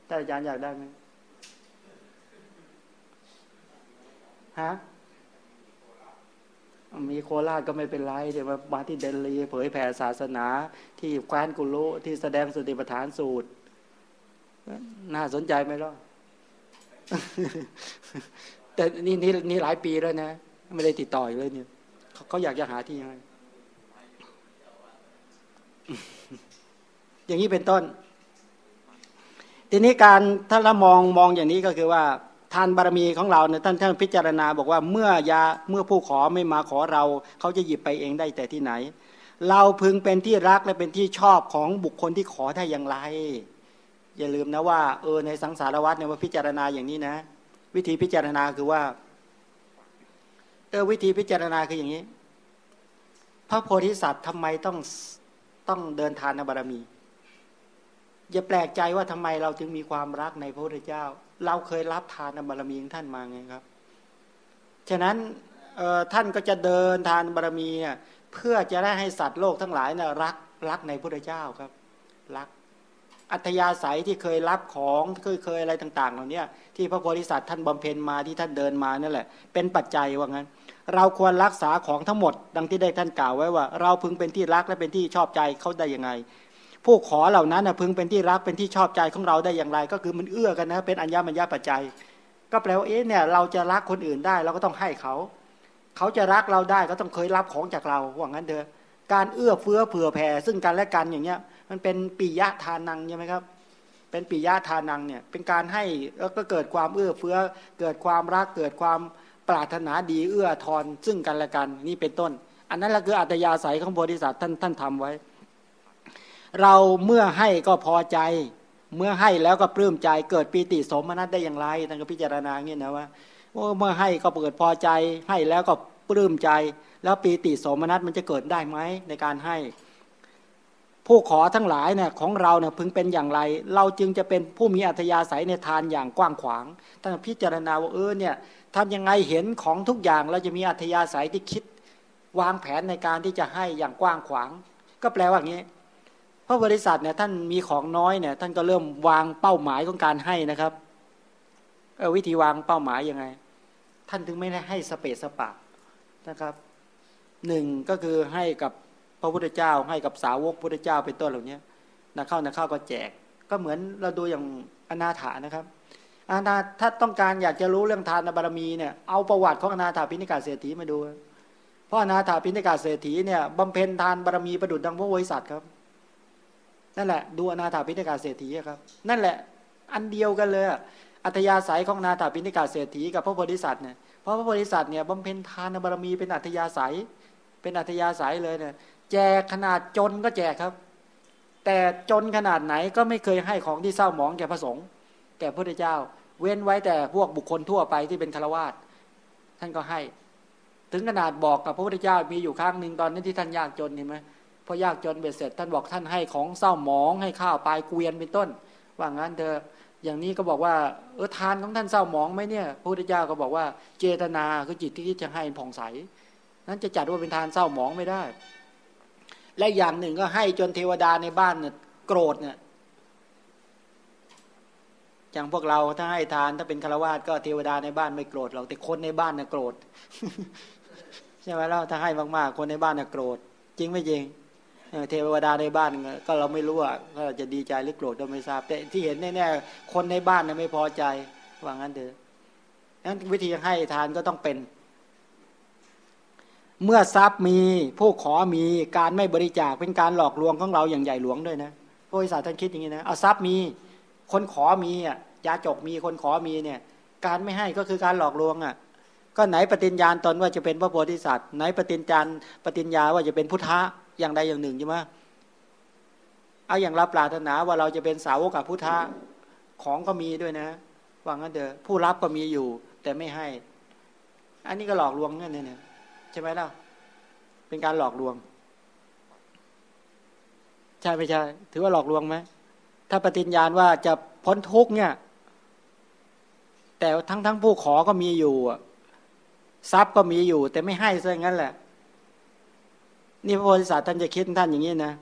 ท่อาจารย์อยากได้ไหมฮะมีโคราชก็ไม่เป็นไรเดี๋ยวมาที่เดลีเผยแผ่ศาสนาที่แคว้นกุลุที่แสดงสติปัฏฐานสูตร น่าสนใจไหมล่ะแต่นี่นี่นี่หลายปีแล้วนะ ไม่ได้ติดต่อเลยเนี่ยเขาอยากจะหาที่ให้ อย่างนี้เป็นต้น ทีนี้การถ้าเรามองมองอย่างนี้ก็คือว่าทานบารมีของเราเนี่ยท่านท่านพิจารณาบอกว่าเมื่อยาเมื่อผู้ขอไม่มาขอเรา เขาจะหยิบไปเองได้แต่ที่ไหน เราพึงเป็นที่รักและเป็นที่ชอบของบุคคลที่ขอได้อย่างไร อย่าลืมนะว่าเออในสังสารวัฏเนี่ยว่าพิจารณาอย่างนี้นะ วิธีพิจารณาคือว่าเออวิธีพิจารณาคืออย่างนี้ พระโพธิสัตว์ทำไมต้อง ต้องเดินทานบารมี อย่าแปลกใจว่าทำไมเราถึงมีความรักในพระพุทธเจ้า เราเคยรับทานบารมีของท่านมาไงครับฉะนั้นท่านก็จะเดินทานบารมีเนี่ยเพื่อจะได้ให้สัตว์โลกทั้งหลายเนี่ยรักรักในพระพุทธเจ้าครับ รัก อัธยาศัยที่เคยรับของเคยเคยอะไรต่าง ๆ เหล่านี้ที่พระโพธิสัตว์ท่านบำเพ็ญมาที่ท่านเดินมานั่นแหละ เป็นปัจจัยว่างั้น เราควรรักษาของทั้งหมด ดังที่ได้ท่านกล่าวไว้ว่า เราพึงเป็นที่รักและเป็นที่ชอบใจเขาได้ยังไง ผู้ขอเหล่านั้นนะพึงเป็นที่รักเป็นที่ชอบใจของเราได้อย่างไร ก็คือมันเอื้อกันนะเป็นอัญญามัญญาปัจจัย ก็แปลว่าเอ๊ะเนี่ยเราจะรักคนอื่นได้เราก็ต้องให้เขา เขาจะรักเราได้ก็ต้องเคยรับของจากเราว่างั้นเถอะการเอื้อเฟื้อเผื่อแผ่ซึ่งกันและกันอย่างเงี้ย มันเป็นปิยะทานังใช่ไหมครับเป็นปิยะทานังเนี่ยเป็นการให้แล้วก็เกิดความเอื้อเฟื้อเกิดความรักเกิดความ ปรารถนาดีเอื้อทอนซึ่งกันและกันนี่เป็นต้น อันนั้นแหละคืออัตยาศัยของบริษัทท่านท่านทำไว้ เราเมื่อให้ก็พอใจ เมื่อให้แล้วก็ปลื้มใจเกิดปีติสมนัตได้อย่างไรท่านก็พิจารณาเงี้ยนะว่าเมื่อให้ก็เกิดพอใจ ให้แล้วก็ปลื้มใจ แล้วปีติสมนัตมันจะเกิดได้ไหมในการให้ ผู้ขอทั้งหลายเนี่ยของเราเนี่ยพึงเป็นอย่างไร เราจึงจะเป็นผู้มีอัธยาศัยในทานอย่างกว้างขวางท่านพิจารณาว่าเออเนี่ยทำยังไงเห็นของทุกอย่างเราจะมีอัธยาศัยที่คิด วางแผนในการที่จะให้อย่างกว้างขวาง ก็แปลว่างี้เพราะบริษัทเนี่ยท่านมีของน้อยเนี่ยท่านก็เริ่มวางเป้าหมายของการให้นะครับเออวิธีวางเป้าหมายยังไง ท่านถึงไม่ได้ให้สเปซสปะนะครับหนึ่งก็คือให้กับ พระพุทธเจ้าให้กับสาวกพุทธเจ้าเป็นต้นเหล่านี้นะเข้านะเข้าก็แจก ก็เหมือนเราดูอย่างอนาถานะครับออาถ้าต้องการอยากจะรู้เรื่องทานบารมีเนี่ยเอาประวัติของอนาถาพิณิกาเศรษฐีมาดู เพราะอนาถาพิณิกาเศรษฐีเนี่ยบำเพ็ญทานบารมีประดุจดังพระโพธิสัตว์ครับนั่นแหละดูอนาถาพิณิกาเศรษฐีครับ นั่นแหละอันเดียวกันเลยอัธยาศัยของอนาถาพิณิกาเศรษฐีกับพระโพธิสัตว์เนี่ยเพราะพระโพธิสัตว์เนี่ยบำเพ็ญทานบารมีเป็นอัธยาศัย เป็นอัธยาศัยเลยเนี่ย แจกขนาดจนก็แจกครับ แต่จนขนาดไหนก็ไม่เคยให้ของที่เศร้าหมองแก่พระสงฆ์แก่พระพุทธเจ้า เว้นไว้แต่พวกบุคคลทั่วไปที่เป็นฆราวาสท่านก็ให้ ถึงขนาดบอกกับพระพุทธเจ้ามีอยู่ครั้งหนึ่งตอนนั้นที่ท่านยากจนเห็นไหมพอยากจนเบ็ดเสร็จ ท่านบอกท่านให้ของเศร้าหมองให้ข้าวปลายเกวียนเป็นต้น ว่างั้นเธออย่างนี้ก็บอกว่าเออทานของท่านเศร้าหมองไหมเนี่ยพระพุทธเจ้าก็บอกว่าเจตนาคือจิตที่จะให้ผ่องใส นั้นจะจัดว่าเป็นทานเศร้าหมองไม่ได้ และอย่างหนึ่งก็ให้จนเทวดาในบ้านเนี่ยโกรธเนี่ยอย่างพวกเราถ้าให้ทานถ้าเป็นฆราวาสก็เทวดาในบ้านไม่โกรธหรอกแต่คนในบ้านน่ะโกรธใช่ไหมล่ะถ้าให้มากๆ คนในบ้านน่ะโกรธ จริงไม่จริงเทวดาในบ้านก็เราไม่รู้ว่าเราจะดีใจหรือโกรธเราไม่ทราบ แต่ที่เห็นแน่ๆคนในบ้านน่ะไม่พอใจว่างั้นเถอะนั้นวิธีให้ทานก็ต้องเป็น เมื่อทรัพย์มีผู้ขอมีการไม่บริจาคเป็นการหลอกลวงของเราอย่างใหญ่หลวงด้วยนะพระวิสาท่านคิดอย่างนี้นะเอาทรัพย์มี คนขอมีอะยาจกมีคนขอมีเนี่ย การไม่ให้ก็คือการหลอกลวงอะ ก็ไหนปฏิญญาณตนว่าจะเป็นพระโพธิสัตว์ไหนปฏิญญาณปฏิญญาว่าจะเป็นพุทธะอย่างใดอย่างหนึ่งใช่ไหมเอาอย่างรับปรารถนาว่าเราจะเป็นสาวกกับพุทธะของก็มีด้วยนะว่างั้นเถอะผู้รับก็มีอยู่ แต่ไม่ให้ อันนี้ก็หลอกลวงนั่นเนี่ย ใช่ไหมล่ะ เป็นการหลอกลวง ใช่ไม่ใช่ ถือว่าหลอกลวงไหม ถ้าปฏิญญาณว่าจะพ้นทุกเนี่ย แต่ทั้งทั้งผู้ขอก็มีอยู่ทรัพย์ก็มีอยู่ แต่ไม่ให้ซะงั้นแหละ นี่พระโพธิสัตว์ท่านจะคิดท่านอย่างนี้นะ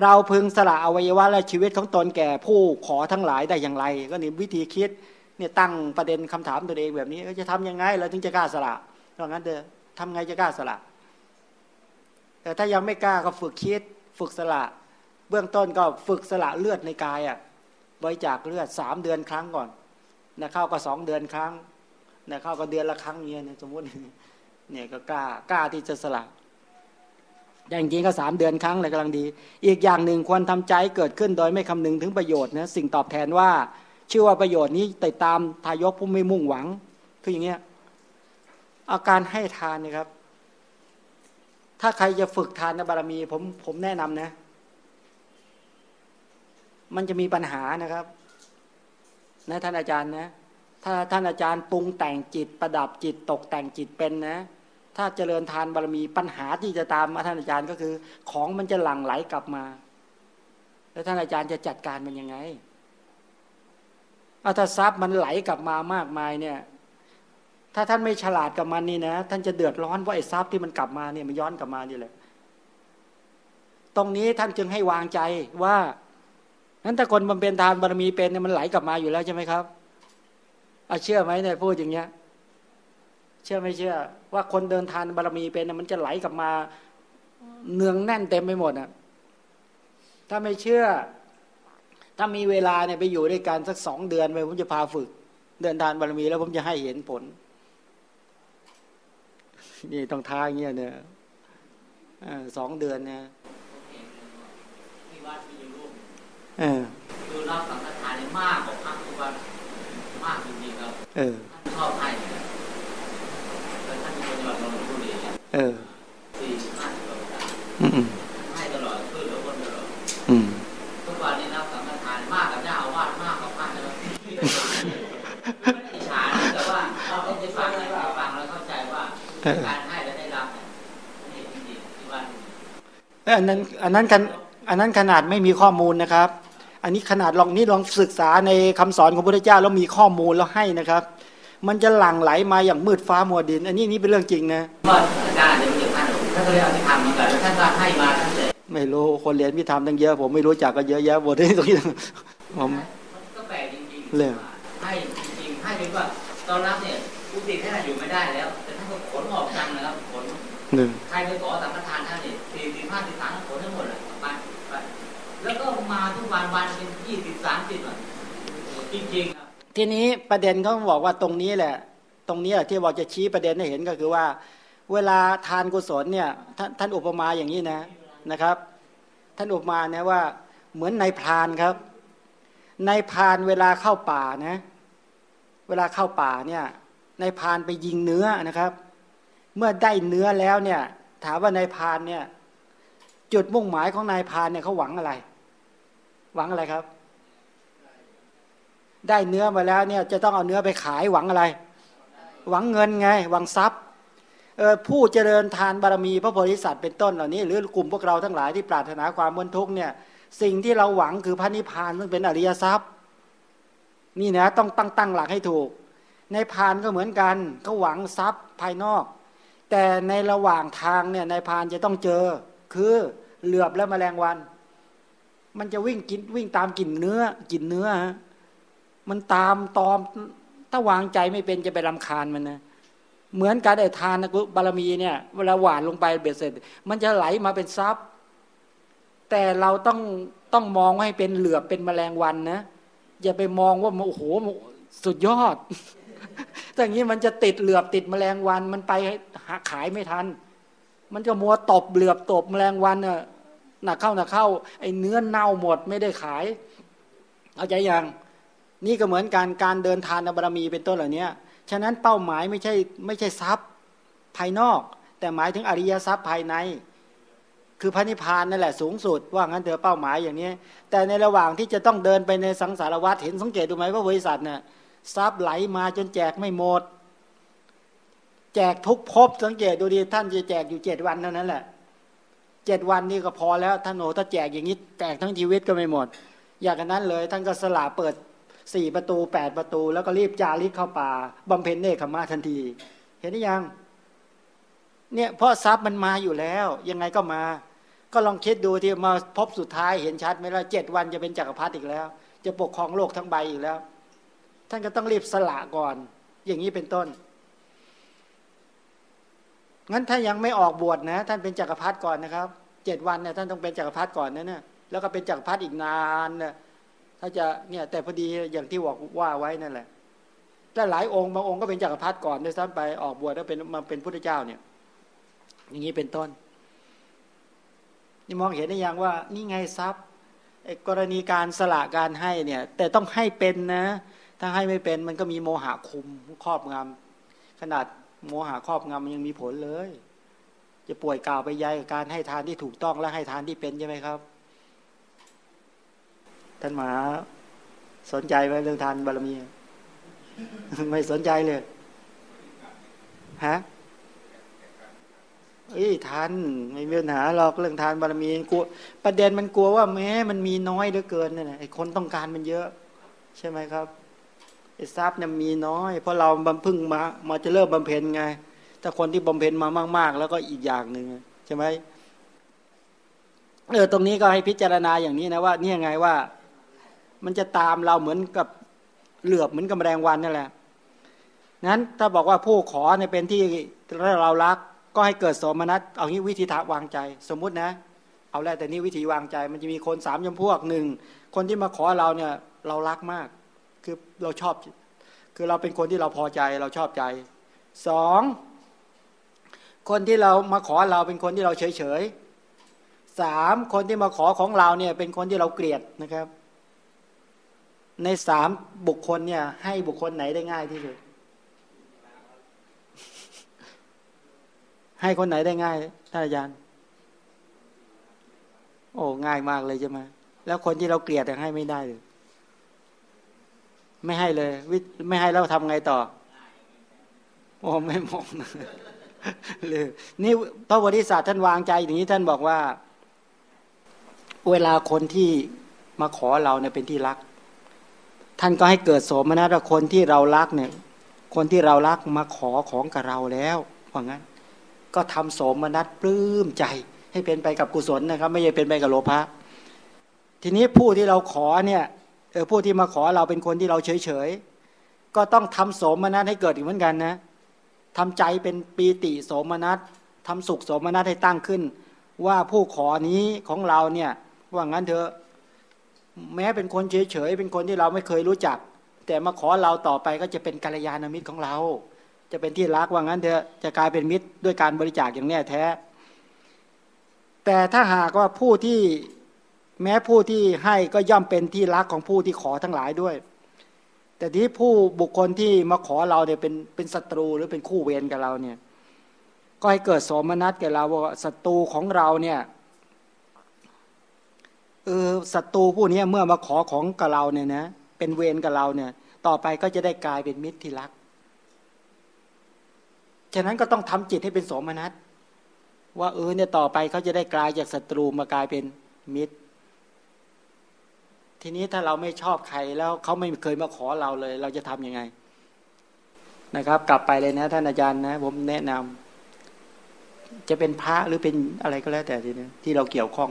เราพึงสละอวัยวะและชีวิตของตนแก่ผู้ขอทั้งหลายได้อย่างไร ก็นี่วิธีคิดเนี่ยตั้งประเด็นคำถามตัวเองแบบนี้จะทํำยังไงเราถึงจะกล้าสละเพราะงั้นเด้อ ทำไงจะกล้าสละ แต่ถ้ายังไม่กล้าก็ฝึกคิด ฝึกสละ เบื้องต้นก็ฝึกสละเลือดในกายอะบริจาคเลือดสามเดือนครั้งก่อนนะเข้าก็สองเดือนครั้งนะเข้าก็เดือนละครั้งเนี่ยสมมติเนี่ยก็กล้ากล้าที่จะสละอย่างจริงก็สามเดือนครั้งเลยกำลังดี อีกอย่างหนึ่งควรทำใจเกิดขึ้นโดยไม่คำนึงถึงประโยชน์นะสิ่งตอบแทนว่า ชื่อว่าประโยชน์นี้ติดตามทายกผู้ไม่มุ่งหวังคืออย่างเงี้ย อาการให้ทานนะครับ ถ้าใครจะฝึกทานบารมี ผมผมแนะนำนะ มันจะมีปัญหานะครับนะท่านอาจารย์นะ ถ้าท่านอาจารย์ปรุงแต่งจิตประดับจิตตกแต่งจิตเป็นนะ ถ้าเจริญทานบารมีปัญหาที่จะตามมาท่านอาจารย์ก็คือ ของมันจะหลั่งไหลกลับมา แล้วท่านอาจารย์จะจัดการมันยังไงอาถ้าทรัพย์มันไหลกลับมามากมายเนี่ย ถ้าท่านไม่ฉลาดกับมันนี่นะ ท่านจะเดือดร้อนว่าไอ้ทรัพย์ที่มันกลับมาเนี่ยมันย้อนกลับมานี่แหละ ตรงนี้ท่านจึงให้วางใจว่านั้นถ้าคนบำเพ็ญทานบารมีเป็นเนี่ยมันไหลกลับมาอยู่แล้วใช่ไหมครับเอาเชื่อไหมเนี่ยพูดอย่างเงี้ย เชื่อไม่เชื่อ ว่าคนเดินทานบารมีเป็นเนี่ยมันจะไหลกลับมาเนืองแน่นเต็มไปหมดอะ ถ้าไม่เชื่อ ถ้ามีเวลาเนี่ยไปอยู่ด้วยกันสักสองเดือนไปผมจะพาฝึก เดินทานบารมีแล้วผมจะให้เห็นผล นี่ต้องท้าเงี้ยเนี่ยสองเดือนเนี่ยคือรับสังฆทานมากกว่าพระทุกวันมากจริงๆครับท่านชอบให้แต่ท่านเป็นจังหวัดนนทบุรีสี่ห้าสิบกว่าให้ตลอดช่วยเหลือคนตลอดทุกวันนี้รับสังฆทานมากกับเจ้าอาวาสมากกับพระเลย อันนั้นอันนั้นกันอันนั้นขนาดไม่มีข้อมูลนะครับ อันนี้ขนาดลองนี่ลองศึกษาในคำสอนของพระพุทธเจ้าแล้วมีข้อมูลแล้วให้นะครับ มันจะหลั่งไหลมาอย่างมืดฟ้ามัวดิน อันนี้นี่เป็นเรื่องจริงนะว่าอาจารย์จะมีท่านท่านก็เรียกที่ทำเหมือนกันแล้วท่านก็ให้มาท่านเลยไม่รู้คนเรียนพิธามตั้งเยอะผมไม่รู้จักก็เยอะแยะหมดที่ตรงนี้ผมก็แปลกจริงๆเลยให้จริงให้เป็นว่าตอนรับเนี่ยอุติท่านอยู่ไม่ได้แล้ว นใครไปขอสัมปทานท่านเนี่ยสี่สี่ห้าสี่สามขนทั้งหมดเลยแล้วก็มาทุกวันวันเป็นยี่สิบสามสิบอะจริงๆครับทีนี้ประเด็นเขาบอกว่าตรงนี้แหละ ตรงนี้แหละที่บอกจะชี้ประเด็นให้เห็นก็คือว่า เวลาทานกุศลเนี่ยทท่านอุปมาอย่างนี้นะนะครับ ท่านอุปมาเนี่ยว่าเหมือนในพรานครับในพรานเวลาเข้าป่านะ เวลาเข้าป่าเนี่ยในพรานไปยิงเนื้อนะครับ เมื่อได้เนื้อแล้วเนี่ย ถามว่าในพานเนี่ย จุดมุ่งหมายของนายพานเนี่ยเขาหวังอะไร หวังอะไรครับ ได้เนื้อมาแล้วเนี่ย จะต้องเอาเนื้อไปขายหวังอะไร หวังเงินไง หวังทรัพย์เออผู้เจริญทานบารมีพระโพธิสัตว์เป็นต้นเหล่านี้ หรือกลุ่มพวกเราทั้งหลายที่ปรารถนาความบนทุกเนี่ย สิ่งที่เราหวังคือพระนิพพานซึ่งเป็นอริยทรัพย์ นี่นะต้องตั้งตั้งหลักให้ถูก ในพานก็เหมือนกันก็หวังทรัพย์ภายนอก แต่ในระหว่างทางเนี่ยในพานจะต้องเจอ คือเหลือบและแมลงวัน มันจะวิ่งกินวิ่งตามกลิ่นเนื้อกลิ่นเนื้อฮะมันตามตอมถ้าวางใจไม่เป็นจะไปรำคาญมันนะเหมือนการได้ทานนะบารมีเนี่ย เวลาหวานลงไปเบ็ดเสร็จ มันจะไหลมาเป็นซับแต่เราต้องต้องมองให้เป็นเหลือบเป็นแมลงวันนะอย่าไปมองว่าโอ้โหสุดยอด ถ้าอย่างนี้มันจะติดเหลือบติดแมลงวัน มันไปหาขายไม่ทัน มันจะมัวตบเหลือบตบแมลงวันเน่ะหนักเข้าหนักเข้า ไอ้เนื้อเน่าหมดไม่ได้ขาย เอาใจยังนี่ก็เหมือนการการเดินทานบารมีเป็นต้นเหล่านี้ฉะนั้นเป้าหมายไม่ใช่ไม่ใช่ทรัพย์ภายนอก แต่หมายถึงอริยทรัพย์ภายใน คือพระนิพพานนั่นแหละสูงสุด ว่างั้นเถอะเป้าหมายอย่างนี้ แต่ในระหว่างที่จะต้องเดินไปในสังสารวัฏเห็นสังเกตดูไหมว่าบริษัทเนี่ย ทรัพย์ไหลมาจนแจกไม่หมด แจกทุกภพสังเกตดูดีท่านจะแจกอยู่เจ็ดวันเท่านั้นแหละเจ็ดวันนี่ก็พอแล้วท่านโอถ้าแจกอย่างนี้แจกทั้งชีวิตก็ไม่หมด อย่างนั้นเลย ท่านก็สละเปิดสี่ประตูแปดประตู แล้วก็รีบจาริกเข้าป่าบำเพ็ญเนคขมาทันที เห็นหรือยัง เนี่ยเพราะทรัพย์มันมาอยู่แล้ว ยังไงก็มา ก็ลองคิดดูที่มาพบสุดท้ายเห็นชัดไหมล่ะเจ็ดวันจะเป็นจักรพรรดิอีกแล้ว จะปกครองโลกทั้งใบอีกแล้วานก็ต้องรีบสละก่อน อย่างนี้เป็นต้น งั้นถ้ายังไม่ออกบวชนะ ท่านเป็นจักรพรรดิก่อนนะครับเจ็ดวันเนี่ยท่านต้องเป็นจักรพรรดิก่อนนะเนี่ยแล้วก็เป็นจักรพรรดิอีกนานเนี่ยถ้าจะเนี่ยแต่พอดีอย่างที่บอกว่าไว้นั่นแหละแต่หลายองค์บางองค์ก็เป็นจักรพรรดิก่อนด้วยซ้ำไปออกบวชแล้วเป็นมาเป็นพุทธเจ้าเนี่ย อย่างนี้เป็นต้น นี่มองเห็นได้ยังว่า นี่ไงทรัพย์กรณีการสละการให้เนี่ย แต่ต้องให้เป็นนะ ถ้าให้ไม่เป็นมันก็มีโมหะคุมครอบงำขนาดโมหะครอบงำมันยังมีผลเลย จะป่วยกล่าวไปยัยกับการให้ทานที่ถูกต้องและให้ทานที่เป็นใช่ไหมครับ ท่านมหาสนใจไหมเรื่องทานบารมี ไม่สนใจเลยฮะเอ้ยทานไม่มีปัญหาหรอกเรื่องทานบารมีกลัวประเด็นมันกลัวว่าแม้ มันมีน้อยเหลือเกินเนี่ยไอ้คนต้องการมันเยอะ ใช่ไหมครับ ทรัพย์เนี่ยมีน้อย เพราะเราบำพึ่งมามาจะเริ่มบำเพ็ญไง ถ้าคนที่บำเพ็ญมามาก ๆ แล้วก็อีกอย่างหนึ่งใช่ไหมเออตรงนี้ก็ให้พิจารณาอย่างนี้นะว่านี่ยังไงว่า มันจะตามเราเหมือนกับเหลือบเหมือนกับแมลงวันนั่นแหละนั้นถ้าบอกว่าผู้ขอเนี่ยเป็นที่เรารัก ก็ให้เกิดสมนัตเอางี้วิธีทวางใจ สมมุตินะ เอาแล้วแต่นี่วิธีวางใจ มันจะมีคนสามจำพวกหนึ่งคนที่มาขอเราเนี่ย เรารักมาก คือเราชอบ คือเราเป็นคนที่เราพอใจเราชอบใจสองคนที่เรามาขอเราเป็นคนที่เราเฉยเฉยสามคนที่มาขอของเราเนี่ย เป็นคนที่เราเกลียดนะครับ ในสามบุคคลเนี่ย ให้บุคคลไหนได้ง่ายที่สุด ให้คนไหนได้ง่ายท่านอาจารย์ โอ้ง่ายมากเลยใช่ไหมแล้วคนที่เราเกลียดให้ไม่ได้เลย ไม่ให้เลยวิไม่ให้แล้วทำไงต่อโอ้ไม่มองเลยนี่พระบริษัทท่านวางใจอย่างนี้ท่านบอกว่า เวลาคนที่มาขอเราเนี่ยเป็นที่รัก ท่านก็ให้เกิดโสมนัสคนที่เรารักเนี่ย คนที่เรารักมาขอของกับเราแล้วเพราะงั้น ก็ทำโสมนัสปลื้มใจ ให้เป็นไปกับกุศลนะครับ ไม่ใช่เป็นไปกับโลภะทีนี้ผู้ที่เราขอเนี่ย เออผู้ที่มาขอเราเป็นคนที่เราเฉยเฉยก็ต้องทำโสมนัสให้เกิดอีกเหมือนกันนะทำใจเป็นปีติโสมนัสทำสุขโสมนัสให้ตั้งขึ้น ว่าผู้ขอนี้ของเราเนี่ยว่างั้นเถอะแม้เป็นคนเฉยๆเป็นคนที่เราไม่เคยรู้จัก แต่มาขอเราต่อไปก็จะเป็นกัลยาณมิตรของเรา จะเป็นที่รักว่างั้นเถอะจะกลายเป็นมิตรด้วยการบริจาคอย่างแน่แท้ แต่ถ้าหากว่าผู้ที่ แม้ผู้ที่ให้ก็ย่อมเป็นที่รักของผู้ที่ขอทั้งหลายด้วย แต่ที่ผู้บุคคลที่มาขอเราเนี่ยเป็นเป็นศัตรูหรือเป็นคู่เวรกับเราเนี่ยก็ให้เกิดสมนัตแก่เราว่าศัตรูของเราเนี่ยเออศัตรูผู้นี้เมื่อมาขอของกับเราเนี่ยนะเป็นเวรกับเราเนี่ย ต่อไปก็จะได้กลายเป็นมิตรที่รัก ฉะนั้นก็ต้องทำจิตให้เป็นสมนัตว่าเออเนี่ยต่อไปเขาจะได้กลายจากศัตรูมากลายเป็นมิตร ทีนี้ถ้าเราไม่ชอบใครแล้วเขาไม่เคยมาขอเราเลย เราจะทํำยังไง นะครับ กลับไปเลยนะท่านอาจารย์นะ ผมแนะนำจะเป็นพระหรือเป็นอะไรก็แล้วแต่ทีนี้ที่เราเกี่ยวข้อง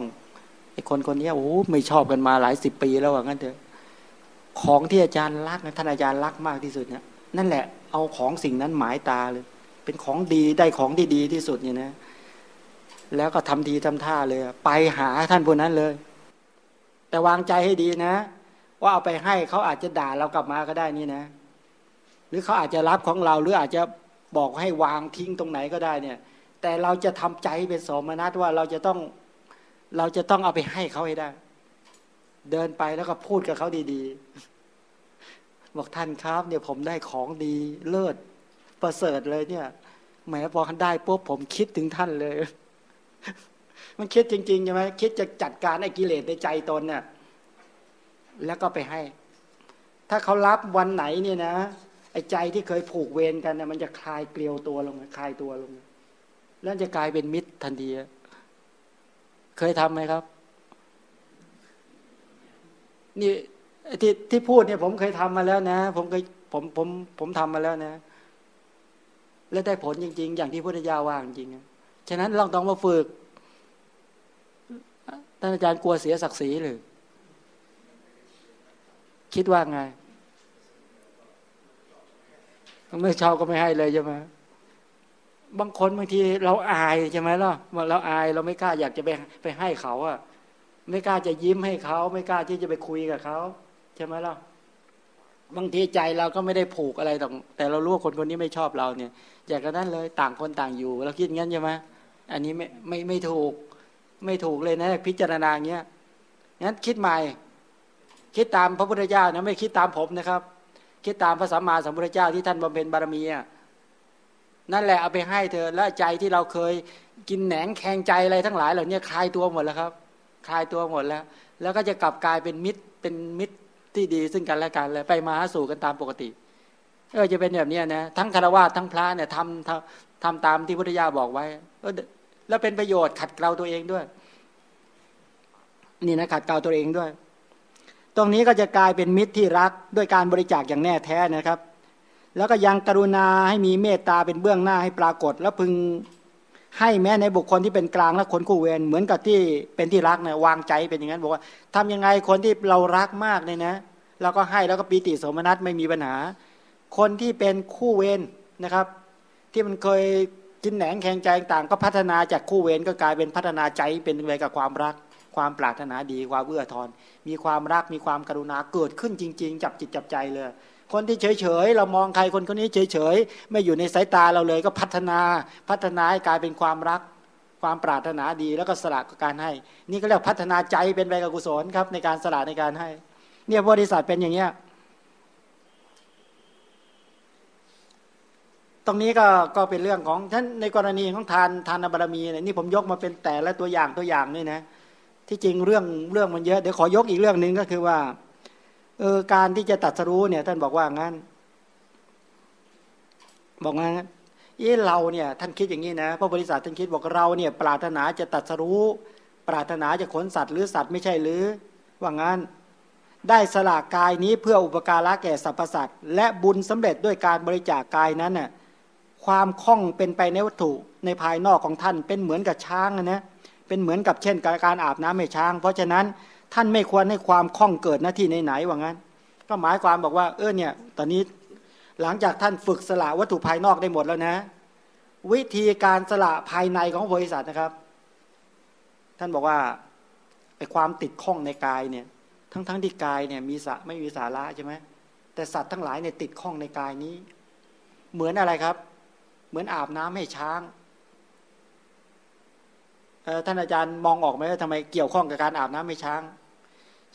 ไอ้คนคนนี้โอ้ไม่ชอบกันมาหลายสิบปีแล้วว่างั้นเถอะของที่อาจารย์รักนะท่านอาจารย์รักมากที่สุดเนี่ยนั่นแหละเอาของสิ่งนั้นหมายตาเลย เป็นของดีได้ของที่ดีที่สุดเนี่ยนะ แล้วก็ทำทีทำท่าเลย ไปหาท่านผู้นั้นเลย แต่วางใจให้ดีนะ ว่าเอาไปให้เขาอาจจะด่าเรากลับมาก็ได้นี่นะ หรือเขาอาจจะรับของเราหรืออาจจะบอกให้วางทิ้งตรงไหนก็ได้เนี่ย แต่เราจะทำใจเป็นสมนัตว่าเราจะต้องเราจะต้องเอาไปให้เขาให้ได้ เดินไปแล้วก็พูดกับเขาดีๆ บอกท่านครับเนี่ยผมได้ของดีเลิศประเสริฐเลยเนี่ยแหมพอท่านได้ปุ๊บผมคิดถึงท่านเลย มันคิดจริงๆใช่ไหมคิดจะจัดการไอ้กิเลสในใจตนเนี่ยแล้วก็ไปให้ ถ้าเขารับวันไหนเนี่ยนะไอ้ใจที่เคยผูกเวรกันเนี่ยมันจะคลายเกลียวตัวลงคลายตัวลง แล้วจะกลายเป็นมิตรทันทีเคยทํำไหมครับ นี่ที่ที่พูดเนี่ย ผมเคยทำมาแล้วนะ ผมเคยผมผมผมทำมาแล้วนะ แล้วได้ผลจริง ๆ อย่างที่พุทธเจ้าว่าจริงๆฉะนั้นเราต้องมาฝึก ท่านอาจารย์กลัวเสียศักดิ์ศรีหรือ คิดว่าไงไม่ชอบก็ไม่ให้เลยใช่ไหมบางคนบางทีเราอายใช่ไหมล่ะเราอายเราไม่กล้าอยากจะไปไปให้เขาอะไม่กล้าจะยิ้มให้เขา ไม่กล้าที่จะไปคุยกับเขาใช่ไหมล่ะบางทีใจเราก็ไม่ได้ผูกอะไรต่างแต่เรารู้ว่าคนคนนี้ไม่ชอบเราเนี่ยอยากกันนั้นเลยต่างคนต่างอยู่ เราคิดงั้นใช่ไหมอันนี้ไม่ไม่ไม่ถูก ไม่ถูกเลยนะ พิจารณาเงี้ยงั้นคิดใหม่ คิดตามพระพุทธเจ้านะไม่คิดตามผมนะครับ คิดตามพระสัมมาสัมพุทธเจ้าที่ท่านบำเพ็ญบารมีอะนั่นแหละเอาไปให้เธอแล้วใจที่เราเคยกินแหนงแข็งใจอะไรทั้งหลายเหล่านี้คลายตัวหมดแล้วครับ คลายตัวหมดแล้ว แล้วก็จะกลับกลายเป็นมิตรเป็นมิตรที่ดีซึ่งกันและกันเลยไปมาหาสู่กันตามปกติเออจะเป็นแบบนี้นะทั้งคารวะทั้งพระเนี่ยทำทำทำตามที่พุทธญาบอกไว้เออ แล้วเป็นประโยชน์ขัดเกลาตัวเองด้วย นี่นะขัดเกลาตัวเองด้วย ตรงนี้ก็จะกลายเป็นมิตรที่รักด้วยการบริจาคอย่างแน่แท้นะครับ แล้วก็ยังกรุณาให้มีเมตตาเป็นเบื้องหน้าให้ปรากฏ แล้วพึงให้แม้ในบุคคลที่เป็นกลางและคนคู่เวรเหมือนกับที่เป็นที่รักนะวางใจเป็นอย่างนั้นบอกว่าทำยังไงคนที่เรารักมากเนี่ยนะเราก็ให้แล้วก็ปีติสมนัสไม่มีปัญหา คนที่เป็นคู่เวรนะครับ ที่มันเคย กินแหนงแข่งใจต่างก็พัฒนาจากคู่เวรก็กลายเป็นพัฒนาใจเป็นไปกับความรัก ความปรารถนาดีความเอื้อทอน มีความรักมีความกรุณาเกิดขึ้นจริง ๆ จับจิตจับใจเลย คนที่เฉยๆเรามองใครคนคนนี้เฉยๆไม่อยู่ในสายตาเราเลยก็พัฒนาพัฒนาให้กลายเป็นความรัก ความปรารถนาดีแล้วก็สละกับการให้ นี่ก็เรียกพัฒนาใจเป็นไปกับกุศลครับในการสละในการให้ เนี่ยบริษัทเป็นอย่างเนี้ย ตรงนี้ก็ก็เป็นเรื่องของท่านในกรณีของทานทานบารมีเนี่ยนี่ผมยกมาเป็นแต่ละตัวอย่างตัวอย่างนี่นะ ที่จริงเรื่องเรื่องมันเยอะเดี๋ยวขอยกอีกเรื่องหนึ่งก็คือว่าเออการที่จะตัดสรู้เนี่ย ท่านบอกว่างั้น บอกงั้นเออเราเนี่ย ท่านคิดอย่างนี้นะพระบริษัทท่านคิดบอกเราเนี่ย ปรารถนาจะตัดสรู้ ปรารถนาจะขนสัตว์หรือสัตว์ไม่ใช่หรือ ว่างั้นได้สละกายนี้เพื่ออุปการะแก่สรรพสัตว์และบุญสำเร็จด้วยการบริจาคกายนั้นน่ะ ความคล่องเป็นไปในวัตถุในภายนอกของท่านเป็นเหมือนกับช้างนะเป็นเหมือนกับเช่นการอาบน้ำให้ช้าง เพราะฉะนั้นท่านไม่ควรให้ความคล่องเกิดหน้าที่ไหนๆว่างั้น ก็หมายความบอกว่าเออเนี่ยตอนนี้หลังจากท่านฝึกสละวัตถุภายนอกได้หมดแล้วนะ วิธีการสละภายในของบริษัทนะครับ ท่านบอกว่าไอ้ความติดข้องในกายเนี่ยทั้งๆทที่กายเนี่ยมีสะไม่มีสาระใช่ไหมแต่สัตว์ทั้งหลายเนี่ยติดข้องในกายนี้ เหมือนอะไรครับ เหมือนอาบน้ำให้ช้างท่านอาจารย์มองออกไหมว่าทำไมเกี่ยวข้องกับการอาบน้ำให้ช้าง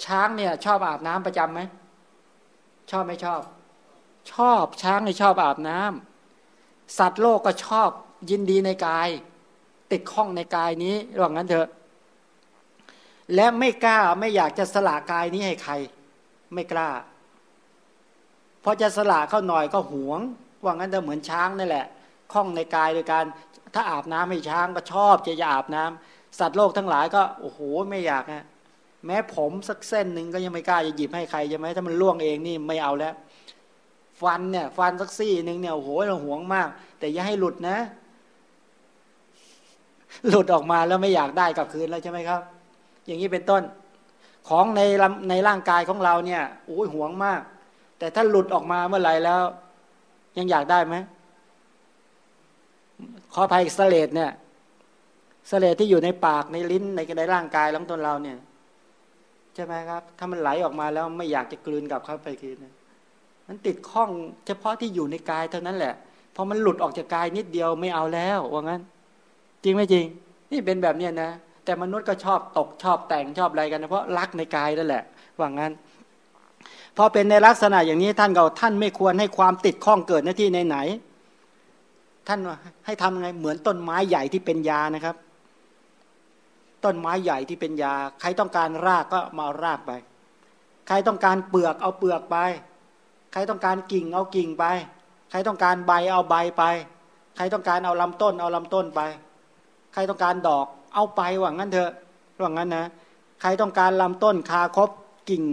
ช้างเนี่ย ชอบอาบน้ำประจำไหมชอบไม่ชอบ ชอบช้างในชอบอาบน้ำสัตว์โลกก็ชอบยินดีในกาย ติดข้องในกายนี้ระหว่างั้นเถอะ และไม่กล้าไม่อยากจะสละกายนี้ให้ใคร ไม่กล้าพอจะสละเข้าหน่อยก็หวง ว่างั้นจะเหมือนช้างนั่นแหละ ข้องในกายโดยการ ถ้าอาบน้ำให้ช้างก็ชอบจะจะอาบน้ำสัตว์โลกทั้งหลายก็โอ้โหไม่อยากนะแม้ผมสักเส้นหนึ่งก็ยังไม่กล้าจะหยิบให้ใครใช่ไหมถ้ามันล่วงเองนี่ไม่เอาแล้ว ฟันเนี่ย ฟันสักซี่หนึ่งเนี่ยโอ้โหเราหวงมาก แต่อย่าให้หลุดนะ หลุดออกมาแล้วไม่อยากได้กลับคืนแล้วใช่ไหมครับ อย่างนี้เป็นต้น ของในในร่างกายของเราเนี่ยโอ้ยหวงมาก แต่ถ้าหลุดออกมาเมื่อไหร่แล้ว ยังอยากได้ไหม ออภัยสเลดเนี่ยสเลดที่อยู่ในปากในลิ้นในในร่างกายของตนเราเนี่ย ใช่ไหมครับ ถ้ามันไหลออกมาแล้วไม่อยากจะกลืนกลับเข้าไปคืนมันติดข้องเฉพาะที่อยู่ในกายเท่านั้นแหละพอมันหลุดออกจากกายนิดเดียวไม่เอาแล้วว่างั้น จริงไหมจริง นี่เป็นแบบเนี้ยนะแต่มนุษย์ก็ชอบตกชอบแต่งชอบอะไรกันนะเพราะรักในกายนั่นแหละว่างั้นพอเป็นในลักษณะอย่างนี้ท่านก็ท่านไม่ควรให้ความติดข้องเกิดหน้าที่ในไหน ท่านให้ทำไงเหมือนต้นไม้ใหญ่ที่เป็นยานะครับ ต้นไม้ใหญ่ที่เป็นยา ใครต้องการรากก็มาเอารากไป ใครต้องการเปลือกเอาเปลือกไป ใครต้องการกิ่งเอากิ่งไป ใครต้องการใบเอาใบไป ใครต้องการเอาลำต้น เอาลำต้นไป ใครต้องการดอกเอาไปว่างั้นเถอะว่างั้นนะ ใครต้องการลำต้นคาครบกิ่ง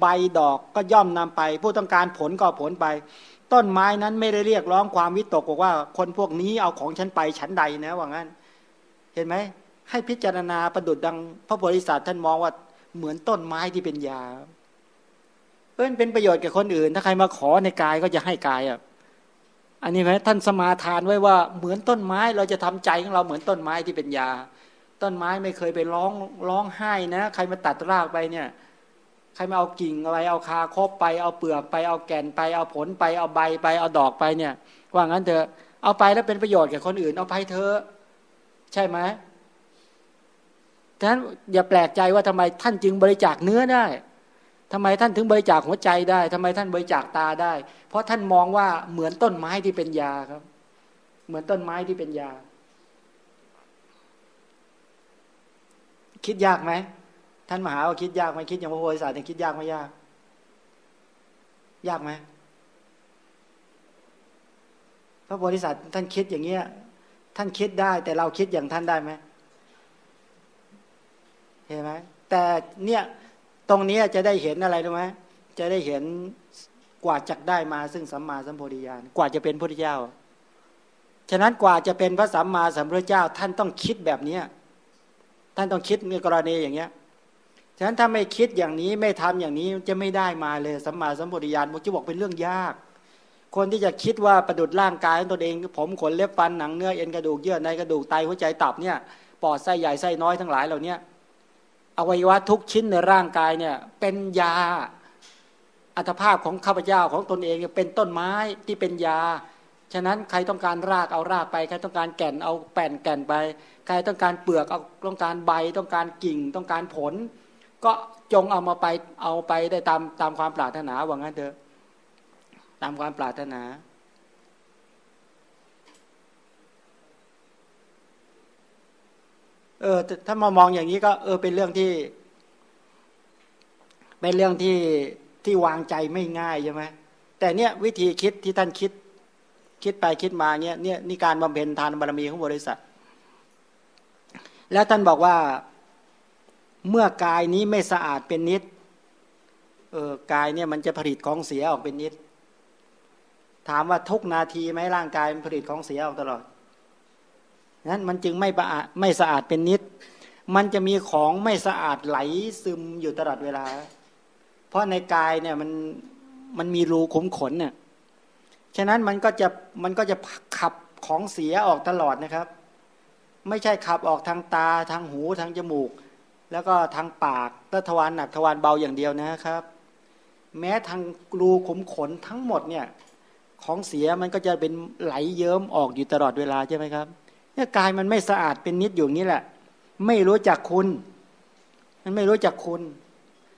ใบดอกก็ย่อมนำไป ผู้ต้องการผลก็ผลไป ต้นไม้นั้นไม่ได้เรียกร้องความวิตกบอกว่า คนพวกนี้เอาของฉันไปฉันใดนะว่างั้น เห็นไหมให้พิจารณาประดุดดัง พระโพธิสัตว์ท่านมองว่าเหมือนต้นไม้ที่เป็นยาเอ้นเป็นประโยชน์แก่คนอื่น ถ้าใครมาขอในกายก็จะให้กายอะอันนี้ไหมท่านสมาทานไว้ว่าเหมือนต้นไม้เราจะทำใจของเราเหมือนต้นไม้ที่เป็นยา ต้นไม้ไม่เคยไปร้องร้องไห้นะ ใครมาตัดรากไปเนี่ย ใครมาเอากิ่งอะไรเอาคาคบไปเอาเปลือกไปเอาแก่นไปเอาผลไปเอาใบไปเอาดอกไปเนี่ย ว่างั้นเถอะเอาไปแล้วเป็นประโยชน์แก่คนอื่นเอาไปเถอะใช่ไหมฉะนั้นอย่าแปลกใจว่าทำไมท่านจึงบริจาคเนื้อได้ทำไมท่านถึงบริจาคหัวใจได้ทำไมท่านบริจาคตาได้ เพราะท่านมองว่าเหมือนต้นไม้ที่เป็นยาครับ เหมือนต้นไม้ที่เป็นยา คิดยากไหม ท่านมหาว่าคิดยากไหมคิดอย่างพระโพธิสัตว์เนี่ยคิดยากไหมยาก ยากไหมพระโพธิสัตว์ท่านคิดอย่างเงี้ย ท่านคิดได้ แต่เราคิดอย่างท่านได้ไหมเห็นไหมแต่เนี่ยตรงนี้จะได้เห็นอะไรรู้ไหมจะได้เห็นกว่าจะได้มาซึ่งสัมมาสัมโพธิญาณกว่าจะเป็นพระพุทธเจ้า ฉะนั้นกว่าจะเป็นพระสัมมาสัมพุทธเจ้า ท่านต้องคิดแบบเนี้ยท่านต้องคิดในกรณีอย่างเงี้ย ฉะนั้นถ้าไม่คิดอย่างนี้ไม่ทำอย่างนี้จะไม่ได้มาเลยสัมมาสัมปวิญาณมุจะบอกเป็นเรื่องยาก คนที่จะคิดว่าประดุดร่างกายของตนเอง ผมขนเล็บฟันหนังเนื้อเอ็นกระดูกเยื่อในกระดูกไตหัวใจตับเนี่ยปอดไส้ใหญ่ไส้น้อยทั้งหลายเหล่านี้อวัยวะทุกชิ้นในร่างกายเนี่ยเป็นยาอัตภาพของข้าพเจ้าของตนเองเป็นต้นไม้ที่เป็นยา ฉะนั้นใครต้องการรากเอารากไปใครต้องการแก่นเอาแป่นแก่นไป ใครต้องการเปลือกเอาต้องการใบต้องการกิ่งต้องการผล ก็จงเอามาไปเอาไปได้ตามตามความปรารถนาว่างั้นเถอะ ตามความปรารถนา เออถ้ามามองอย่างนี้ก็ เออ เป็นเรื่องที่ เป็นเรื่องที่ที่วางใจไม่ง่ายใช่ไหมแต่เนี้ยวิธีคิดที่ท่านคิด คิดไปคิดมาเนี้ยเนี่ยนี่การบำเพ็ญทานบารมีของบริษัท แล้วท่านบอกว่า เมื่อกายนี้ไม่สะอาดเป็นนิดเออกายเนี่ยมันจะผลิตของเสียออกเป็นนิด ถามว่าทุกนาทีไหมร่างกายมันผลิตของเสียออกตลอดนั้นมันจึงไม่ประอาไม่สะอาดเป็นนิด มันจะมีของไม่สะอาดไหลซึมอยู่ตลอดเวลา เพราะในกายเนี่ยมันมันมีรูขุมขนเนี่ยฉะนั้นมันก็จะมันก็จะขับของเสียออกตลอดนะครับ ไม่ใช่ขับออกทางตาทางหูทางจมูก แล้วก็ทางปากและทวารหนักทวารเบาอย่างเดียวนะครับ แม้ทางรูขุมขนทั้งหมดเนี่ยของเสียมันก็จะเป็นไหลเยิ้มออกอยู่ตลอดเวลาใช่ไหมครับเนี่ยกายมันไม่สะอาดเป็นนิดอยู่นี้แหละ ไม่รู้จักคุณ มันไม่รู้จักคุณ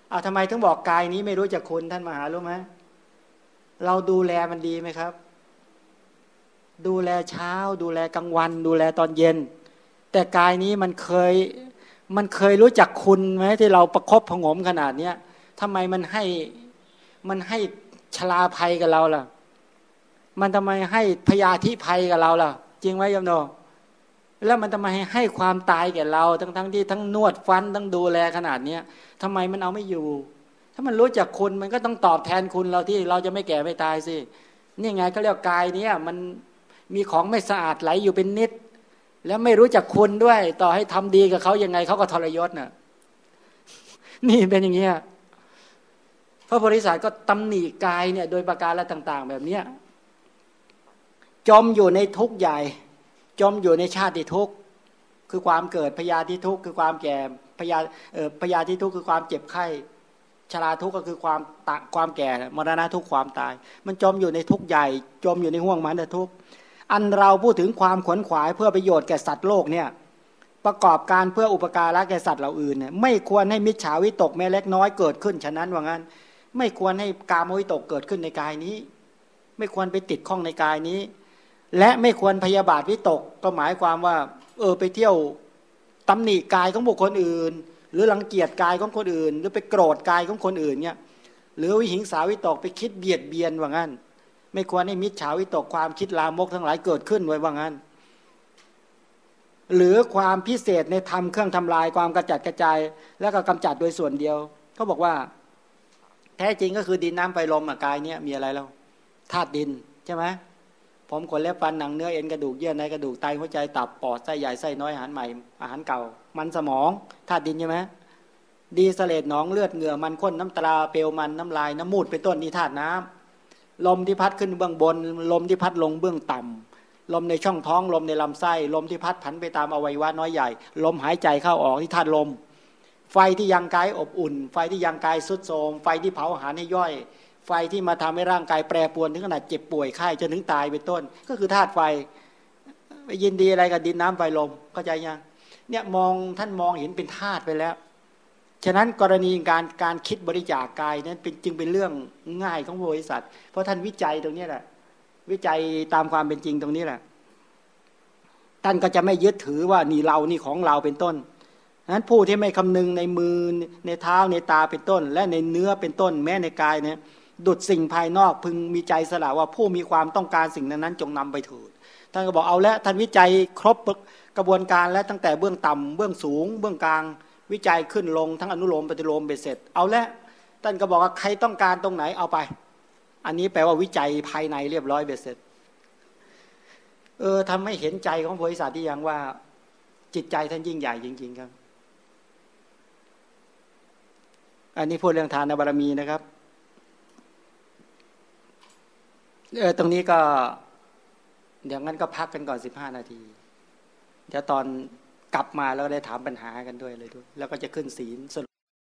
เอาทำไมถึงบอกกายนี้ไม่รู้จักคุณท่านมหารู้ไหมเราดูแลมันดีไหมครับ ดูแลเช้า ดูแลกลางวัน ดูแลตอนเย็น แต่กายนี้มันเคย มันเคยรู้จักคุณไหมที่เราประครบผงมขนาดเนี้ยทำไมมันให้มันให้ชลาภัยกับเราล่ะ มันทำไมให้พยาธิภัยกับเราล่ะ จริงไหมยมโน แล้วมันทำไมให้ความตายแก่เรา ทั้งทั้งที่ทั้งนวดฟันทั้งดูแลขนาดเนี้ยทำไมมันเอาไม่อยู่ ถ้ามันรู้จักคุณมันก็ต้องตอบแทนคุณเราที่เราจะไม่แก่ไม่ตายสิ นี่ไงเขาเรียกกายเนี้ยมันมีของไม่สะอาดไหลอยู่เป็นนิด แล้วไม่รู้จักคุณด้วย ต่อให้ทำดีกับเขายังไงเขาก็ทรยศน่ะ นี่เป็นอย่างเงี้ยพระบริษัทก็ตำหนิกายเนี่ย โดยประการและต่าง ๆ แบบเนี้ยจมอยู่ในทุกข์ใหญ่ จมอยู่ในชาติทุกข์คือความเกิดพยาธิทุกข์คือความแก่พยาเออพยาธิทุกข์คือความเจ็บไข้ชราทุกข์ก็คือความตความแก่มรณะทุกข์ความตาย มันจมอยู่ในทุกข์ใหญ่ จมอยู่ในห่วงมันแต่ทุกข์ อันเราพูดถึงความขวนขวายเพื่อประโยชน์แก่สัตว์โลกเนี่ยประกอบการเพื่ออุปการะแก่สัตว์เหล่าอื่นเนี่ยไม่ควรให้มิจฉาวิตกแม้เล็กน้อยเกิดขึ้นฉะนั้นว่างั้น ไม่ควรให้กามวิตกเกิดขึ้นในกายนี้ ไม่ควรไปติดข้องในกายนี้ และไม่ควรพยาบาทวิตกก็หมายความว่า เออไปเที่ยวตำหนิกายของบุคคลอื่น หรือรังเกียจกายของคนอื่น หรือไปโกรธกายของคนอื่นเนี่ยหรือวิหิงสาวิตกไปคิดเบียดเบียนว่างั้น ไม่ควรให้มิจฉาวิตกความคิดลามกทั้งหลายเกิดขึ้นไว้ว่างั้น หรือความพิเศษในธรรมเครื่องทำลายความกระจัดกระจาย แล้วก็กำจัดโดยส่วนเดียวเขาบอกว่า แท้จริงก็คือดินน้ำไฟลมอะกายเนี้ยมีอะไรแล้วธาตุดินใช่ไหมผมขนเล็บฟันหนังเนื้อเอ็นกระดูกเยื่อในกระดูกไตหัวใจตับปอดไส้ใหญ่ไส้น้อยอาหารใหม่อาหารเก่า มันสมองธาตุดินใช่ไหมดีเสลดหนองเลือดเหงื่อมันข้นน้ำตาเปลวมันน้ำลายน้ำมูดเป็นต้นนี่ธาตุน้ำ ลมที่พัดขึ้นเบื้องบน ลมที่พัดลงเบื้องต่ำลมในช่องท้องลมในลำไส้ ลมที่พัดผันไปตามอวัยวะน้อยใหญ่ ลมหายใจเข้าออกที่ธาตุลม ไฟที่ยังกายอบอุ่น ไฟที่ยังกายสุดโทมไฟที่เผาอาหารให้ย่อย ไฟที่มาทำให้ร่างกายแปรปรวนถึงขนาดเจ็บป่วยไข้จนถึงตายเป็นต้น ก็คือธาตุไฟไปยินดีอะไรกับดินน้ำไฟลมเข้าใจยังเนี่ยมองท่านมองเห็นเป็นธาตุไปแล้ว ฉะนั้นกรณีการการคิดบริจาคกายนั้นเป็นจึงเป็นเรื่องง่ายของบริษัท เพราะท่านวิจัยตรงนี้แหละ วิจัยตามความเป็นจริงตรงนี้แหละท่านก็จะไม่ยึดถือว่านี่เรานี่ของเราเป็นต้นนั้นผู้ที่ไม่คำนึงในมือในเท้าในตาเป็นต้น และในเนื้อเป็นต้น แม้ในกายเนี่ยดุดสิ่งภายนอกพึงมีใจสละว่าผู้มีความต้องการสิ่งนั้นจงนำไปถือท่านก็บอกเอาแล้วท่านวิจัยครบกระบวนการและตั้งแต่เบื้องต่ำเบื้องสูง เบื้องกลาง วิจัยขึ้นลงทั้งอนุโลมปฏิโลมเบ็ดเสร็จ เอาแล้วท่านก็บอกว่าใครต้องการตรงไหนเอาไป อันนี้แปลว่าวิจัยภายในเรียบร้อยเบ็ดเสร็จ เออทำให้เห็นใจของบริษัทที่ยังว่า จิตใจท่านยิ่งใหญ่จริง ๆ ครับ อันนี้พูดเรื่องทานบารมีนะครับเออตรงนี้ก็ เดี๋ยวงั้นก็พักกันก่อนสิบห้านาที เดี๋ยวตอน กลับมาแล้วได้ถามปัญหากันด้วยเลยด้วย แล้วก็จะขึ้นศีลสรุป